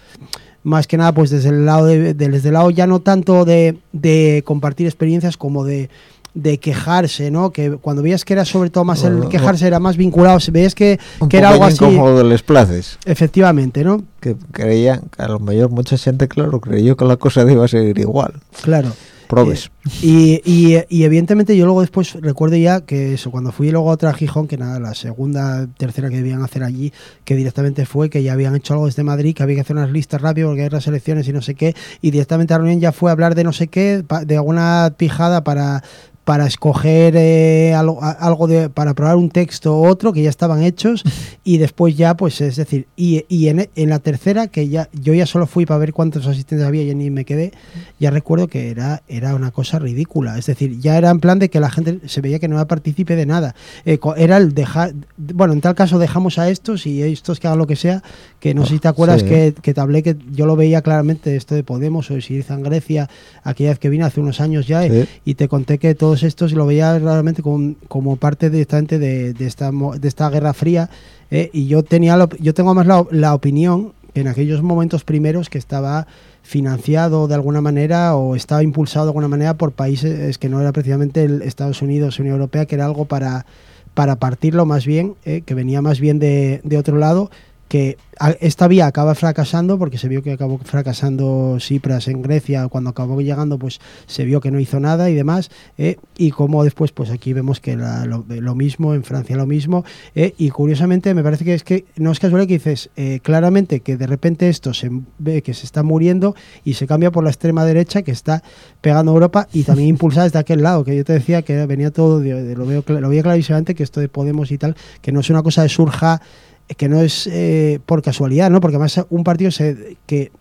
más que nada pues desde el lado de, desde el lado ya no tanto de compartir experiencias como de de quejarse, ¿no? Que cuando veías que era sobre todo más el quejarse era más vinculado, veías que, que era algo así. de los places. Efectivamente, ¿no? Que creían, a lo mejor mucha gente, claro, creyó que la cosa iba a seguir igual. Claro. Probes. Eh, y, y, evidentemente yo luego después recuerdo ya que eso, cuando fui luego a otra Gijón, que nada, la segunda, tercera que debían hacer allí, que directamente fue que ya habían hecho algo desde Madrid, que había que hacer unas listas rápido porque hay las elecciones y no sé qué, y directamente la reunión ya fue a hablar de no sé qué, de alguna pijada para para escoger eh, algo, algo, de para probar un texto u otro que ya estaban hechos y después ya pues es decir y, y en, en, la tercera que ya yo ya solo fui para ver cuántos asistentes había y ni me quedé ya recuerdo que era era una cosa ridícula. Es decir ya era en plan de que la gente se veía que no era partícipe de nada. Eh, era el dejar bueno en tal caso dejamos a estos y estos que hagan lo que sea que no sé si te acuerdas que, que, te hablé que yo lo veía claramente esto de Podemos o de Siriza en Grecia aquella vez que vine hace unos años ya eh, y te conté que todo estos lo veía realmente como, parte directamente de, de, esta, de esta Guerra Fría eh, y yo tenía yo tengo más la, la, opinión en aquellos momentos primeros que estaba financiado de alguna manera o estaba impulsado de alguna manera por países que no era precisamente el Estados Unidos, Unión Europea, que era algo para, para partirlo más bien, eh, que venía más bien de otro lado que esta vía acaba fracasando porque se vio que acabó fracasando Cipras en Grecia. Cuando acabó llegando pues se vio que no hizo nada y demás eh, y como después pues aquí vemos que lo, mismo en Francia lo mismo eh, y curiosamente me parece que es que no es casual que dices eh, claramente que de repente esto se ve que se está muriendo y se cambia por la extrema derecha que está pegando a Europa y también impulsada desde aquel lado que yo te decía que venía todo lo veo lo veía clarísimamente que esto de Podemos y tal que no es una cosa de surja que no es eh, por casualidad, ¿no? Porque además un partido que,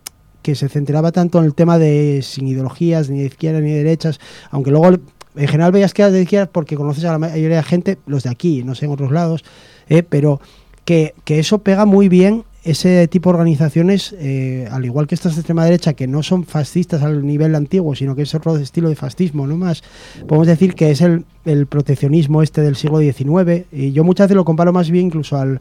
que se centraba tanto en el tema de sin ideologías, ni de izquierda ni de derechas, aunque luego en general veías que era de izquierda porque conoces a la mayoría de gente, los de aquí, no sé, en otros lados, ¿eh? pero que, eso pega muy bien ese tipo de organizaciones, eh, al igual que estas de extrema derecha, que no son fascistas al nivel antiguo, sino que es otro estilo de fascismo, no más, podemos decir que es el, el proteccionismo este del siglo XIX, y yo muchas veces lo comparo más bien incluso al,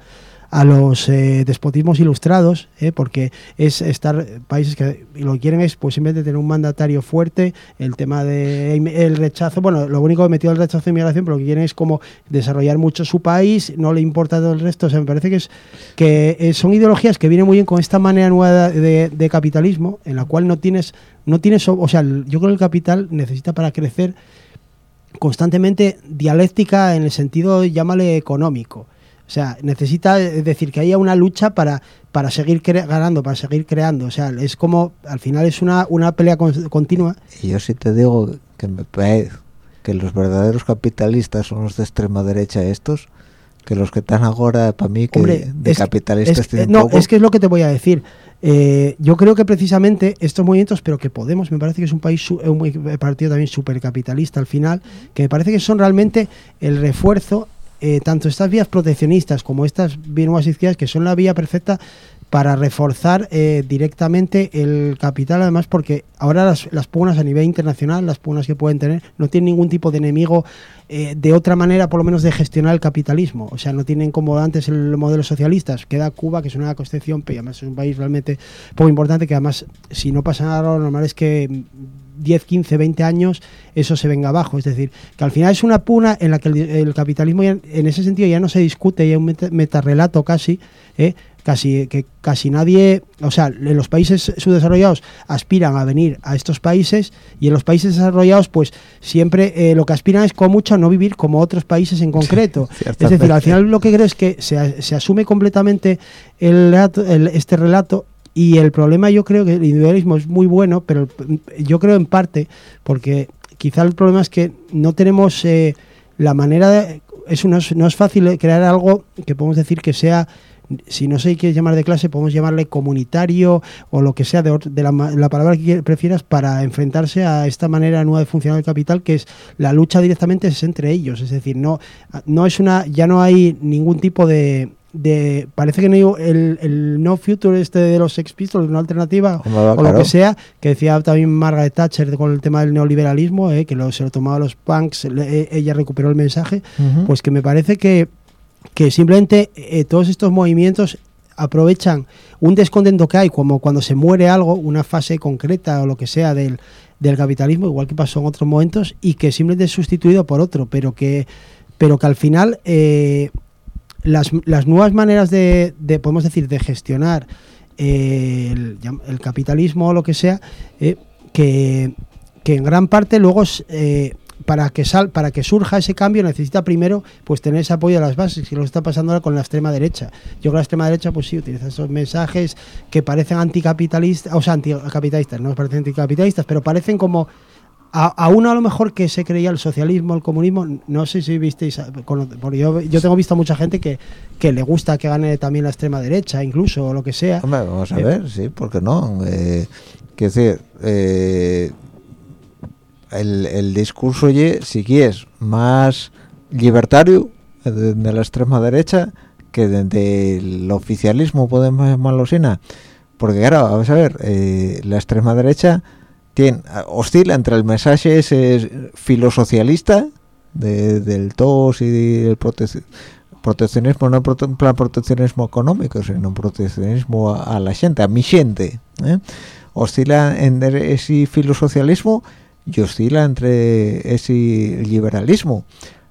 a los eh, despotismos ilustrados, eh, porque es estar países que lo que quieren es pues simplemente tener un mandatario fuerte, el tema de el rechazo, bueno, lo único que metido el rechazo de inmigración, pero lo que quieren es como desarrollar mucho su país, no le importa todo el resto, o sea, me parece que es que eh, son ideologías que vienen muy bien con esta manera nueva de, de capitalismo, en la cual no tienes, no tienes, o sea, yo creo que el capital necesita para crecer constantemente dialéctica en el sentido, llámale económico. O sea, necesita decir que haya una lucha para, para seguir ganando, para seguir creando. O sea, es como, al final es una, una pelea continua. Y yo sí te digo que me que los verdaderos capitalistas son los de extrema derecha estos que los que están ahora para mí que de capitalistas tienen no es que es lo que te voy a decir eh, yo creo que precisamente estos movimientos pero que Podemos me parece que es un país un partido también supercapitalista al final que me parece que son realmente el refuerzo eh, tanto estas vías proteccionistas como estas nuevas izquierdas que son la vía perfecta para reforzar eh, directamente el capital, además porque ahora las, las, pugnas a nivel internacional, las pugnas que pueden tener, no tienen ningún tipo de enemigo eh, de otra manera, por lo menos, de gestionar el capitalismo. O sea, no tienen como antes el modelo socialista, queda Cuba, que es una concepción, pero además es un país realmente poco importante, que además, si no pasa nada, lo normal es que 10, 15, 20 años eso se venga abajo. Es decir, que al final es una puna en la que el, capitalismo en ese sentido ya no se discute, ya hay un metarrelato casi, ¿eh? casi que casi nadie, o sea, en los países subdesarrollados aspiran a venir a estos países y en los países desarrollados pues siempre eh, lo que aspiran es como mucho a no vivir como otros países en concreto. es decir, al final lo que creo es que se, se asume completamente el, este relato y el problema yo creo que el individualismo es muy bueno, pero yo creo en parte porque quizá el problema es que no tenemos eh, la manera de... Es no es fácil crear algo que podemos decir que sea si no sé qué llamar de clase, podemos llamarle comunitario o lo que sea de, la, palabra que prefieras para enfrentarse a esta manera nueva de funcionar el capital, que es la lucha directamente es entre ellos. Es decir, no, no es una, ya no hay ningún tipo de, parece que no hay el, no future este de los Sex Pistols, una alternativa o lo que sea, que decía también Margaret Thatcher con el tema del neoliberalismo, eh, que se lo tomaba los punks, e, ella recuperó el mensaje, pues que me parece que que simplemente eh, todos estos movimientos aprovechan un descontento que hay, como cuando se muere algo, una fase concreta o lo que sea del, capitalismo, igual que pasó en otros momentos, y que simplemente es sustituido por otro, pero que, pero que al final eh, las, nuevas maneras de, podemos decir, de gestionar eh, el, capitalismo o lo que sea, que, que, en gran parte luego para que sal, para que surja ese cambio necesita primero pues tener ese apoyo de las bases, y lo está pasando ahora con la extrema derecha. Yo con la extrema derecha pues sí utiliza esos mensajes que parecen anticapitalistas, o sea, anticapitalistas, no parecen anticapitalistas, pero parecen como a, uno a lo mejor que se creía el socialismo, el comunismo, no sé si visteis, porque yo, yo tengo visto a mucha gente que, que le gusta que gane también la extrema derecha, incluso, o lo que sea. vamos a eh, ver, sí, porque no? Eh, decir, eh, el, discurso y si quieres más libertario de, la extrema derecha que del oficialismo podemos llamarlo así porque claro vamos a ver eh, la extrema derecha tiene oscila entre el mensaje ese filosocialista del TOS y el proteccionismo no en plan proteccionismo económico sino proteccionismo a, la gente a mi gente ¿eh? oscila en ese filosocialismo y oscila entre ese liberalismo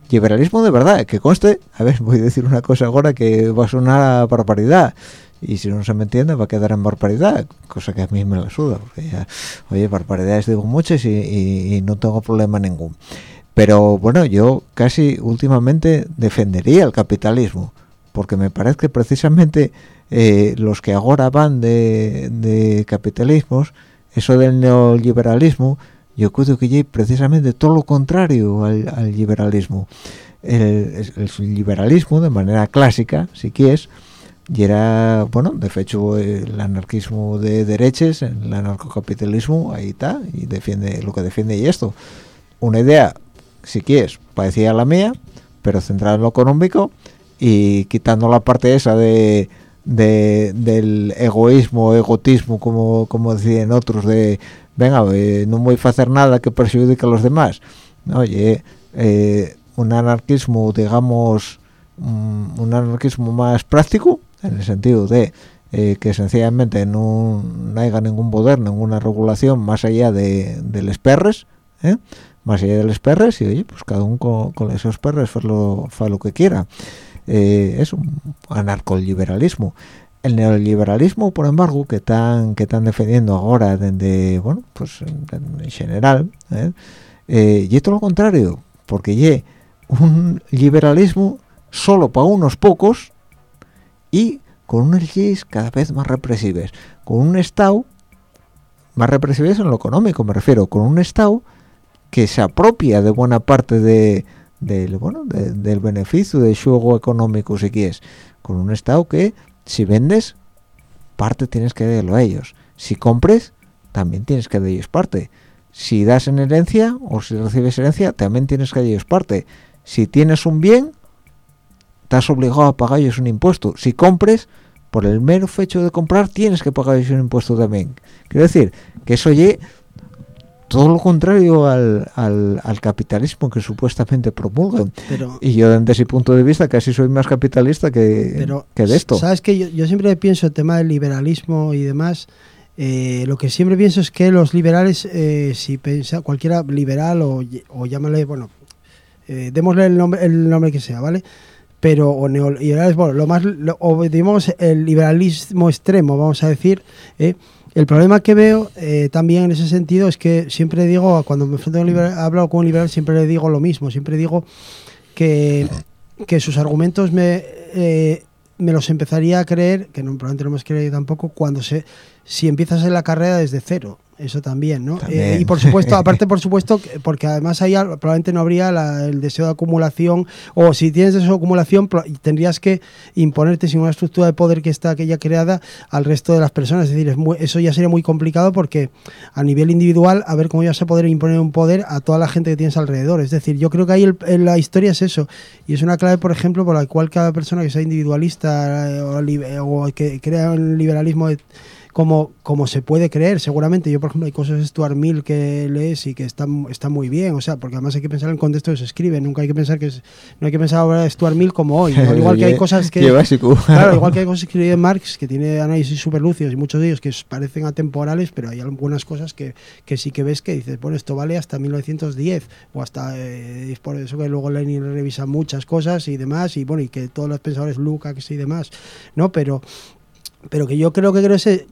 liberalismo de verdad que conste a ver voy a decir una cosa ahora que va a sonar a barbaridad y si no se me entiende va a quedar en barbaridad cosa que a mí me la suda oye barbaridades digo muchas y, no tengo problema ningún. Pero bueno yo casi últimamente defendería el capitalismo porque me parece que precisamente eh, los que ahora van de, de capitalismos eso del neoliberalismo yo creo que hay precisamente todo lo contrario al, liberalismo. El, liberalismo de manera clásica si quieres y era bueno de hecho el anarquismo de derechas el anarcocapitalismo ahí está y defiende lo que defiende y esto una idea si quieres parecía la mía pero centrada en lo económico y quitando la parte esa de, del egoísmo egotismo como como decían otros de venga, eh, no voy a hacer nada que perjudique a los demás. Oye, eh, un anarquismo, digamos, mm, un anarquismo más práctico, en el sentido de eh, que sencillamente no, haya ningún poder, ninguna regulación más allá de, los perres, más allá de los perres, y oye, pues cada uno con, esos perres fa lo, que quiera. es un anarcoliberalismo el neoliberalismo por embargo que están defendiendo ahora desde bueno pues en, general ¿eh? ¿eh? y esto lo contrario porque ye un liberalismo solo para unos pocos y con unas leyes cada vez más represivas con un estado más represivas en lo económico me refiero. Con un estado que se apropia de buena parte de, del bueno del beneficio del juego económico si quieres. Con un estado que si vendes parte tienes que darlo a ellos. Si compres también tienes que de ellos parte. Si das en herencia o si recibes herencia también tienes que de ellos parte. Si tienes un bien estás obligado a pagar ellos un impuesto si compres por el mero hecho de comprar tienes que pagar ellos un impuesto también quiero decir que eso oye todo lo contrario al, al, capitalismo que supuestamente promulgan. y yo desde ese punto de vista casi soy más capitalista que, que de esto. Sabes que yo, siempre pienso el tema del liberalismo y demás. Eh, lo que siempre pienso es que los liberales, eh, si piensa cualquiera liberal o, o llámale, bueno, eh, démosle el nombre, el nombre que sea, ¿vale? Pero, o neoliberales, bueno, lo más, o digamos el liberalismo extremo, vamos a decir, ¿eh? El problema que veo eh, también en ese sentido es que siempre digo, cuando me enfrento a un liberal, hablo con un liberal, siempre le digo lo mismo, siempre digo que, sus argumentos me, eh, me los empezaría a creer, que no, probablemente no me creído tampoco, cuando se, si empiezas en la carrera desde cero eso también, ¿no? Eh, y por supuesto, aparte por supuesto, porque además ahí probablemente no habría el deseo de acumulación, o si tienes deseo de acumulación, tendrías que imponerte sin una estructura de poder que está aquella creada al resto de las personas. Es decir, eso ya sería muy complicado porque a nivel individual, a ver cómo ya se poder imponer un poder a toda la gente que tienes alrededor. Es decir, yo creo que ahí la historia es eso. Y es una clave, por ejemplo, por la cual cada persona que sea individualista eh, o, o que crea un liberalismo como, como se puede creer, seguramente. Yo, por ejemplo, hay cosas de Stuart Mill que lees y que están, están muy bien, o sea, porque además hay que pensar en el contexto que se escribe, nunca hay que pensar que no hay que pensar ahora de Stuart Mill como hoy, igual que hay cosas que... claro, igual que hay cosas que Marx, que tiene análisis súper lúcidos y muchos de ellos que parecen atemporales, pero hay algunas cosas que, que sí que ves que dices, bueno, esto vale hasta 1910 o hasta... Eh, por eso que luego Lenin revisa muchas cosas y demás, y bueno, y que todos los pensadores Lukács y demás, ¿no? Pero pero que yo creo que creo ese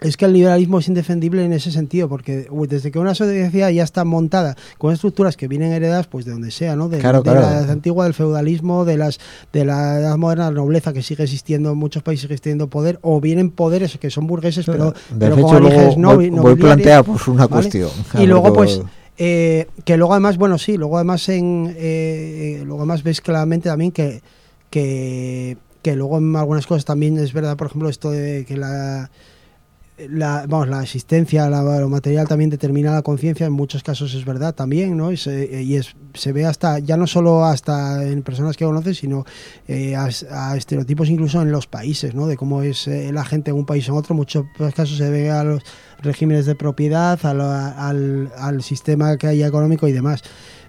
es que el liberalismo es indefendible en ese sentido, porque desde que una sociedad ya está montada con estructuras que vienen heredadas, pues de donde sea, ¿no? De, la antigua, del feudalismo, de las de la edad moderna, la nobleza que sigue existiendo en muchos países, sigue existiendo poder, o vienen poderes que son burgueses, pero, pero con orígenes no, voy, voy plantear pues una cuestión. Y luego, pues. Eh, que luego además, bueno, sí, luego además en eh, luego además ves claramente también que, que, que luego en algunas cosas también es verdad, por ejemplo, esto de que la la, vamos, la existencia, lo material también determina la conciencia, en muchos casos es verdad también, ¿no? Y, se, y es, se ve hasta, ya no solo hasta en personas que conoces, sino eh, a, estereotipos incluso en los países, ¿no? De cómo es eh, la gente en un país o en otro, en muchos casos se ve a los regímenes de propiedad, al, al sistema que hay económico y demás.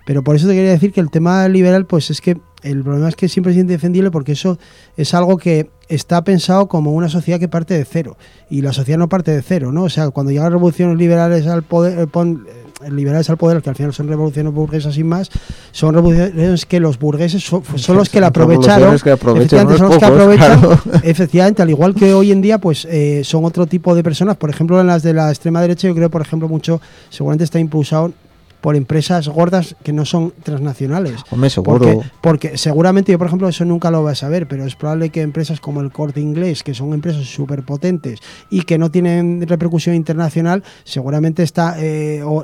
Pero por eso te quería decir que el tema liberal, pues es que el problema es que siempre es indefendible porque eso es algo que está pensado como una sociedad que parte de cero. Y la sociedad no parte de cero, ¿no? O sea, cuando llegan revoluciones liberales al poder, eh, eh, liberales al poder, que al final son revoluciones burguesas sin más, son revoluciones que los burgueses son, los que la aprovecharon, que efectivamente son los que aprovechan, efectivamente, al igual que hoy en día, pues eh, son otro tipo de personas, por ejemplo, en las de la extrema derecha, yo creo, por ejemplo, mucho, seguramente está impulsado por empresas gordas que no son transnacionales. Hombre, seguro. Porque, seguramente yo, por ejemplo, eso nunca lo vas a ver, pero es probable que empresas como el Corte Inglés, que son empresas súper potentes y que no tienen repercusión internacional, seguramente está, eh, o,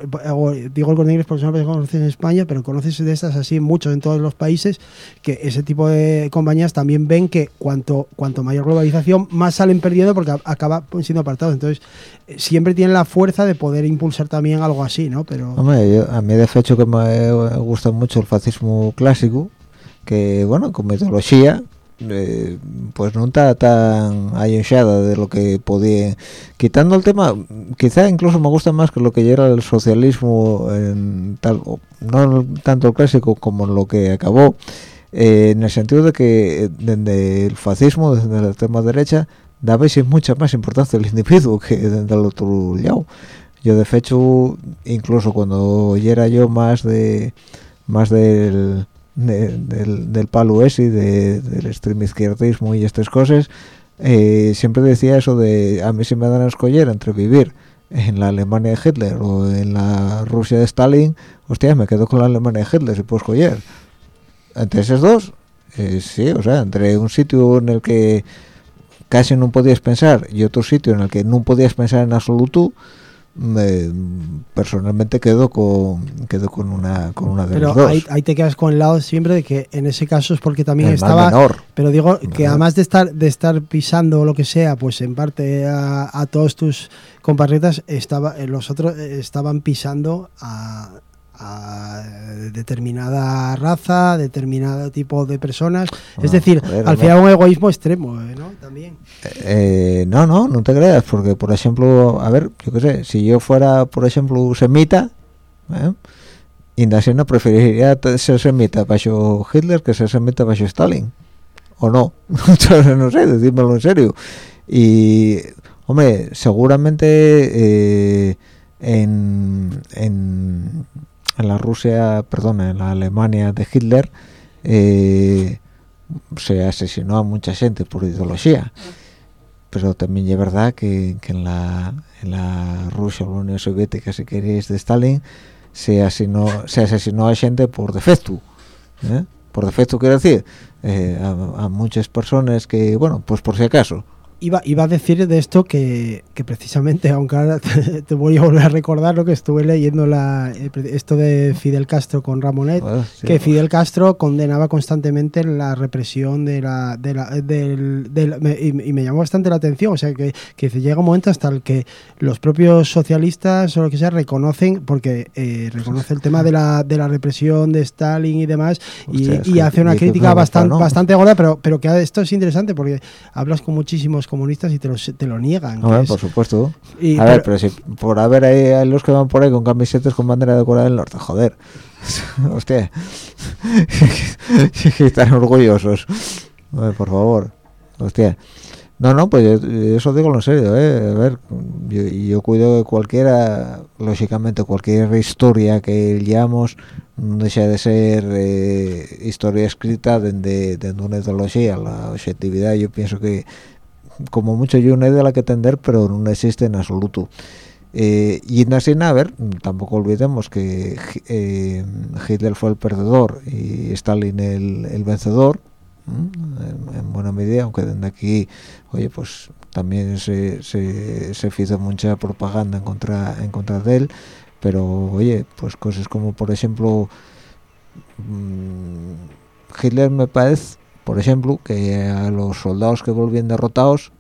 digo el Corte Inglés porque no conoces en España, pero conoces de estas así muchos en todos los países, que ese tipo de compañías también ven que cuanto, cuanto mayor globalización, más salen perdiendo porque acaba siendo apartados. Entonces, eh, siempre tienen la fuerza de poder impulsar también algo así, ¿no? Pero a mí de hecho que me gusta mucho el fascismo clásico que bueno con metodología eh, pues no está tan ayunchada de lo que podía. Quitando el tema quizá incluso me gusta más que lo que era el socialismo en tal no tanto el clásico como lo que acabó eh, en el sentido de que desde el fascismo desde la extrema derecha daba mucha más importancia al individuo que desde el otro lado yo de hecho incluso cuando era yo más de más del del, palo ese de, del extremo izquierdismo y estas cosas eh, siempre decía eso de a mí si me dan a escoger entre vivir en la Alemania de Hitler o en la Rusia de Stalin hostia me quedo con la Alemania de Hitler si puedo escoger entre esos dos eh, sí o sea entre un sitio en el que casi no podías pensar y otro sitio en el que no podías pensar en absoluto personalmente quedo con quedo con una con una de pero los dos. Ahí, ahí te quedas con el lado siempre de que en ese caso es porque también estaba menor. pero digo que además de estar de estar pisando lo que sea pues en parte a, a todos tus compatriotas estaba eh, los otros eh, estaban pisando a a determinada raza, determinado tipo de personas. es decir, al final un egoísmo extremo, ¿eh? ¿no? También. Eh, no, no, no te creas, porque por ejemplo, a ver, yo qué sé, si yo fuera, por ejemplo, semita, ¿eh? y no preferiría ser semita para Hitler que ser semita para Stalin. ¿O no? no sé, decídmelo en serio. Y, hombre, seguramente en, en en la Rusia, perdón, en la Alemania de Hitler, eh, se asesinó a mucha gente por ideología. Pero también es verdad que, en, la, en la Rusia la Unión Soviética, si queréis, de Stalin, se asesinó, se asesinó a gente por defecto. ¿eh? Por defecto quiero decir, eh, a muchas personas que, bueno, pues por si acaso, Iba, iba a decir de esto que, precisamente, aunque ahora te, voy a volver a recordar lo que estuve leyendo la, eh, esto de Fidel Castro con Ramonet, ah, que Fidel Castro condenaba constantemente la represión de la, de la del, y, me llamó bastante la atención, o sea que, que llega un momento hasta el que los propios socialistas o lo que sea reconocen, porque eh, reconoce el tema de la, de la represión de Stalin y demás, y, hace una crítica bastante, bastante gorda, pero, pero que esto es interesante porque hablas con muchísimos comunistas y te lo, te lo niegan. por supuesto. a ver, pero si por haber ahí los que van por ahí con camisetas con bandera de Corea del Norte, joder. Hostia. Están orgullosos. por favor. Hostia. No, no, pues eso digo en serio, ¿eh? A ver, yo, yo cuido de cualquiera, lógicamente, cualquier historia que llamamos no deja de ser eh, historia escrita desde de, una ideología. La objetividad, yo pienso que como mucho hay una idea a la que tender pero no existe en absoluto. Eh, y en a ver tampoco olvidemos que eh, Hitler fue el perdedor y Stalin el, vencedor en, buena medida aunque desde aquí oye pues también se, se, se hizo mucha propaganda en contra en contra de él pero oye pues cosas como por ejemplo mm, Hitler me parece por ejemplo, que a los soldados que volvían derrotados,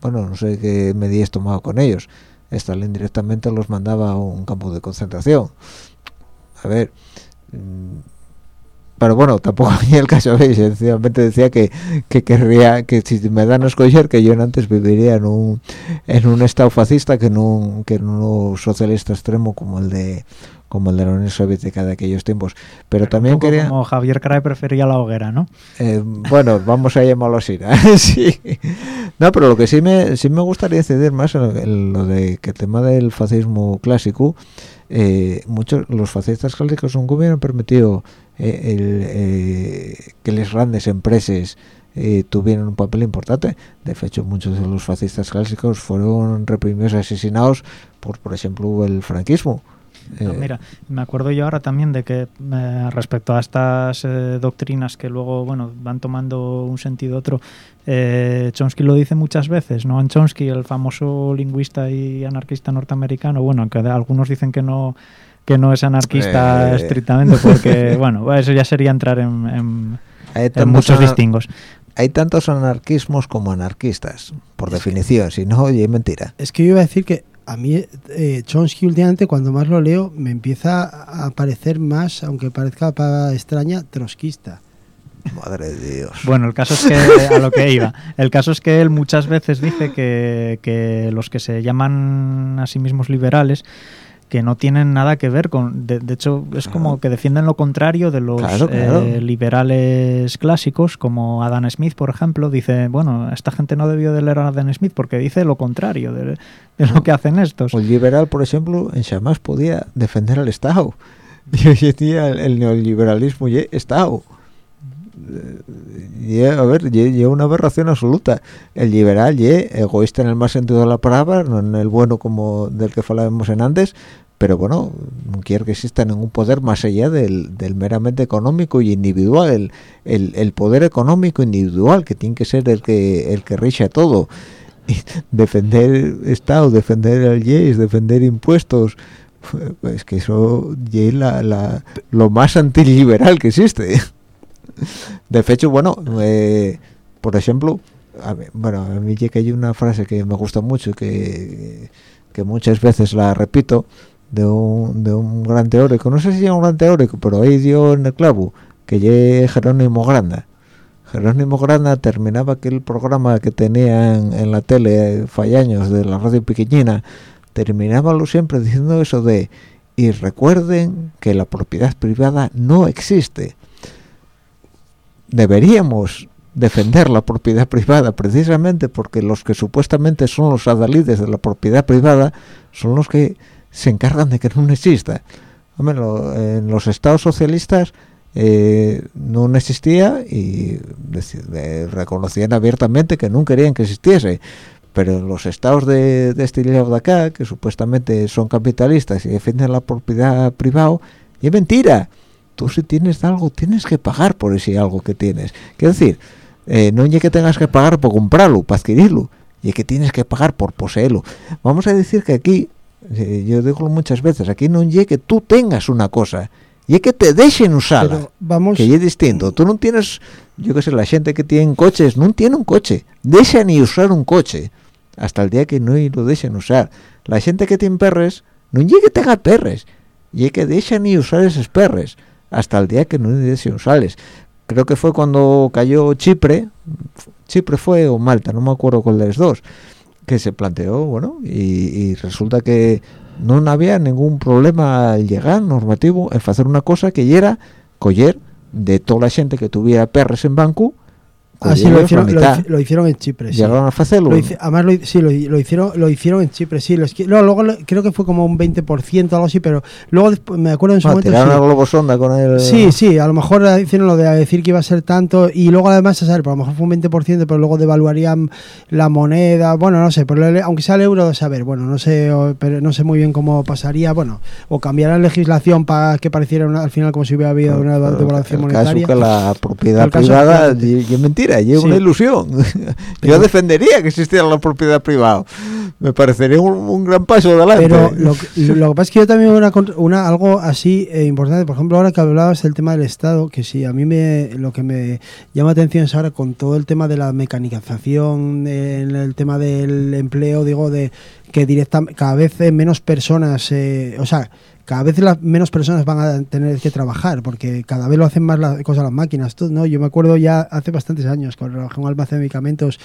bueno, no sé qué medidas tomaba con ellos. Stalin directamente los mandaba a un campo de concentración. A ver, mm, pero bueno, tampoco había el caso, ¿veis? sencillamente decía que, que querría, que si me dan a escoger, que yo antes viviría en un, en un estado fascista que en un, que en socialista extremo como el de como el de la Unión Soviética de aquellos tiempos. Pero, también quería... Como Javier Cray prefería la hoguera, ¿no? Eh, bueno, vamos a llamarlo así. sí. No, pero lo que sí me, sí me gustaría decidir más en lo, de que el tema del fascismo clásico, eh, muchos los fascistas clásicos nunca hubieran permitido eh, el, que las grandes empresas tuvieran un papel importante. De hecho, muchos de los fascistas clásicos fueron reprimidos y asesinados por, por ejemplo, el franquismo. Eh, mira, me acuerdo yo ahora también de que eh, respecto a estas eh, doctrinas que luego bueno van tomando un sentido otro, Chomsky lo dice muchas veces, ¿no? Chomsky, el famoso lingüista y anarquista norteamericano, bueno, aunque algunos dicen que no que no es anarquista estrictamente, porque bueno, eso ya sería entrar en, muchos distingos hay tantos anarquismos como anarquistas, por definición, si no, oye, mentira. Es que yo iba a decir que a mí eh, Chomsky últimamente cuando más lo leo me empieza a parecer más, aunque parezca extraña, trotskista. Madre de Dios. Bueno, el caso es que a lo que iba. El caso es que él muchas veces dice que, que los que se llaman a sí mismos liberales que no tienen nada que ver con... De, hecho, es como que defienden lo contrario de los eh, liberales clásicos, como Adam Smith, por ejemplo, dice, bueno, esta gente no debió de leer a Adam Smith porque dice lo contrario de, lo que hacen estos. El liberal, por ejemplo, en Chamás podía defender al Estado. Y hoy día el, neoliberalismo y Estado. Y, a ver, y, una aberración absoluta. El liberal y egoísta en el más sentido de la palabra, no en el bueno como del que hablábamos en antes, pero bueno, no quiero que exista ningún poder más allá del, meramente económico y individual, el, el, poder económico individual que tiene que ser el que el que richa todo. defender Estado, defender el leyes, defender impuestos, es que eso es la, lo más antiliberal que existe. De hecho, bueno, eh, por ejemplo, bueno, a mí que hay una frase que me gusta mucho y que, que muchas veces la repito de un, de un gran teórico, no sé si es un gran teórico, pero ahí dio en el clavo, que es Jerónimo Granda. Jerónimo Granda terminaba aquel programa que tenían en la tele fallaños de la radio pequeñina, terminábalo siempre diciendo eso de y recuerden que la propiedad privada no existe. Deberíamos defender la propiedad privada precisamente porque los que supuestamente son los adalides de la propiedad privada son los que se encargan de que no exista. en los estados socialistas eh, no existía y reconocían abiertamente que no querían que existiese. Pero en los estados de, de este de acá, que supuestamente son capitalistas y defienden la propiedad privada, es mentira. Tú si tienes algo, tienes que pagar por ese algo que tienes. Quiero decir, eh, no es que tengas que pagar por comprarlo, para adquirirlo, y que tienes que pagar por poseerlo. Vamos a decir que aquí, eh, yo digo muchas veces, aquí no es que tú tengas una cosa, y es que te dejen usarla, vamos... que es distinto. Tú no tienes, yo qué sé, la gente que tiene coches, no tiene un coche, deja ni usar un coche hasta el día que no lo dejen usar. La gente que tiene perres, no es que tenga perres, y es que dejan ni usar esos perres hasta el día que no dejen usarles creo que fue cuando cayó Chipre, Chipre fue o Malta, no me acuerdo cuál de los dos, que se planteó, bueno, y, resulta que no había ningún problema al llegar normativo en hacer una cosa que era coger de toda la gente que tuviera perres en banco Ah, sí, lo hicieron, lo, hicieron, en Chipre. Sí. ¿Llegaron a hacerlo? además, lo, sí, lo, hicieron, lo hicieron en Chipre, sí. luego, creo que fue como un 20% algo así, pero luego me acuerdo en su ah, momento. Tiraron sí, globo sonda con el. Sí, sí, a lo mejor hicieron lo de decir que iba a ser tanto y luego además, a saber, a lo mejor fue un 20%, pero luego devaluarían la moneda. Bueno, no sé, pero aunque sea el euro, de saber, bueno, no sé, pero no sé muy bien cómo pasaría. Bueno, o cambiarán legislación para que pareciera al final como si hubiera habido una devaluación monetaria. Caso que la propiedad privada es mentira y es una ilusión. Yo defendería que existiera la propiedad privada. Me parecería un, gran paso adelante. Pero lo que, pasa es que yo también una, una algo así eh, importante, por ejemplo, ahora que hablabas del tema del Estado, que sí, a mí me, lo que me llama atención es ahora con todo el tema de la mecanización, en el tema del empleo, digo, de que directamente cada vez menos personas, eh, o sea, cada vez las menos personas van a tener que trabajar porque cada vez lo hacen más las cosas las máquinas. ¿no? Yo me acuerdo ya hace bastantes años cuando trabajé en un almacén de medicamentos,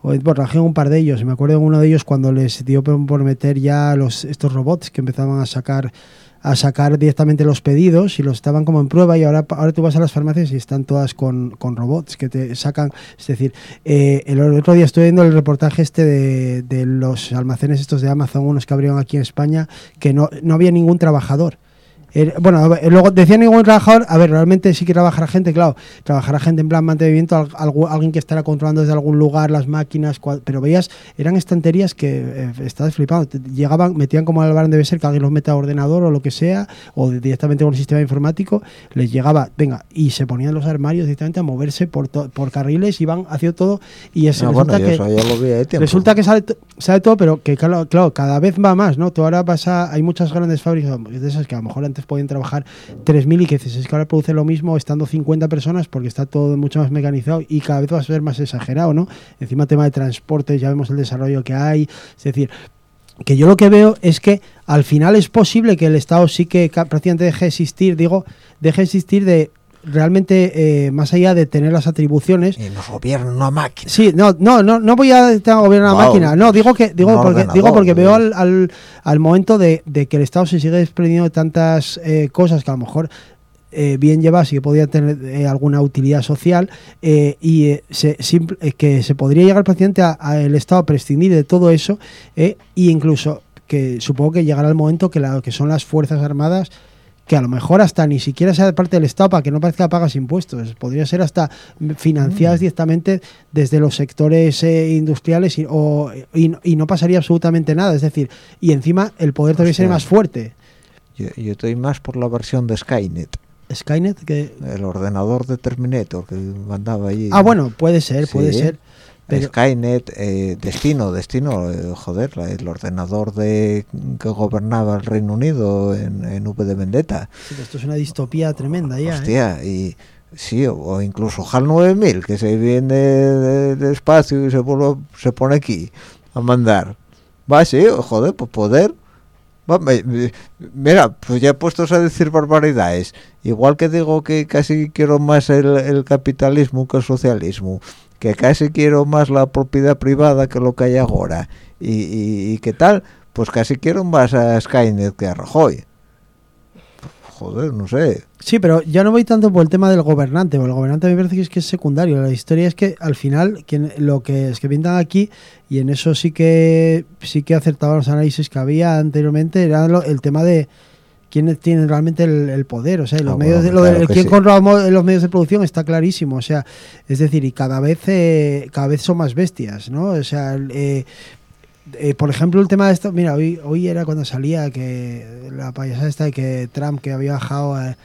o bueno, trabajé en un par de ellos. Me acuerdo en uno de ellos cuando les dio por meter ya los estos robots que empezaban a sacar a sacar directamente los pedidos y los estaban como en prueba y ahora, ahora tú vas a las farmacias y están todas con, con robots que te sacan, es decir, eh, el otro día estoy viendo el reportaje este de, de, los almacenes estos de Amazon, unos que abrieron aquí en España, que no, no había ningún trabajador eh, bueno, luego decía ningún trabajador, a ver, realmente sí que trabajará gente, claro, trabajará gente en plan mantenimiento, alguien que estará controlando desde algún lugar las máquinas, pero veías, eran estanterías que eh, estabas flipando, llegaban, metían como al bar debe ser que alguien los meta a ordenador o lo que sea, o directamente con un sistema informático, les llegaba, venga, y se ponían los armarios directamente a moverse por, por carriles, iban haciendo todo, y eso ah, resulta que, resulta que sale, sale todo, pero que claro, claro, cada vez va más, ¿no? Tú ahora pasa, hay muchas grandes fábricas de esas que a lo mejor antes pueden trabajar 3.000 y que dices, es que ahora produce lo mismo estando 50 personas porque está todo mucho más mecanizado y cada vez va a ser más exagerado, ¿no? Encima tema de transporte, ya vemos el desarrollo que hay, es decir, que yo lo que veo es que al final es posible que el Estado sí que prácticamente deje de existir, digo, deje de existir de realmente eh, más allá de tener las atribuciones gobierna una máquina. Sí no no no no voy a gobiernar una máquina. No digo que digo porque digo porque veo al, al, momento de, que el estado se sigue desprendiendo de tantas eh, cosas que a lo mejor eh, bien llevas y que podría tener alguna utilidad social y se, que se podría llegar paciente al Estado a prescindir de todo eso e incluso que supongo que llegará el momento que, la, que son las Fuerzas Armadas que a lo mejor hasta ni siquiera sea de parte del Estado para que no parezca que pagas impuestos. Podría ser hasta financiadas mm. directamente desde los sectores eh, industriales y, o, y, no pasaría absolutamente nada. Es decir, y encima el poder todavía sería más fuerte. Yo, estoy más por la versión de Skynet. Skynet que... El ordenador de Terminator que mandaba allí. Ah, bueno, puede ser, puede ser. Skynet, eh, Destino, Destino, eh, joder, el ordenador de que gobernaba el Reino Unido en, en V de Vendetta. esto es una distopía tremenda ya. Hostia, y sí, o, incluso HAL 9000, que se viene de, espacio y se, se pone aquí a mandar. Va, sí, joder, pues poder. mira, pues ya puestos a decir barbaridades. Igual que digo que casi quiero más el, el capitalismo que el socialismo que casi quiero más la propiedad privada que lo que hay ahora. Y, y, qué tal pues casi quiero más a Skynet que a Rajoy. Joder no sé. Sí pero ya no voy tanto por el tema del gobernante porque el gobernante me parece que es que es secundario. La historia es que al final quien, lo que es que pintan aquí y en eso sí que sí que acertaban los análisis que había anteriormente era el tema de quién tiene realmente el, poder, o sea, los ah, medios de, lo quién controla los medios de producción está clarísimo, o sea, es decir, y cada vez eh, cada vez son más bestias, ¿no? O sea, eh, eh, por ejemplo, el tema de esto, mira, hoy hoy era cuando salía que la payasada esta de que Trump que había bajado a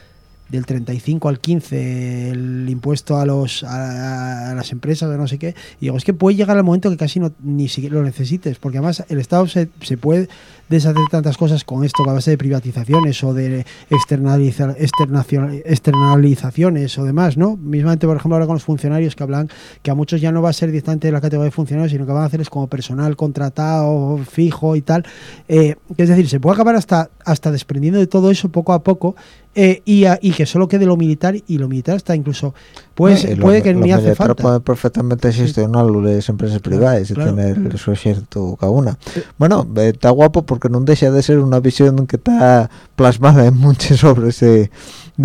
del 35 al 15 el impuesto a los a, las empresas o no sé qué y digo es que puede llegar al momento que casi no ni siquiera lo necesites porque además el Estado se, se puede deshacer tantas cosas con esto a base de privatizaciones o de externalizar, externalizaciones o demás no mismamente por ejemplo ahora con los funcionarios que hablan que a muchos ya no va a ser directamente de la categoría de funcionarios sino que van a hacer es como personal contratado fijo y tal. Eh, es decir se puede acabar hasta hasta desprendiendo de todo eso poco a poco eh, y, y, que solo quede lo militar y lo militar está incluso pues puede que ni hace falta. puede perfectamente gestionar las empresas privadas y tener su ejército cada una. Bueno está guapo porque no deja de ser una visión que está plasmada en muchas obras de,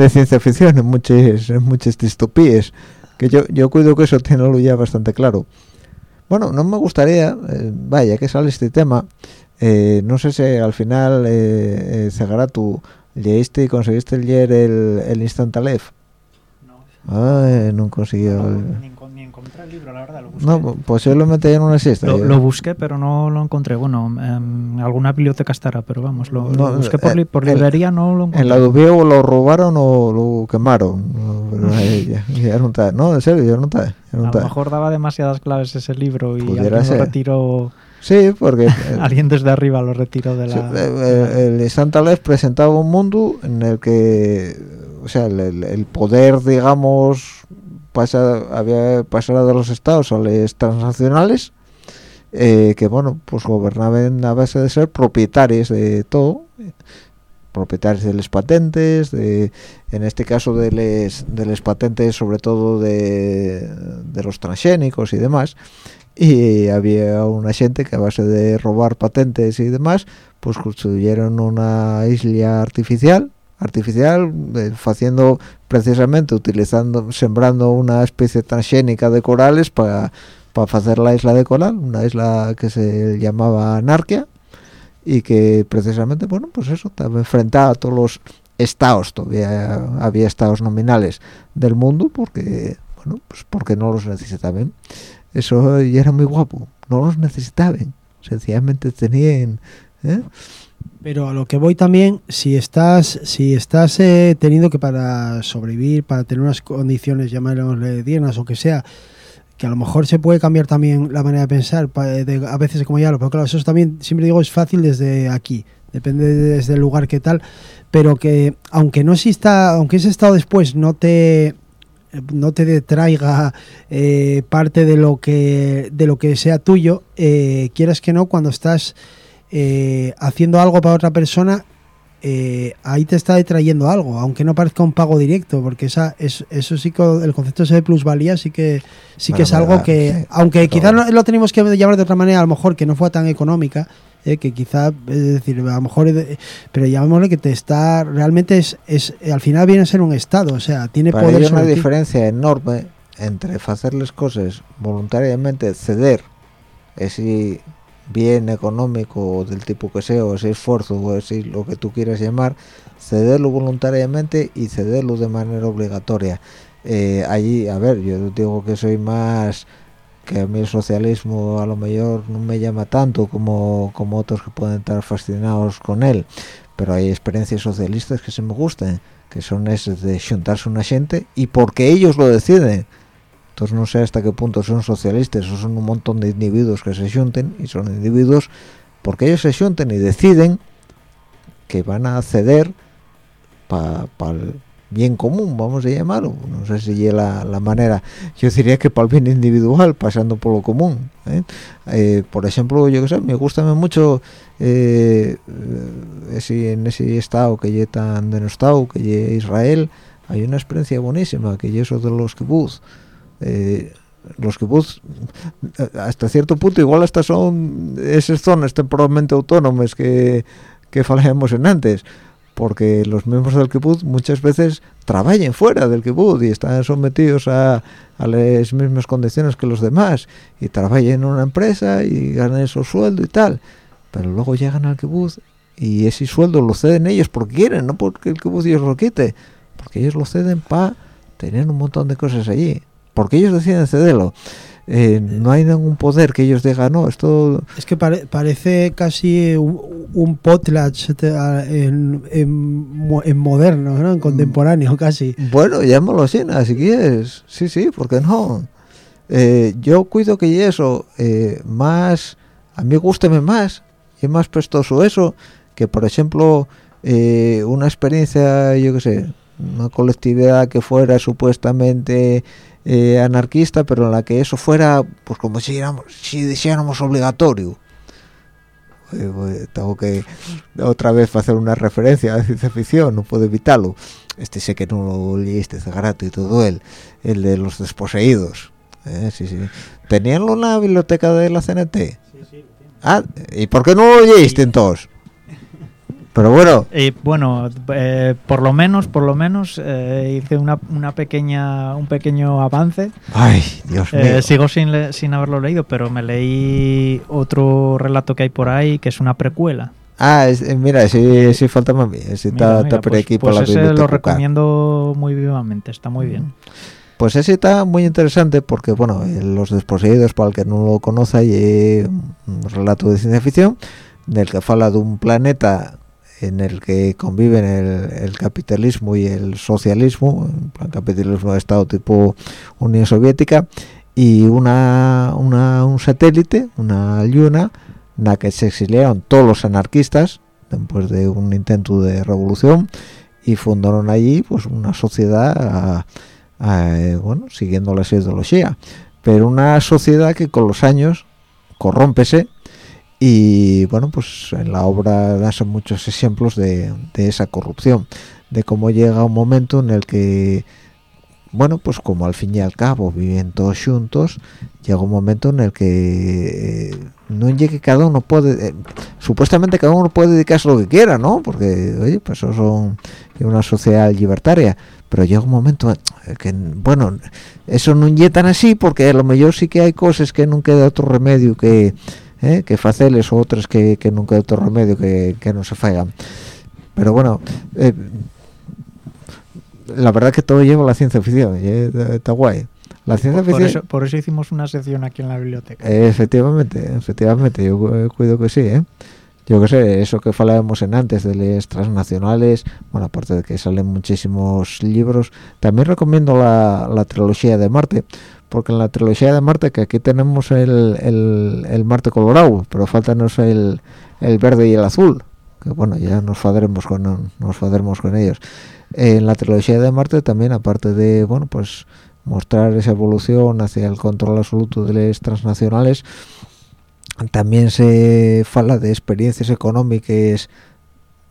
ciencia ficción en muchas en muchas distopías que yo yo cuido que eso tiene ya bastante claro. Bueno no me gustaría eh, vaya que sale este tema. Eh, no sé si al final eh, eh tu ¿Leíste y conseguiste leer el, el Instant Aleph? No. Ay, no consiguió. ni, ni, encontré el libro, la verdad. Lo busqué. No, pues yo lo metí en una siesta. Lo, lo, busqué, pero no lo encontré. Bueno, en alguna biblioteca estará, pero vamos, lo, lo busqué por, eh, por librería, no lo encontré. En la Dubiego lo robaron o lo quemaron. No, ya, ya, no está. No, en serio, ya no está. Ya no a lo mejor daba demasiadas claves ese libro y alguien lo retiró. Sí, porque... Alguien desde arriba lo retiró de la... el, el Santa Lef presentaba un mundo en el que, o sea, el, poder, digamos, pasa, había pasado de los estados a los transnacionales, eh, que, bueno, pues gobernaban a base de ser propietarios de todo, propietarios de las patentes, de, en este caso de las de les patentes sobre todo de, de los transgénicos y demás, y había una gente que a base de robar patentes y demás pues construyeron una isla artificial artificial eh, haciendo precisamente utilizando sembrando una especie transgénica de corales para para hacer la isla de coral una isla que se llamaba Anarquia y que precisamente bueno pues eso estaba a todos los estados todavía había estados nominales del mundo porque bueno pues porque no los necesitaban eso ya era muy guapo no los necesitaban sencillamente tenían ¿eh? Pero a lo que voy también si estás si estás eh, teniendo que para sobrevivir para tener unas condiciones llamémosle dignas o que sea que a lo mejor se puede cambiar también la manera de pensar a veces como ya lo pero claro eso también siempre digo es fácil desde aquí depende desde el lugar que tal pero que aunque no exista aunque ese estado después no te no te detraiga eh, parte de lo que de lo que sea tuyo eh, quieras que no cuando estás eh, haciendo algo para otra persona ahí te está detrayendo algo aunque no parezca un pago directo porque esa es, eso sí que el concepto de plusvalía sí que sí que es algo que aunque quizás lo tenemos que llamar de otra manera a lo mejor que no fue tan económica eh, que quizá, es decir, a lo mejor, pero llamémosle que te está, realmente es, es, al final viene a ser un Estado, o sea, tiene Para poder. Hay una diferencia enorme entre hacerles cosas voluntariamente, ceder ese bien económico del tipo que sea, o ese esfuerzo, o ese lo que tú quieras llamar, cederlo voluntariamente y cederlo de manera obligatoria. Eh, allí, a ver, yo digo que soy más que a mí el socialismo a lo mejor no me llama tanto como, como otros que pueden estar fascinados con él, pero hay experiencias socialistas que se me gustan, que son esas de juntarse una gente y porque ellos lo deciden. Entonces no sé hasta qué punto son socialistas o son un montón de individuos que se junten y son individuos porque ellos se junten y deciden que van a ceder para el bien común, vamos a llamarlo. No sé si es la, manera. Yo diría que para el bien individual, pasando por lo común. ¿eh? Eh, por ejemplo, yo que sé, me gusta mucho eh, ese, en ese estado que ya tan denostado, que ya Israel, hay una experiencia buenísima, que es eso de los kibbutz. Los kibbutz, hasta cierto punto, igual hasta son esas zonas temporalmente autónomas que, que falamos en antes porque los miembros del kibbutz muchas veces trabajan fuera del kibbutz y están sometidos a, las mismas condiciones que los demás y trabajan en una empresa y ganan esos sueldo y tal pero luego llegan al kibbutz y ese sueldo lo ceden ellos porque quieren no porque el kibbutz ellos lo quite porque ellos lo ceden para tener un montón de cosas allí porque ellos deciden cederlo eh, no hay ningún poder que ellos digan, no, esto... Es que parece casi un, un potlatch en, en, moderno, ¿no? en contemporáneo casi. Bueno, llámalo así, así que es, sí, sí, porque no? Eh, yo cuido que eso, eh, más, a mí gusteme más, y más prestoso eso, que por ejemplo, una experiencia, yo qué sé, una colectividad que fuera supuestamente eh, anarquista, pero en la que eso fuera, pues como si, si dijéramos obligatorio. Eh, pues, tengo que otra vez hacer una referencia a ciencia ficción, no puedo evitarlo. Este sé que no lo leíste, Zagarato y todo él, el de los desposeídos. Eh, sí, sí. ¿Teníanlo en la biblioteca de la CNT? Sí, sí, ah, ¿y por qué no lo leíste entonces? Pero bueno y bueno eh, por lo menos por lo menos eh, hice una, una, pequeña un pequeño avance ay dios eh, mío sigo sin, sin haberlo leído pero me leí otro relato que hay por ahí que es una precuela Ah, mira, sí, sí falta más bien. Sí, está, por pues, aquí pues ese lo recomiendo muy vivamente, está muy bien. Pues ese está muy interesante porque, bueno, Los Desposeídos, para el que no lo conoce, hay un relato de ciencia ficción del que habla de un planeta en el que conviven el, capitalismo y el socialismo, el capitalismo de Estado tipo Unión Soviética, y una, un satélite, una luna, en la que se exiliaron todos los anarquistas después de un intento de revolución y fundaron allí pues una sociedad bueno siguiendo la ideología. Pero una sociedad que con los años corrómpese y bueno pues en la obra dan muchos ejemplos de, esa corrupción de cómo llega un momento en el que bueno pues como al fin y al cabo viven todos juntos llega un momento en el que eh, no llegue cada uno puede eh, supuestamente cada uno puede dedicarse lo que quiera no porque oye pues eso son una sociedad libertaria pero llega un momento que bueno eso no es tan así porque a lo mejor sí que hay cosas que no queda otro remedio que ¿eh? que faceles o otras que, que nunca hay otro remedio que, que no se faigan pero bueno eh, la verdad que todo lleva la ciencia ficción está guay la ciencia por, ficción por eso, hicimos una sección aquí en la biblioteca efectivamente efectivamente yo cuido que sí ¿eh? yo que sé, eso que hablábamos en antes de las transnacionales, bueno, aparte de que salen muchísimos libros, también recomiendo la, la trilogía de Marte, porque en la trilogía de Marte, que aquí tenemos el, el, Marte colorado, pero faltanos el, el verde y el azul, que bueno, ya nos fadaremos con, nos con ellos. En la trilogía de Marte también, aparte de, bueno, pues mostrar esa evolución hacia el control absoluto de las transnacionales, también se fala de experiencias económicas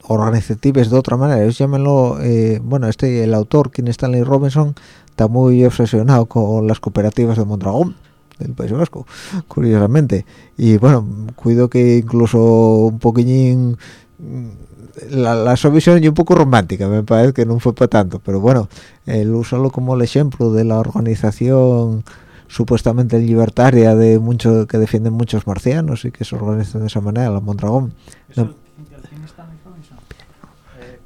organizativas de otra manera. Ellos llámenlo, eh, bueno, este, el autor, quien Stanley Robinson, está muy obsesionado con las cooperativas de Mondragón del País Vasco, curiosamente. Y bueno, cuido que incluso un poquillín mm, la, la su visión y un poco romántica, me parece que no fue para tanto, pero bueno, el usarlo como el ejemplo de la organización supuestamente libertaria de mucho que defienden muchos marcianos y que se organizan de esa manera, la Mondragón.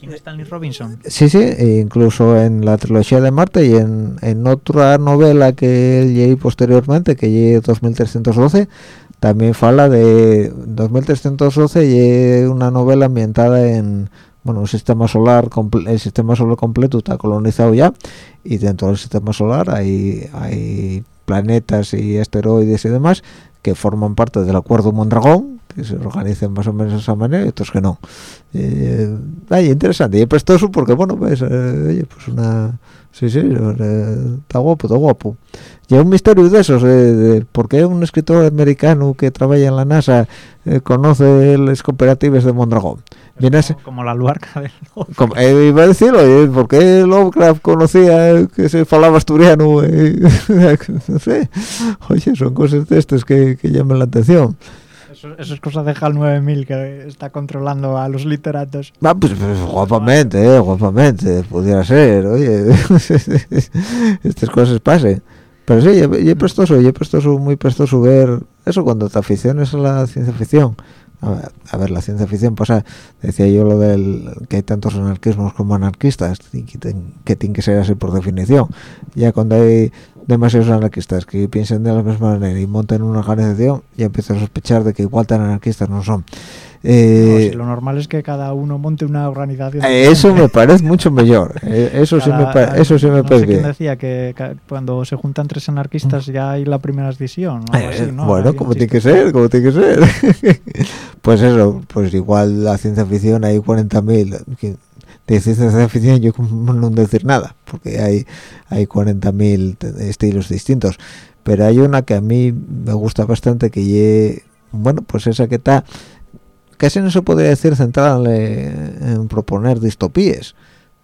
Stanley Robinson. Sí, sí, e incluso en la trilogía de Marte y en, en otra novela que leí posteriormente, que llegué 2312, también fala de 2312 y una novela ambientada en bueno un sistema solar el sistema solar completo está colonizado ya y dentro del sistema solar hay hay planetas y asteroides y demás que forman parte del acuerdo Mondragón que se organizan más o menos de esa manera y otros que no eh, interesante y es prestoso porque bueno pues oye pues una sí sí está guapo está guapo y un misterio de esos de, por qué un escritor americano que trabaja en la NASA conoce las cooperativas de Mondragón como, la luarca del eh, iba a decirlo, ¿por qué Lovecraft conocía que se falaba asturiano? Eh, no sé. Oye, son cosas de estas que, llaman la atención. Eso, es cosa de HAL 9000 que está controlando a los literatos. Ah, pues, pues, guapamente, eh, guapamente, pudiera ser, oye. Estas cosas pasen. Pero sí, y es prestoso, y es prestoso, muy prestoso ver eso cuando te aficiones a la ciencia ficción a ver, la ciencia ficción pasa, decía yo lo del que hay tantos anarquismos como anarquistas, que, tienen que ser así por definición. Ya cuando hay demasiados anarquistas que piensen de la misma manera y monten una organización, ya empiezo a sospechar de que igual tan anarquistas no son. Eh, lo normal es que cada uno monte una organización. Eh, eso me parece mucho mejor. Eh, eso, sí me, eso sí me parece bien. decía que cuando se juntan tres anarquistas ya hay la primera decisión. Bueno, como tiene que ser, como tiene que ser. pues eso, pues igual la ciencia ficción hay 40.000 de ciencia ficción yo no decir nada porque hay hay 40.000 estilos distintos. Pero hay una que a mí me gusta bastante que bueno pues esa que está casi no se podría decir centrada en, proponer distopías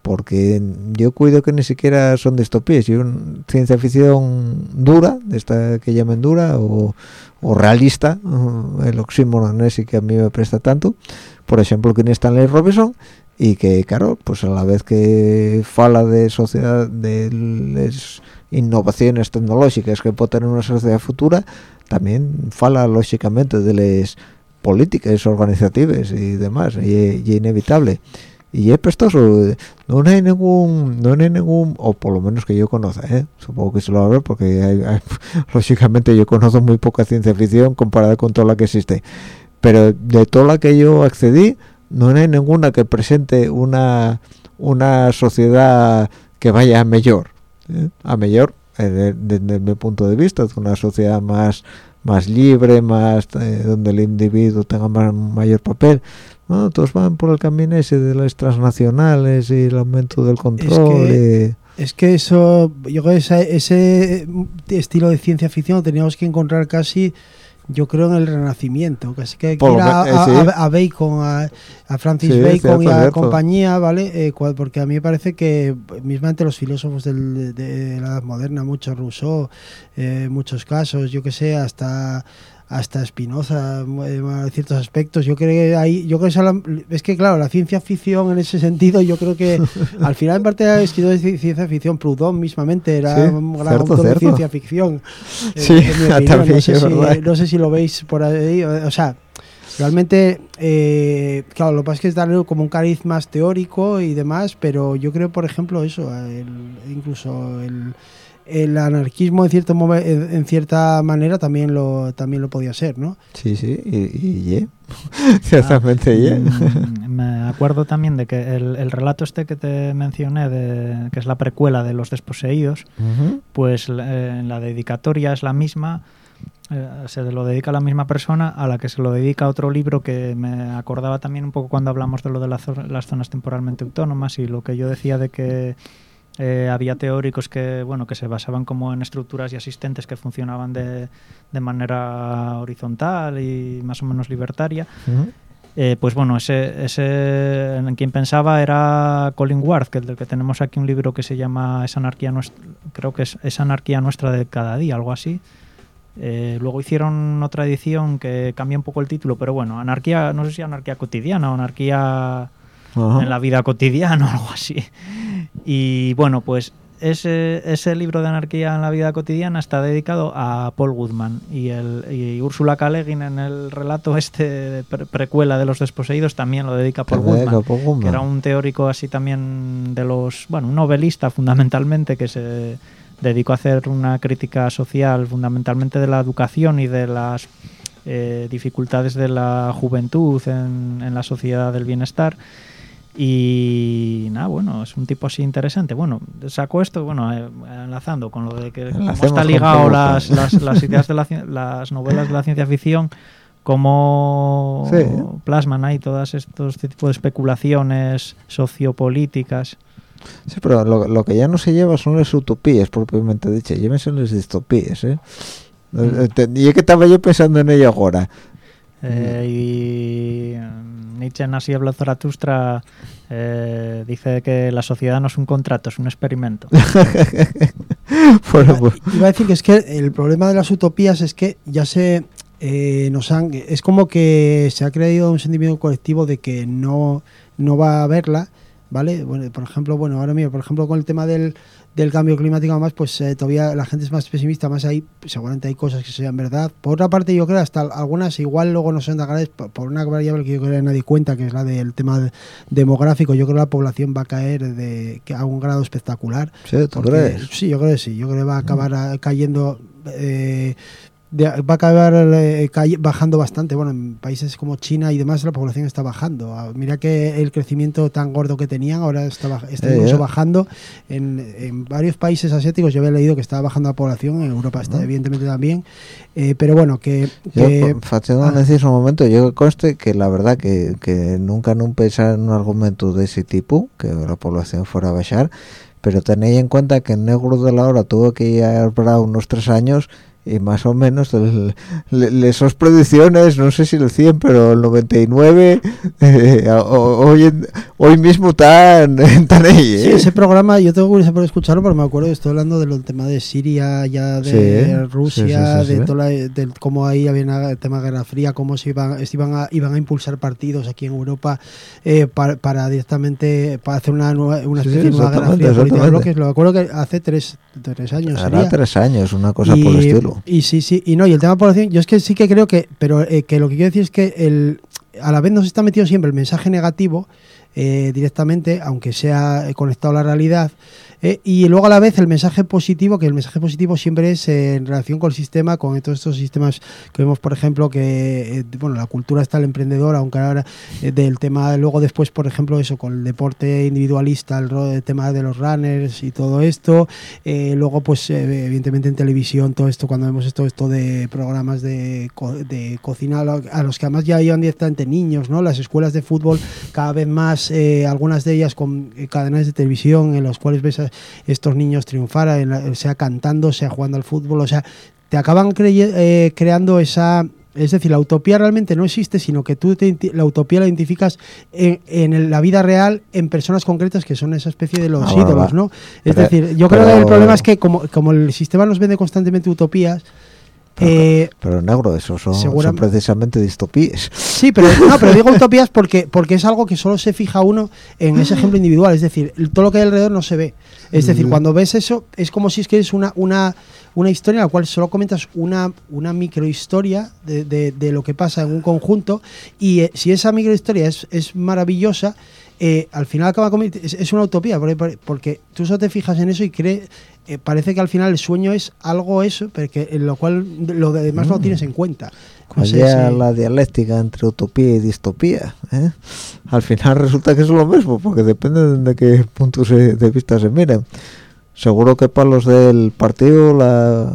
porque yo cuido que ni siquiera son distopías y una ciencia ficción dura esta que llamen dura o, realista el oxímoron ese que a mí me presta tanto. Por ejemplo que en Stanley Robinson y que claro pues a la vez que fala de sociedad de las innovaciones tecnológicas que puede tener una sociedad futura también fala lógicamente de las políticas organizativas y demás y, inevitable y es prestoso no hay ningún no hay ningún o por lo menos que yo conozca ¿eh? supongo que se lo va a ver porque lógicamente yo conozco muy poca ciencia ficción comparada con toda la que existe pero de toda la que yo accedí no hay ninguna que presente una una sociedad que vaya a mejor ¿eh? a mejor desde, desde mi punto de vista una sociedad más más libre, más eh, donde el individuo tenga más, mayor papel. No, todos van por el camino ese de las transnacionales y el aumento del control. Es que, eso, yo creo que ese estilo de ciencia ficción lo teníamos que encontrar casi yo creo en el Renacimiento, casi que hay que ir a, Bacon, a, Francis Bacon y a compañía, ¿vale? Eh, porque a mí me parece que mismamente los filósofos del, de la Edad Moderna, muchos Rousseau, eh, muchos casos, yo que sé, hasta hasta Spinoza en ciertos aspectos. Yo creo que ahí, yo creo que es que claro, la ciencia ficción en ese sentido, yo creo que al final en parte ha escrito de ciencia ficción, Proudhon mismamente era un gran autor de ciencia ficción. Eh, sí, no, sé si, no sé si lo veis por ahí, o sea, realmente, eh, claro, lo que pasa es que es darle como un cariz más teórico y demás, pero yo creo, por ejemplo, eso, incluso el el anarquismo en cierto en, cierta manera también lo también lo podía ser no sí sí y, y ciertamente ah, me acuerdo también de que el, relato este que te mencioné de, que es la precuela de los desposeídos pues eh, en la dedicatoria es la misma eh, se lo dedica a la misma persona a la que se lo dedica otro libro que me acordaba también un poco cuando hablamos de lo de las zonas temporalmente autónomas y lo que yo decía de que eh, había teóricos que bueno que se basaban como en estructuras y asistentes que funcionaban de, de manera horizontal y más o menos libertaria. Eh, pues bueno, ese, ese en quien pensaba era Colin Ward, que del que tenemos aquí un libro que se llama Esa anarquía nuestra, creo que es Esa anarquía nuestra de cada día, algo así. Eh, luego hicieron otra edición que cambia un poco el título, pero bueno, anarquía, no sé si anarquía cotidiana o anarquía en la vida cotidiana o algo así. Y bueno, pues ese, ese libro de anarquía en la vida cotidiana está dedicado a Paul Goodman y, el, y Úrsula K. en el relato este precuela de los desposeídos también lo dedica a Paul Goodman, que era un teórico así también de los, bueno, un novelista fundamentalmente que se dedicó a hacer una crítica social fundamentalmente de la educación y de las eh, dificultades de la juventud en, en la sociedad del bienestar y ah, bueno, es un tipo así interesante. Bueno, saco esto, bueno, eh, enlazando con lo de que cómo está ligado las, las, las ideas de la las novelas de la ciencia ficción, cómo Sí. plasman ahí todas estos tipos de especulaciones sociopolíticas. Sí, pero lo, lo que ya no se lleva son las utopías propiamente dichas, llévense las distopías, ¿eh? Te- Y es que estaba yo pensando en ello ahora. Eh, y en Así habló Zaratustra eh, dice que la sociedad no es un contrato, es un experimento. Bueno, pues, Iba a decir que es que el problema de las utopías es que ya se eh, nos han es como que se ha creado un sentimiento colectivo de que no no va a haberla vale bueno por ejemplo bueno ahora mira por ejemplo con el tema del, del cambio climático además pues eh, todavía la gente es más pesimista más ahí seguramente hay cosas que sean verdad por otra parte yo creo hasta algunas igual luego no son tan graves por una variable que yo creo que nadie cuenta que es la del tema de- demográfico yo creo que la población va a caer de que a un grado espectacular sí, ¿tú porque- crees? Sí, yo creo que sí. Yo creo que va a acabar ah, cayendo. eh, va a acabar eh, bajando bastante. Bueno, en países como China y demás la población está bajando. Ah, Mira que el crecimiento tan gordo que tenían ahora está, está Eh, incluso eh. bajando. En, en varios países asiáticos yo había leído que estaba bajando la población, en Europa está evidentemente también. Eh, pero bueno, que... Yo, que- facendo ah. un momento, yo conste que la verdad que, que nunca no pensar en un argumento de ese tipo, que la población fuera a bajar, pero tenéis en cuenta que el negro de la hora tuvo que ir para unos tres años y más o menos el- le- le- esas predicciones, no sé si el 100, pero el 99, eh, hoy, en- hoy mismo están, están ahí. Sí, ¿eh? ese programa yo tengo curiosidad por escucharlo, pero me acuerdo que estoy hablando del tema de Siria, ya de Sí, Rusia, sí, sí, sí, de, toda la- de cómo ahí había una- el tema de Guerra Fría, cómo se iban, se iban, a, iban a impulsar partidos aquí en Europa eh, para, para directamente para hacer una, nueva, una especie de nueva Guerra Fría política. Lo acuerdo que hace tres, tres años. Sería. tres años, una cosa por el estilo. Y sí, sí, y no, y el tema de población, yo es que sí que creo que, pero eh, que lo que quiero decir es que el, a la vez nos está metido siempre el mensaje negativo eh, directamente, aunque sea conectado a la realidad, eh, y luego a la vez el mensaje positivo, que el mensaje positivo siempre es eh, en relación con el sistema, con todos estos sistemas que vemos, por ejemplo, que, eh, bueno, la cultura está el emprendedor, aunque ahora eh, del tema, luego después, por ejemplo, eso, con el deporte individualista, el, el tema de los runners y todo esto, luego, pues, evidentemente en televisión, todo esto, cuando vemos esto, esto de programas de, co- de cocina, a lo- a los que además ya iban directamente niños, ¿no? Las escuelas de fútbol, cada vez más, algunas de ellas con cadenas de televisión, en los cuales ves a estos niños triunfar, en la- sea cantando, sea jugando al fútbol, o sea, te acaban eh, creando esa... Es decir, la utopía realmente no existe, sino que tú te la utopía la identificas en, la vida real, en personas concretas que son esa especie de los Ah, ídolos. ¿no? Es Pero- decir, yo creo que el problema es que como, como el sistema nos vende constantemente utopías, Pero- eh, Pero negro, eso son, precisamente distopías. Sí, pero no, pero digo utopías porque porque es algo que solo se fija uno en ese ejemplo individual, es decir, todo lo que hay alrededor no se ve. Es decir, cuando ves eso es como si es que es una una una historia en la cual solo comentas una una microhistoria de, de, de lo que pasa en un conjunto y eh, si esa microhistoria es, es maravillosa eh, al final acaba es, es una utopía porque, porque tú solo te fijas en eso y crees eh, parece que al final el sueño es algo eso, pero que en lo cual lo demás no lo tienes en cuenta. No sé si- la dialéctica entre utopía y distopía. ¿eh? Al final resulta que es lo mismo, porque depende de qué puntos de vista se miren. Seguro que para los del partido, la,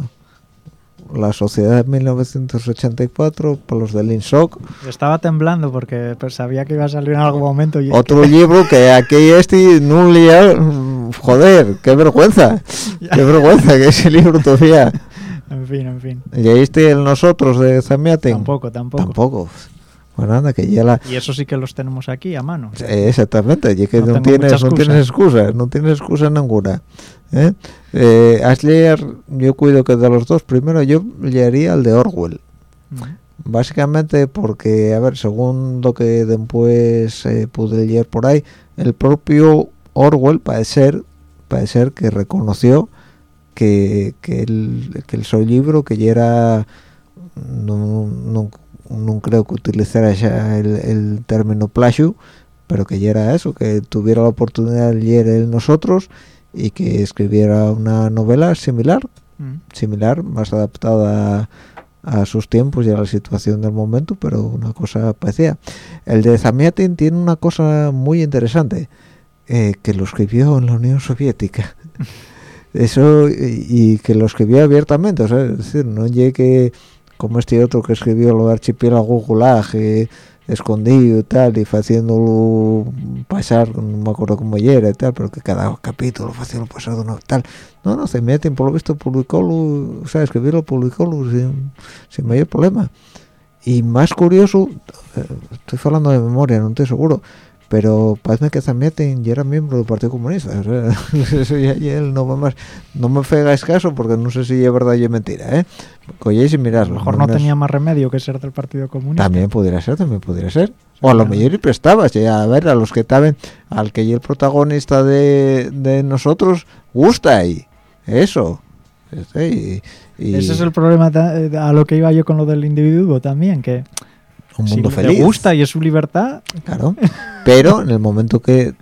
la sociedad de 1984, para los del INSOC, Yo estaba temblando porque pues, sabía que iba a salir en algún momento. Y otro libro que aquí este no mm, joder, qué vergüenza, qué vergüenza que ese libro todavía. en fin, en fin. ¿Leíste el Nosotros de Zamiaten? Tampoco, tampoco. Tampoco. Bueno, anda, que ya la... Y eso sí que los tenemos aquí a mano. Eh, exactamente, y es que No tienes, no tienes excusa, no tienes excusa ninguna. ¿eh? Eh, has leer, yo cuido que de los dos, primero yo leería el de Orwell, Mm. básicamente porque, a ver, según lo que después pude leer por ahí, el propio Orwell parece ser, parece ser que reconoció que, que, el, que el libro, que ya era, no, no, no creo que utilizara ya el, el término plagio, pero que ya era eso, que tuviera la oportunidad de leer él nosotros y que escribiera una novela similar, Mm. similar, más adaptada a, a sus tiempos y a la situación del momento, pero una cosa parecida. El de Zamiatin tiene una cosa muy interesante, eh, que lo escribió en la Unión Soviética. Eso, y, que lo escribió abiertamente, o sea, es decir, no llegue como este otro que escribió lo de archipiélago gulag, eh, escondido y tal, y haciéndolo pasar, no me acuerdo cómo era y tal, pero que cada capítulo haciéndolo pasar de tal. No, no, se meten, por lo visto, publicó, o sea, escribirlo, publicó sin, sin mayor problema. Y más curioso, eh, estoy hablando de memoria, no estoy seguro, pero parece que también ya era miembro del Partido Comunista. Eso ya, él no me más no me fegáis caso porque no sé si es verdad o es mentira ¿eh? y mirad a lo mejor no, tenía más remedio que ser del Partido Comunista. También pudiera ser también pudiera ser. O a lo mejor y prestabas ya a ver a los que estaban al que y el protagonista de, de nosotros gusta ahí eso este, y, ese es el problema a lo que iba yo con lo del individuo también que un mundo feliz. Le gusta y es su libertad. Claro. Pero en el momento que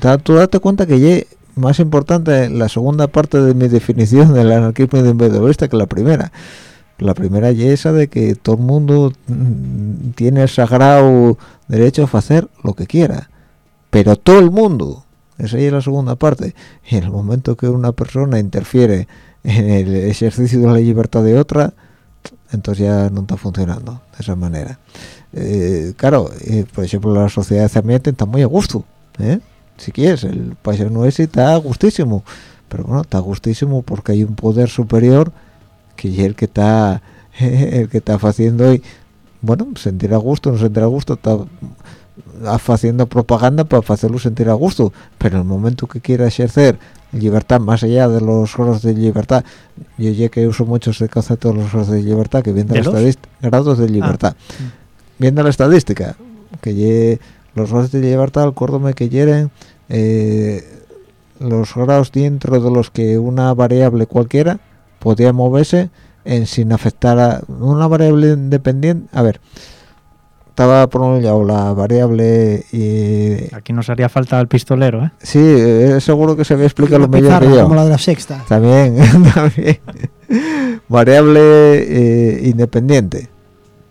da, tú date cuenta que ya más importante la segunda parte de mi definición del anarquismo individualista que la primera. La primera y esa de que todo el mundo mm, tiene el sagrado derecho a hacer lo que quiera. Pero todo el mundo. Esa es la segunda parte. Y en el momento que una persona interfiere en el ejercicio de la libertad de otra, entonces ya no está funcionando de esa manera. Eh, claro, eh, por ejemplo, la sociedad ambiente está muy a gusto, ¿eh? si quieres, el país no es está a gustísimo, pero bueno, está a gustísimo porque hay un poder superior que es el que está el que está haciendo hoy, bueno, sentir a gusto, no sentir a gusto, está haciendo propaganda para hacerlo sentir a gusto, pero en el momento que quiera ejercer libertad más allá de los grados de libertad. Yo ya que uso mucho ese concepto de los grados de libertad que viene de, la estadística grados de libertad. Ah, viendo la estadística que los grados de libertad acuérdome que hieren eh, los grados dentro de los que una variable cualquiera podía moverse en sin afectar a una variable independiente. A ver estaba por un lado la variable y... Aquí nos haría falta el pistolero, ¿eh? Sí, seguro que se me explica lo mejor que yo. como la de la sexta. También, también. variable eh, independiente,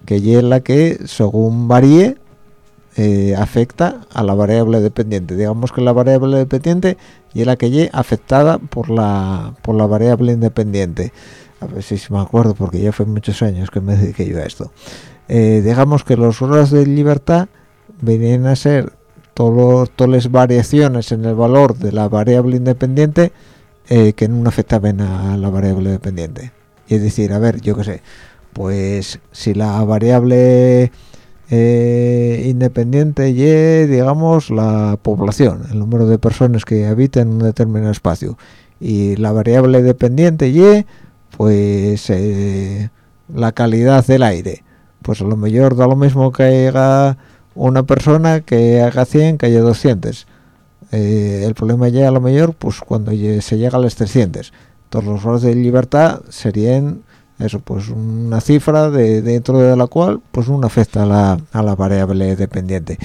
que es la que, según varíe, eh, afecta a la variable dependiente. Digamos que la variable dependiente y es la que es afectada por la, por la variable independiente. A ver si me acuerdo, porque ya fue muchos años que me dediqué yo a esto. Eh, digamos que los horas de libertad venían a ser todas las variaciones en el valor de la variable independiente eh, que no afectaban a la variable dependiente. Es decir, a ver, yo qué sé, pues si la variable eh, independiente y digamos la población, el número de personas que habitan en un determinado espacio, y la variable dependiente y pues la calidad del aire pues a lo mejor da lo mismo que haga una persona que haga 100 que haya 200 eh, el problema ya a lo mejor pues cuando se llega a las 300 todos los grados de libertad serían eso pues una cifra de, dentro de la cual pues no afecta a la, a la variable dependiente.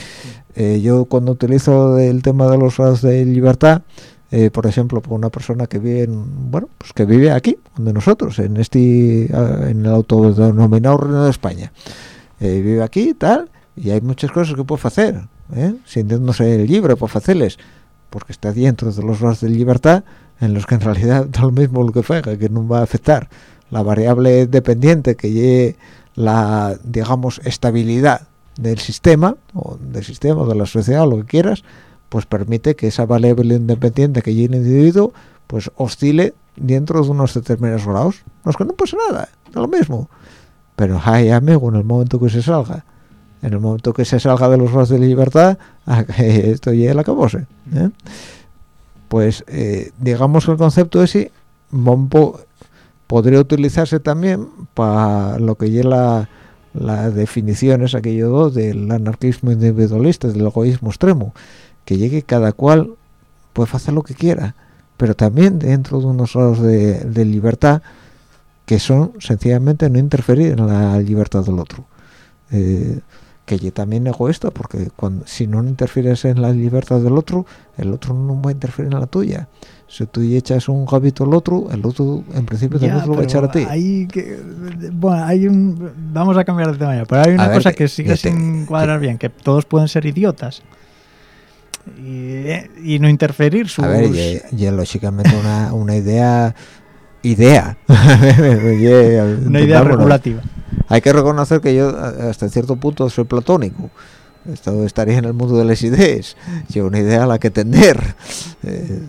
Eh, yo cuando utilizo el tema de los grados de libertad eh, por ejemplo, por una persona que vive en, bueno, pues que vive aquí, donde nosotros, en este, ah, en el autodenominado Reino de España, eh, vive aquí tal, y hay muchas cosas que puede hacer, ¿eh? sintiéndose libre puede hacerles, porque está dentro de los grados de libertad, en los que en realidad da lo mismo lo que fuera, que no va a afectar la variable dependiente que lleve la, digamos, estabilidad del sistema, o del sistema, de la sociedad, o lo que quieras, pues permite que esa variable independiente que lleve el individuo pues oscile dentro de unos determinados grados. No es que no pasa nada es lo mismo. Pero hay amigo en el momento que se salga en el momento que se salga de los grados de libertad esto ya el acabose ¿eh? pues eh, digamos que el concepto ese bombo podría utilizarse también para lo que lleva la, definición es aquello del anarquismo individualista del egoísmo extremo que llegue cada cual puede hacer lo que quiera. Pero también dentro de unos grados de, libertad que son sencillamente no interferir en la libertad del otro. Eh, que yo también egoísta porque cuando, si no interfieres en la libertad del otro el otro no va a interferir en la tuya. Si tú echas un hábito al otro el otro en principio también lo va a echar a ti. hay que, bueno hay un vamos a cambiar de tema ya pero hay una cosa que sigue sin cuadrar bien que todos pueden ser idiotas y, no interferir sus... A ver, y, lógicamente una, una idea idea. Una idea regulativa. Hay que reconocer que yo hasta cierto punto soy platónico. Esto estaría en el mundo de las ideas. Y una idea a la que tender. Eh,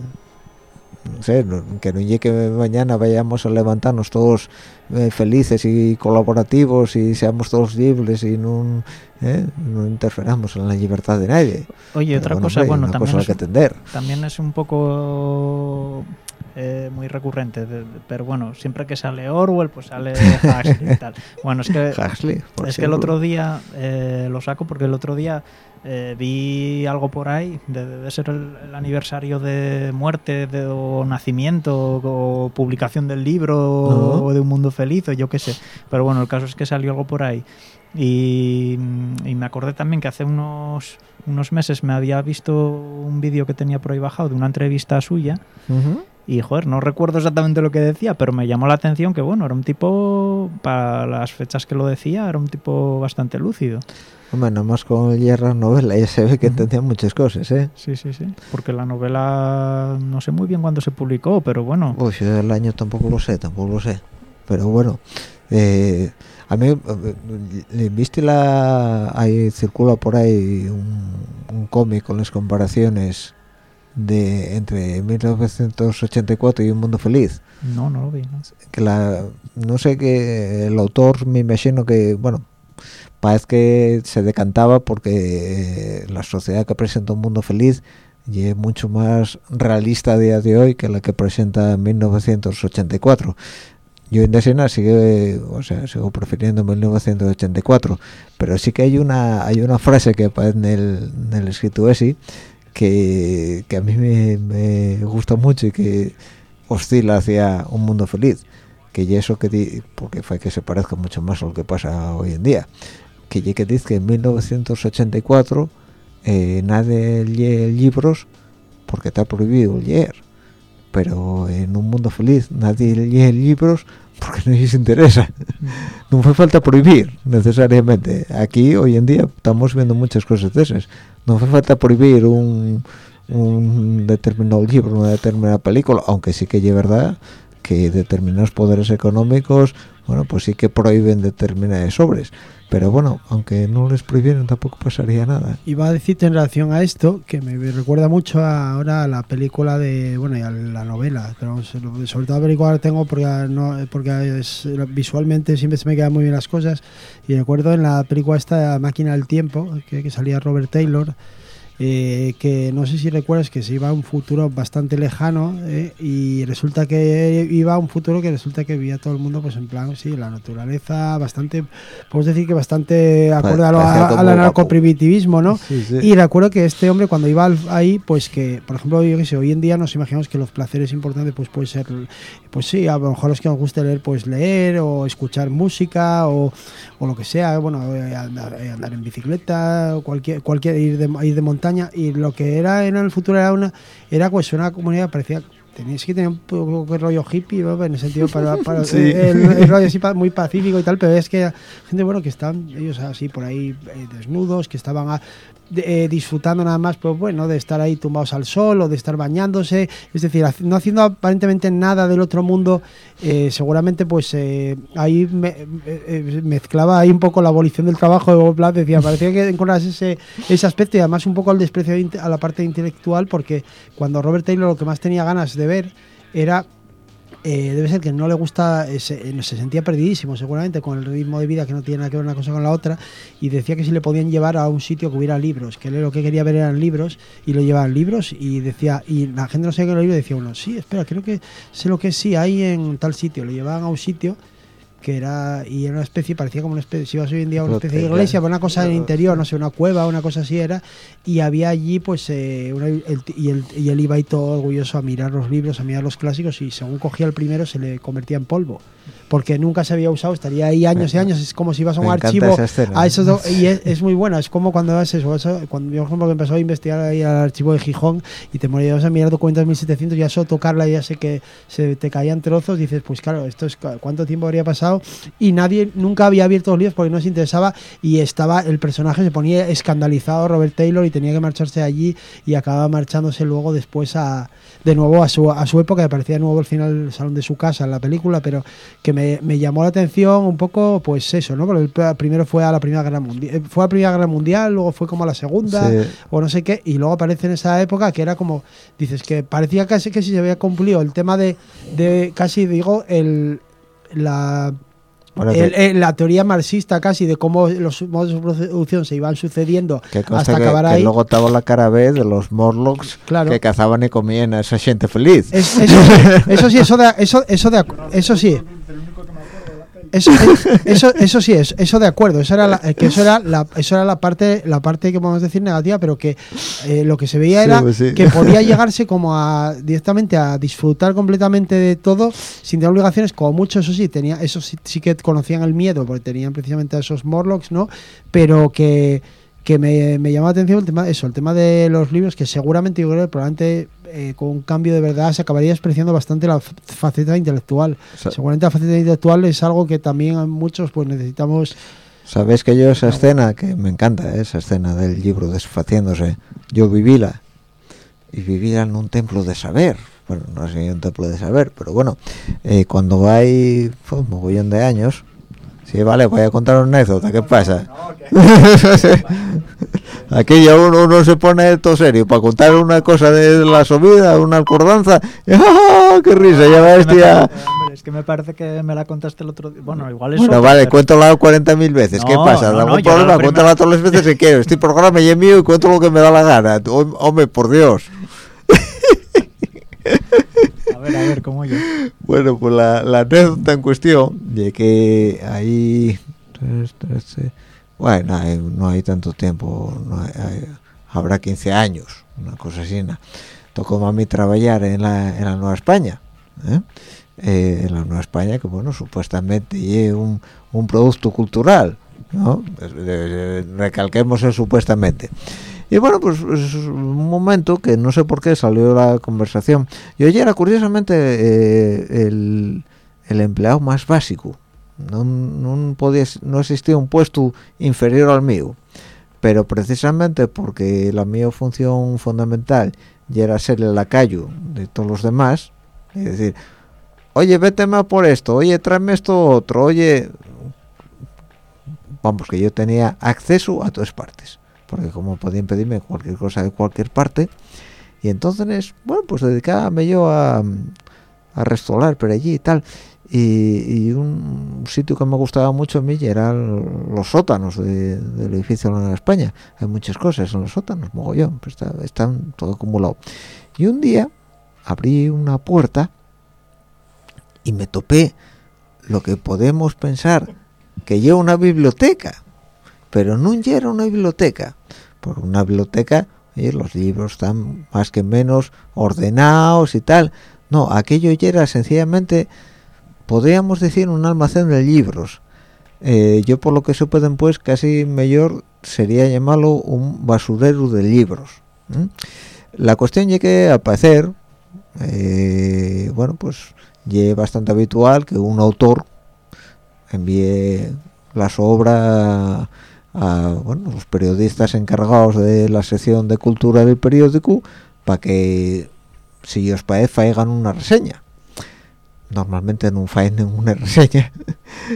no sé, que no llegue que mañana vayamos a levantarnos todos eh, felices y colaborativos y seamos todos libres y no, eh, no interferamos en la libertad de nadie. Oye, otra cosa, bueno, también, es, que atender. también es un poco eh, muy recurrente, pero bueno, siempre que sale Orwell, pues sale Huxley y tal. Bueno, es que, es que el otro día, lo saco porque el otro día eh, vi algo por ahí, debe ser el, aniversario de muerte de, o nacimiento o publicación del libro o de Un Mundo Feliz o yo qué sé. Pero bueno, el caso es que salió algo por ahí. Y, me acordé también que hace unos, unos meses me había visto un vídeo que tenía por ahí bajado de una entrevista suya. Y joder, no recuerdo exactamente lo que decía, pero me llamó la atención que bueno, era un tipo, para las fechas que lo decía, era un tipo bastante lúcido. Hombre, nomás con Hierro novela ya se ve que entendía muchas cosas, ¿eh? Sí, sí, sí. Porque la novela no sé muy bien cuándo se publicó, pero bueno. Uy, el año tampoco lo sé, tampoco lo sé. Pero bueno, eh, a mí, eh, ¿viste la. Ahí circula por ahí un, cómic con las comparaciones de entre 1984 y Un Mundo Feliz? No, no lo vi. No, que la, no sé que el autor me imagino que, bueno parece que se decantaba porque la sociedad que presenta un mundo feliz y es mucho más realista a día de hoy que la que presenta en 1984 yo en Desena sigue o sea sigo prefiriendo 1984 pero sí que hay una hay una frase que aparece en el, en el escrito ese que, que a mí me, me, gusta mucho y que oscila hacia un mundo feliz. Que y eso que porque fue que se parezca mucho más a lo que pasa hoy en día. Que que dice que en 1984 eh, nadie lee libros porque está prohibido leer. Pero en un mundo feliz nadie lee libros porque no les interesa. No fue falta prohibir necesariamente. Aquí hoy en día estamos viendo muchas cosas de esas. No fue falta prohibir un, un determinado libro una determinada película aunque sí que es verdad que determinados poderes económicos bueno pues sí que prohíben determinadas obras pero bueno, aunque no les prohibieran tampoco pasaría nada. Iba a decirte en relación a esto, que me recuerda mucho ahora a la película de, bueno, y a la novela, pero sobre todo la película tengo porque, no, porque visualmente siempre se me quedan muy bien las cosas, y recuerdo en la película esta, Máquina del Tiempo, que, que salía Robert Taylor, eh, que no sé si recuerdas que se iba a un futuro bastante lejano eh, y resulta que iba a un futuro que resulta que vivía todo el mundo pues en plan, sí, la naturaleza bastante, podemos decir que bastante acorde al narcoprimitivismo, ¿no? Y recuerdo que este hombre cuando iba ahí, pues que, por ejemplo, yo que sé, hoy en día nos imaginamos que los placeres importantes pues puede ser, pues sí, a lo mejor los que nos guste leer, pues leer o escuchar música o, o lo que sea, bueno, eh, andar, en bicicleta, cualquier, cualquier ir de, ir de montaña. Y lo que era en el futuro era una era pues una comunidad parecía tenías que tener un poco de rollo hippie en el sentido para, el, rollo así muy pacífico y tal pero es que gente bueno que están ellos así por ahí eh, desnudos que estaban a, eh, disfrutando nada más, pues bueno, de estar ahí tumbados al sol o de estar bañándose, es decir, no haciendo aparentemente nada del otro mundo, eh, seguramente pues eh, ahí mezclaba ahí un poco la abolición del trabajo, decía, parecía que encontrabas ese, ese aspecto y además un poco el desprecio a la parte intelectual, porque cuando Robert Taylor lo que más tenía ganas de ver era eh, debe ser que no le gusta, eh, se, se, sentía perdidísimo seguramente con el ritmo de vida que no tiene nada que ver una cosa con la otra y decía que si le podían llevar a un sitio que hubiera libros, que lo que quería ver eran libros y lo llevaban libros y decía, y la gente no sabía que era libro y decía uno, sí, espera, creo que sé lo que sí hay en tal sitio, lo llevaban a un sitio que era y era una especie parecía como una especie si vas hoy en día a una especie de iglesia una cosa en el interior no sé una cueva una cosa así era y había allí pues eh, y, él, y él iba ahí todo orgulloso a mirar los libros a mirar los clásicos y según cogía el primero se le convertía en polvo porque nunca se había usado, estaría ahí años y años, es como si ibas a un archivo a y es, es muy buena, es como cuando haces eso, eso- cuando yo por ejemplo que empezó a investigar ahí al archivo de Gijón y te morías a mirar documentos de 1700 ya solo tocarla ya sé que se te caían trozos, dices, pues claro, esto es cu- cuánto tiempo habría pasado y nadie nunca había abierto los libros porque no se interesaba y estaba el personaje se ponía escandalizado Robert Taylor y tenía que marcharse allí y acababa marchándose luego después a de nuevo a su, a su época, me parecía de nuevo al final el salón de su casa en la película, pero que me, me llamó la atención un poco, pues eso, ¿no? Porque primero fue a la Primera Guerra Mundial, fue a la Primera Guerra Mundial, luego fue como a la Segunda, Sí. o no sé qué, y luego aparece en esa época que era como, dices, que parecía casi que si se había cumplido el tema de, de casi, digo, el la Bueno, el- que- el- la teoría marxista casi de cómo los modos de producción se iban sucediendo Que hasta que, acabar que ahí. luego estaba la cara B de los Morlocks Claro. que cazaban y comían a esa gente feliz. Es- eso, eso sí, eso de, eso, eso de, eso sí. Eso, eso, eso sí es, eso de acuerdo, eso era la, que eso era la, eso era la parte, la parte que podemos decir negativa, pero que eh, lo que se veía Sí, era pues sí. que podía llegarse como a directamente a disfrutar completamente de todo sin tener obligaciones, como mucho, eso sí, tenía, eso sí, sí que conocían el miedo, porque tenían precisamente a esos Morlocks, ¿no? Pero que, que me, me llamó la atención el tema, eso, el tema de los libros, que seguramente yo creo que probablemente eh, con un cambio de verdad se acabaría despreciando bastante la faceta intelectual. Sa- Seguramente la faceta intelectual es algo que también muchos pues necesitamos. Sabéis que yo esa escena, que me encanta, ¿eh? esa escena del libro desfaciéndose, yo vivíla. Y vivíla en un templo de saber. Bueno, no sé un templo de saber, pero bueno, eh, cuando hay pues, un mogollón de años, sí, vale, voy a contar una anécdota, ¿qué pasa? Aquí ya uno, uno se pone todo serio para contar una cosa de la subida, una acordanza. ¡ah, ¡Qué risa! Ya ves, tía. Hombre, es que me parece que me la contaste el otro día. Bueno, igual es Bueno, otra, vale, pero- cuéntala 40.000 veces. ¿Qué No, pasa? no, ¿Algún la problema? Cuéntala todas las veces que quiero. Este programa ya es mío y cuento lo que me da la gana. Hom- Hombre, por Dios. Bueno, pues la, la anécdota en cuestión, de que ahí... Bueno, no hay tanto tiempo, no hay- hay- habrá 15 años, una cosa así. Tocó a mí trabajar en la, en la Nueva España. ¿eh? Eh, en la Nueva España, que bueno, supuestamente es un, un producto cultural, ¿no? Eh, Recalquemos el supuestamente. Y bueno, pues es un momento que no sé por qué salió la conversación. Yo ya era curiosamente eh, el, empleado más básico. No, no, podía, no existía un puesto inferior al mío. Pero precisamente porque la mi función fundamental ya era ser el lacayo de todos los demás, es decir, oye, vete más por esto, oye, tráeme esto otro, oye, vamos, que yo tenía acceso a todas partes, porque como podían pedirme cualquier cosa de cualquier parte, y entonces, bueno, pues dedicábame yo a, a restaurar por allí y tal, y, un sitio que me gustaba mucho a mí eran los sótanos de- del edificio de la España, hay muchas cosas en los sótanos, mogollón, pues está, están todo acumulado. Y un día abrí una puerta y me topé lo que podemos pensar que lleva una biblioteca, pero no era una biblioteca, por una biblioteca oye, los libros están más que menos ordenados y tal. No, aquello ya era sencillamente, podríamos decir, un almacén de libros. Eh, yo por lo que supe después casi mejor sería llamarlo un basurero de libros. La cuestión es que al parecer, eh, bueno, pues es bastante habitual que un autor envíe las obras a, bueno, los periodistas encargados de la sección de cultura del periódico para que si os parece hagan una reseña. Normalmente no faen ninguna reseña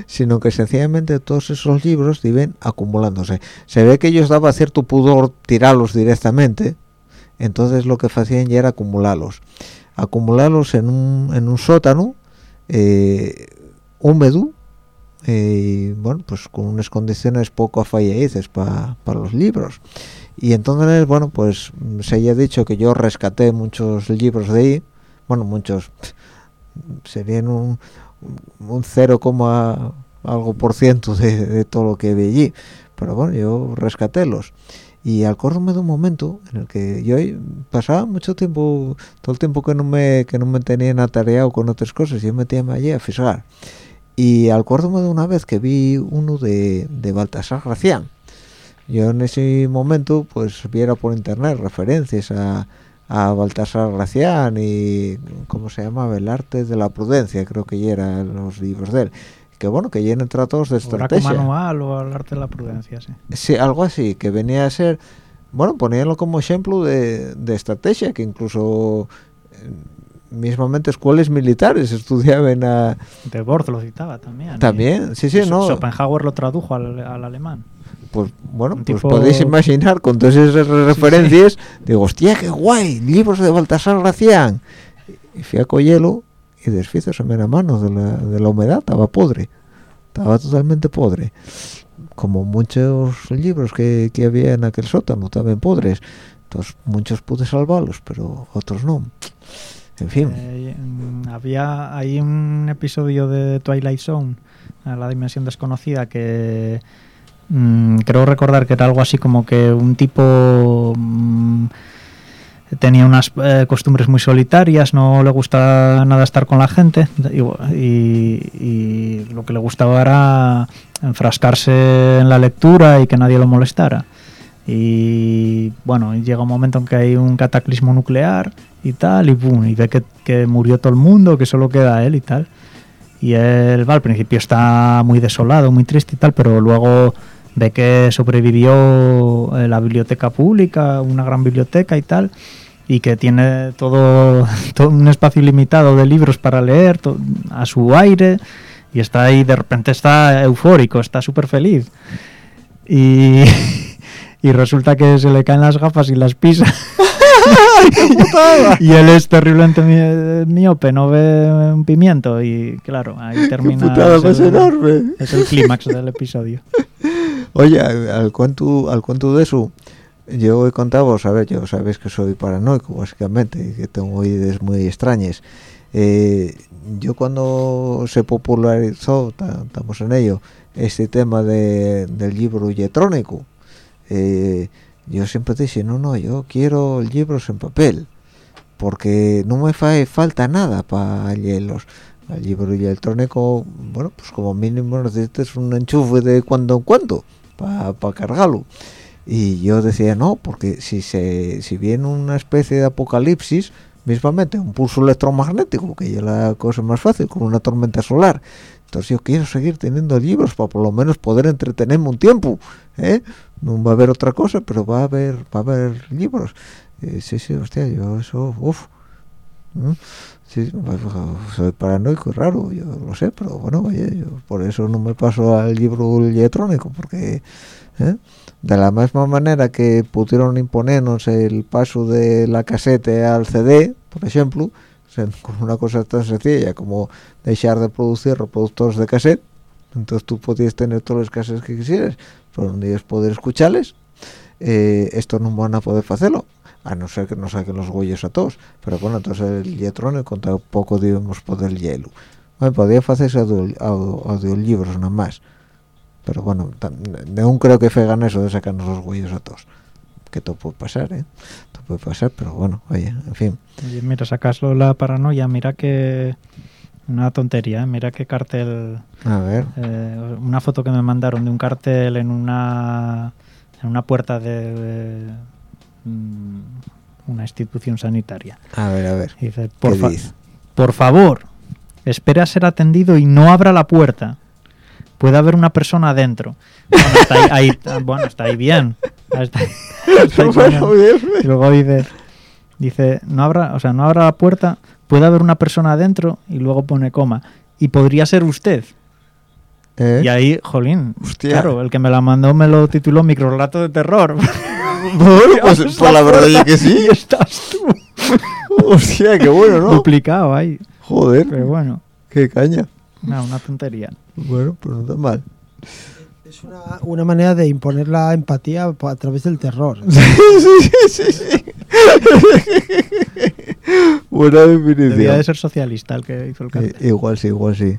sino que sencillamente todos esos libros viven acumulándose. Se ve que ellos daba cierto pudor tirarlos directamente entonces lo que hacían ya era acumularlos. Acumularlos en un, en un sótano eh, húmedo eh, bueno pues con unas condiciones poco afalladices para los libros. Y entonces bueno pues se haya dicho que yo rescaté muchos libros de ahí bueno muchos serían un, un 0, algo por ciento de, de todo lo que vi allí pero bueno yo rescatélos. Y acuérdome de un momento en el que yo pasaba mucho tiempo todo el tiempo que no me que no me tenían atareado con otras cosas yo metíame allí a fijar y acuérdome de una vez que vi uno de, de Baltasar Gracián. Yo en ese momento pues viera por internet referencias a, a Baltasar Gracián y cómo se llamaba el arte de la prudencia creo que ya eran los libros de él. Que bueno que llenen tratados de estrategia. manual o el arte de la prudencia sí. sí algo así que venía a ser bueno poníanlo como ejemplo de, de estrategia que incluso eh, mismamente escuelas militares estudiaban a de Bord lo citaba también también sí sí no Schopenhauer lo tradujo al, al alemán pues bueno, Un pues tipo- podéis imaginar con todas esas referencias, digo, hostia, qué guay, libros de Baltasar Gracián. Y fui a hielo y desfízose la mano de la, de la humedad, estaba podre, estaba totalmente podre. Como muchos libros que, que había en aquel sótano, estaban podres. Entonces, muchos pude salvarlos, pero otros no. En fin, Eh, mm, había hay un episodio de Twilight Zone, la dimensión desconocida, que mm, creo recordar que era algo así como que un tipo mm, tenía unas eh, costumbres muy solitarias, no le gusta nada estar con la gente y- y lo que le gustaba era enfrascarse en la lectura y que nadie lo molestara. Y bueno, llega un momento en que hay un cataclismo nuclear y tal, y boom, y ve que, que murió todo el mundo, que solo queda él y tal. Y él va, al principio está muy desolado, muy triste y tal, pero luego ve que sobrevivió eh, la biblioteca pública, una gran biblioteca y tal, y que tiene todo, un espacio ilimitado de libros para leer a su aire, y está ahí, de repente está eufórico, está súper feliz. Y, y resulta que se le caen las gafas y las pisa. y él es terriblemente mi- miope, no ve un pimiento. Y claro, ahí termina. putada es el- enorme. Es el clímax del episodio. Oye, al cuento, al cuento de eso, yo he contado, a ver, yo sabéis que soy paranoico, básicamente, y que tengo ideas muy extrañas. Eh, yo cuando se popularizó, ta- estamos en ello, este tema de, del libro electrónico, eh, yo siempre dije, no, no, yo quiero libros en papel, porque no me fa falta nada para leerlos. El libro electrónico, bueno, pues como mínimo necesitas un enchufe de cuando en cuando para cargarlo. Y yo decía, no, porque si se si viene una especie de apocalipsis, mismamente un pulso electromagnético, que es la cosa más fácil, con una tormenta solar. Entonces yo quiero seguir teniendo libros para por lo menos poder entretenerme un tiempo. ¿eh? No va a haber otra cosa, pero va a haber, va a haber libros. Eh, sí, sí, hostia, yo eso, uff. Sí, pues, soy paranoico y raro, yo lo sé, pero bueno, yo por eso no me paso al libro electrónico, porque ¿eh? de la misma manera que pudieron imponernos el paso de la casete al CD, por ejemplo, con una cosa tan sencilla como dejar de producir reproductores de cassette, entonces tú podías tener todos los cassettes que quisieras, pero no a poder escucharles, eh, esto no van a poder hacerlo a no ser que nos saquen los huellos a todos. Pero bueno entonces el electrónico tampoco debemos poder hielo bueno, podría hacerse audio, audio- audiolibros nada más pero bueno no creo que fegan eso de sacarnos los huellos a todos que todo puede pasar eh todo puede pasar pero bueno oye en fin Oye, mira, sacaslo la paranoia, mira que. Una tontería, ¿eh? mira qué cartel. a ver eh, una foto que me mandaron de un cartel en una. En una puerta de. de, mm, una institución sanitaria. a ver a ver Dice, por, ¿Qué fa- dice? por favor, espere a ser atendido y no abra la puerta. Puede haber una persona adentro. Bueno, está ahí, ahí- ah, bueno, está ahí bien. Y luego dice, dice, no abra, o sea, no abra la puerta, puede haber una persona adentro y luego pone coma. Y podría ser usted. ¿Eh? Y ahí, jolín, Hostia. claro, el que me la mandó me lo tituló microrelato de terror. Bueno, pues, pues la verdad puerta es que sí. Y estás tú. Hostia, qué bueno, ¿no? Duplicado ahí. Joder, Pero bueno, qué caña. no, una tontería. Bueno, pues no está mal. Es una, una manera de imponer la empatía a través del terror. sí, sí, sí. Buena definición. Debía de ser socialista el que hizo el. Eh, igual sí, igual sí.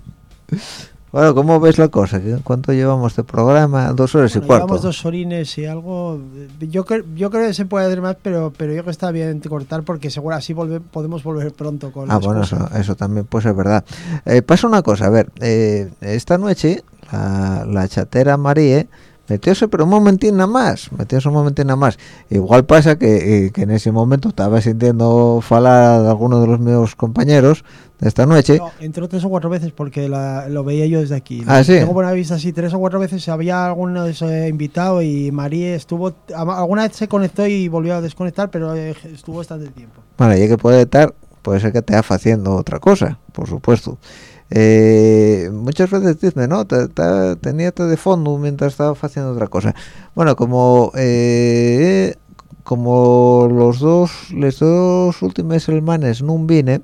Bueno, ¿cómo ves la cosa? ¿Cuánto llevamos de programa? Dos horas y cuarto. Llevamos dos orines y algo. Yo, yo creo que se puede hacer más, pero, pero yo creo que está bien cortar porque seguro así podemos volver pronto con Ah, bueno, eso, eso, también puede ser verdad. Eh, pasa una cosa, a ver, eh, esta noche la, la chatera María metióse pero un momentín nada más metióse un momentín nada más. Igual pasa que, eh, que, en ese momento estaba sintiendo falar de alguno de los míos compañeros de esta noche. No, entró tres o cuatro veces porque la, lo veía yo desde aquí ah, ¿sí? tengo buena vista así tres o cuatro veces había alguno de esos invitado y María estuvo alguna vez se conectó y volvió a desconectar pero eh, estuvo bastante tiempo. Bueno y que puede estar puede ser que esté haciendo otra cosa por supuesto eh, muchas veces dicen, no, tenía de fondo mientras estaba haciendo otra cosa. Bueno, como eh, como los dos, los dos últimos hermanos no vine,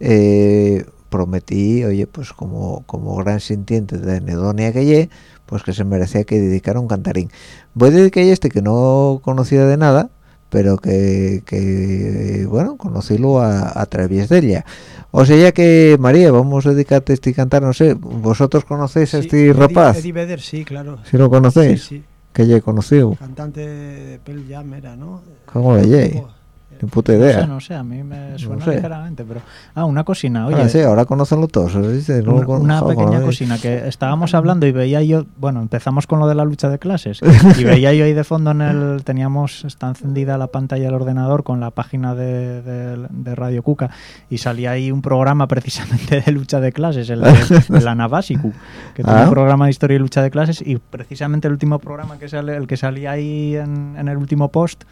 eh, prometí, oye, pues como, como gran sintiente de Nedonia que pues que se merecía que dedicara un cantarín. Voy a dedicar este que no conocía de nada, pero que, que bueno, conocílo a, a través de ella. O sea que, María, vamos a dedicarte a este cantar, no sé, ¿vosotros conocéis a este rapaz? Eddie Vedder, sí, claro. ¿Sí lo conocéis? Sí, sí. Que ya he conocido. Cantante de Pearl Jam era, ¿no? ¿Cómo le llegué? Ni puta idea. No sé, no sé, a mí me suena no sé. ligeramente, pero... Ah, una cocina, oye. Ah, sí, ahora conocenlo todos. ¿sí? No, una, una pequeña cocina que estábamos hablando y veía yo... Bueno, empezamos con lo de la lucha de clases y veía yo ahí de fondo en el... Teníamos... Está encendida la pantalla del ordenador con la página de, de, de Radio Cuca y salía ahí un programa precisamente de lucha de clases, el de, Anabásico, que tiene Ah. un programa de historia y lucha de clases y precisamente el último programa que sale, el que salía ahí en, en el último post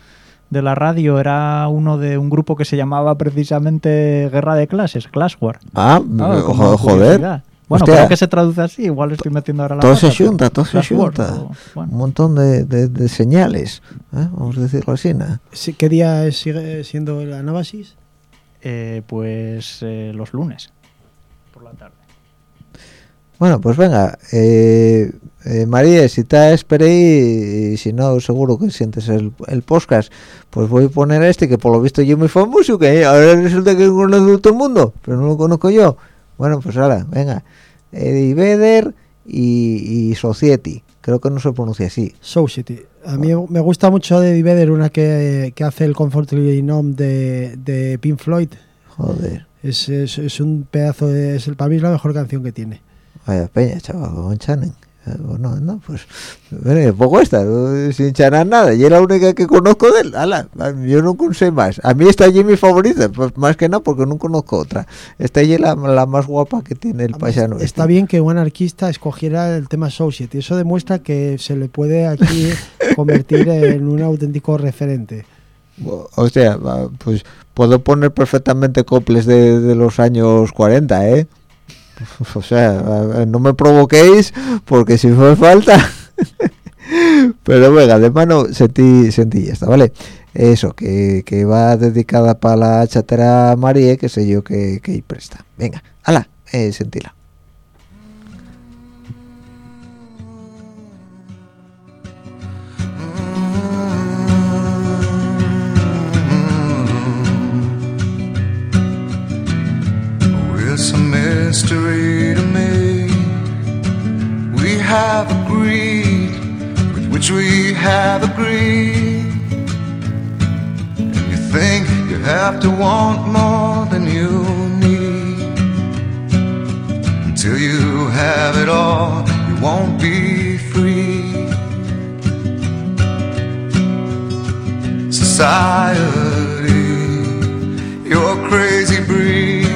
de la radio era uno de un grupo que se llamaba precisamente Guerra de Clases, Clash War. Ah, Ah, como joder. Bueno, Hostia. creo que se traduce así, igual estoy metiendo ahora la Todo se junta, todo se junta. bueno. Un montón de, de- de señales, ¿eh? vamos a decirlo así. ¿no? ¿Qué día sigue siendo el Anábasis? Eh, pues eh, los lunes por la tarde. Bueno, pues venga, eh, eh, María, si te esperé y si no, seguro que sientes el, el podcast, pues voy a poner este que por lo visto yo muy famoso, que ahora resulta que conoce todo el mundo, pero no lo conozco yo. Bueno, pues ahora, venga, Eddie Vedder y, y Society, creo que no se pronuncia así. Society. A mí me gusta mucho de Eddie Vedder, una que, que hace el Comfortably Numb de, de Pink Floyd. Joder, Es, es, es un pedazo de... Es el, para mí es la mejor canción que tiene. Vaya peña, chaval, con Channing. Eh, Bueno, no, pues, bueno, poco esta, no, sin chanar nada, y es la única que conozco de él, ala, yo no sé más, a mí esta allí mi favorita, pues más que nada porque no conozco otra, esta allí la, la más guapa que tiene el paisano. Está este. bien que un anarquista escogiera el tema Society. Eso demuestra que se le puede aquí convertir en un auténtico referente. O sea, pues puedo poner perfectamente coples de, de los años 40, ¿eh? O sea, no me provoquéis porque si fue falta. Pero venga, de mano sentí, sentí esta, ¿vale? Eso, que, que va dedicada para la chatera María, que sé yo que, que presta. Venga, ala, eh, sentila. Mystery to me. We have agreed with which we have agreed. And you think you have to want more than you need. Until you have it all, you won't be free. Society, you're crazy breed.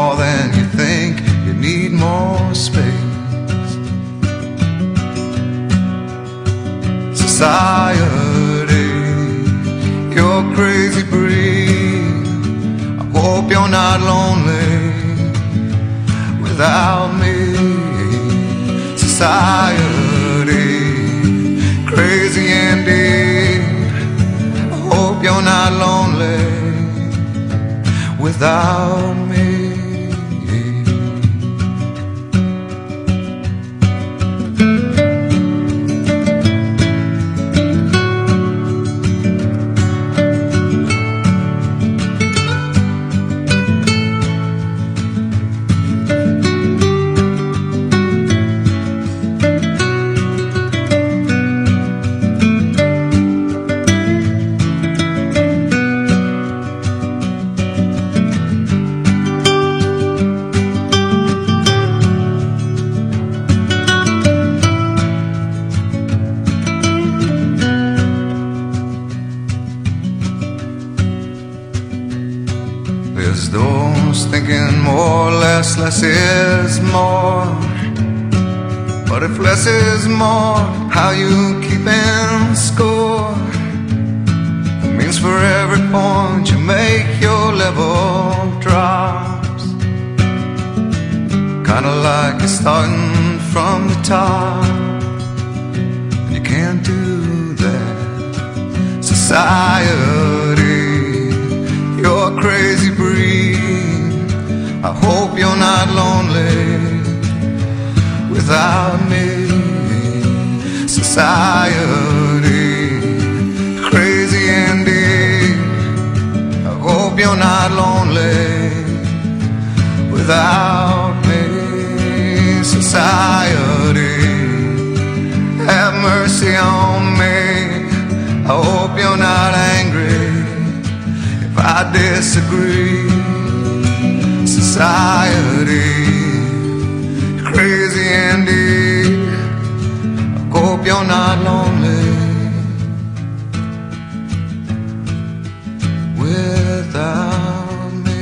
space. Society, you're crazy breed. I hope you're not lonely without me. Society, crazy and deep. I hope you're not lonely without more, how you keeping score? It means for every point you make, your level drops. Kinda like you're starting from the top. And you can't do that. Society, you're a crazy breed. I hope you're not lonely without. Society, crazy indeed. I hope you're not lonely without me. Society, have mercy on me. I hope you're not angry if I disagree. Society you're not lonely without me.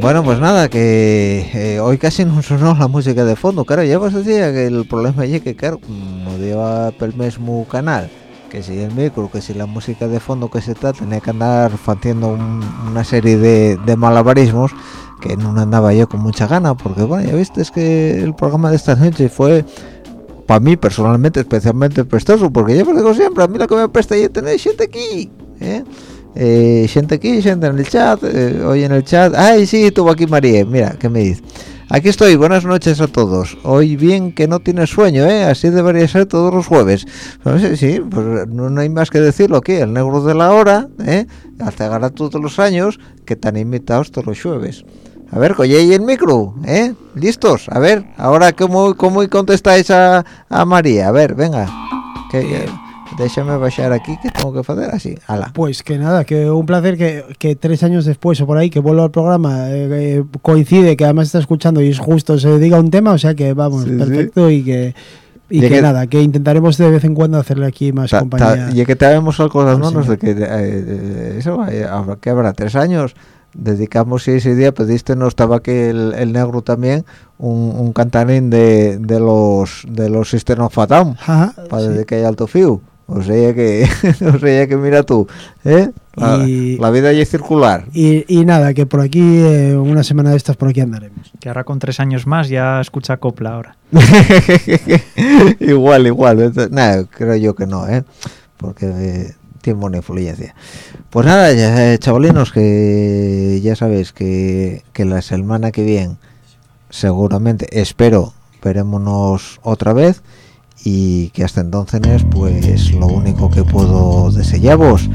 Bueno, pues nada, que hoy casi no sonó la música de fondo. Claro, ya vos decía que el problema es que, claro, como lleva el mismo canal, que si el micro, que si la música de fondo que se está, tenía que andar haciendo un- una serie de, de malabarismos que no andaba yo con mucha gana, porque bueno, ya viste, es que el programa de esta noche fue para mí personalmente especialmente prestoso, porque yo os digo siempre, a mí lo que me apesta es tener gente aquí, ¿eh? Eh, gente aquí, gente en el chat, eh, hoy en el chat, ay sí, tuvo aquí María, mira, ¿qué me dice? Aquí estoy, buenas noches a todos. Hoy bien que no tienes sueño, ¿eh? Así debería ser todos los jueves. Sí, sí, pues no, hay más que decirlo aquí, el negro de la hora, ¿eh? Ahora todos los años que están invitados todos los jueves. A ver, colle ahí el micro, ¿eh? ¿Listos? A ver, ahora cómo, cómo contestáis a, a María. A ver, venga. Que- déjame bajar aquí que tengo que hacer así. Ala. Pues que nada, que un placer que, que tres años después o por ahí que vuelva al programa eh, eh, coincide que además está escuchando y es justo se diga un tema, o sea que vamos, Sí, sí. perfecto y que y que, que- nada, que intentaremos de vez en cuando hacerle aquí más Ta- ta- compañía. y que tenemos acordándonos Pues sí. de que eh, eso, eh, que habrá tres años. Dedicamos ese día, pediste, no estaba aquí el, el negro también, un, un cantarín de, de los de los System of Ajá, para sí. hay alto fío. O sea que, o sea que mira tú, ¿eh? La, Y- la vida ya es circular. Y, y nada, que por aquí, eh, una semana de estas por aquí andaremos. Que ahora con tres años más ya escucha copla ahora. igual, igual. Entonces, Nada, creo yo que no, ¿eh? Porque eh, tiene buena influencia. Pues nada, ya, eh, chavalinos, que ya sabéis que, que la semana que viene, seguramente, espero, verémonos otra vez. Y que hasta entonces, pues lo único que puedo desearos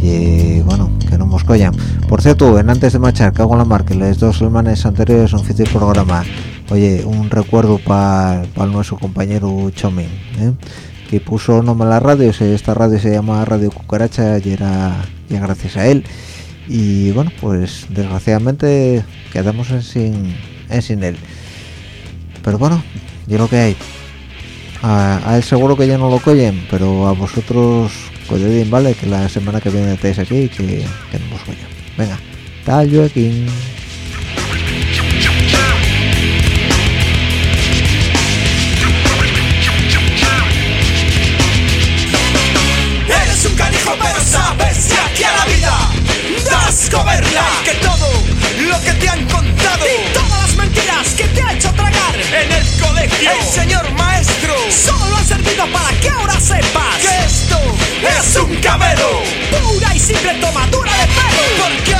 y bueno, que no nos collan. Por cierto, en antes de marchar, cago en la mar, que las dos semanas anteriores un el programa. Oye, un recuerdo para nuestro compañero Chomin, ¿eh? que puso nombre a la radio, esta radio se llama Radio Cucaracha y era ya gracias a él. Y bueno, pues desgraciadamente quedamos en sin, en sin él. Pero bueno, yo lo que hay. A, a él seguro que ya no lo coyen, pero a vosotros colledín, ¿vale? Que la semana que viene estáis aquí y que, que no os coyo. Venga, tal Joaquín. Eres un canijo pero sabes que aquí a la vida das coberla Que todo El señor maestro. Solo han servido para que ahora sepas Que esto es un cabelo Pura y simple tomadura de pelo. Porque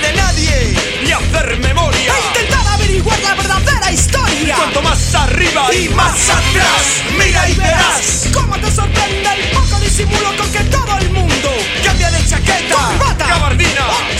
de nadie y hacer memoria. E intentar averiguar la verdadera historia. Cuanto más arriba y más atrás, mira y verás cómo te sorprende el poco disimulo con que todo el mundo cambia de chaqueta, corbata, gabardina o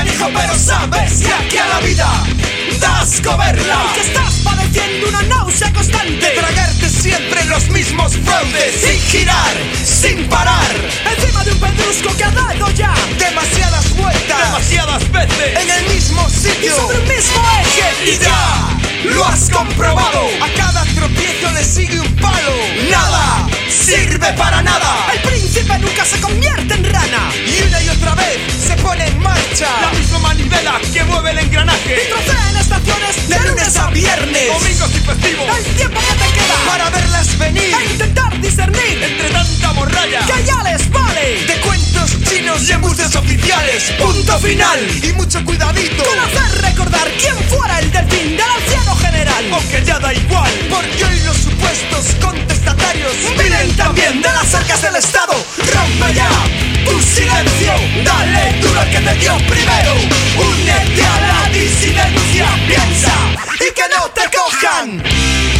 Canijo pero sabes que aquí a la vida das coberla. Que estás padeciendo una náusea constante. De siempre los mismos fraudes. Sin girar, sin parar. Encima de un pedrusco que ha dado ya Demasiadas vueltas Demasiadas veces. En el mismo sitio. Y sobre el mismo eje. Y ya lo has comprobado. A cada tropiezo le sigue un palo. Nada sirve para nada. El príncipe nunca se convierte en rana. Y una y otra vez se pone en marcha. La misma manivela que mueve el engranaje. Y trocea en estaciones de lunes a viernes. Domingos y festivos. El tiempo que te queda. Para verlas venir. E intentar discernir Entre tanta morralla Que ya les vale. De cuentos chinos y embustes oficiales. Punto final. Y mucho cuidadito. Con hacer recordar quién fuera el delfín del anciano general. Aunque ya da igual Porque hoy los supuestos contestatarios Vienen también de las arcas del Estado. Rompe ya tu silencio. Dale duro al que te dio primero. Únete a la disidencia. Piensa y que no te cojan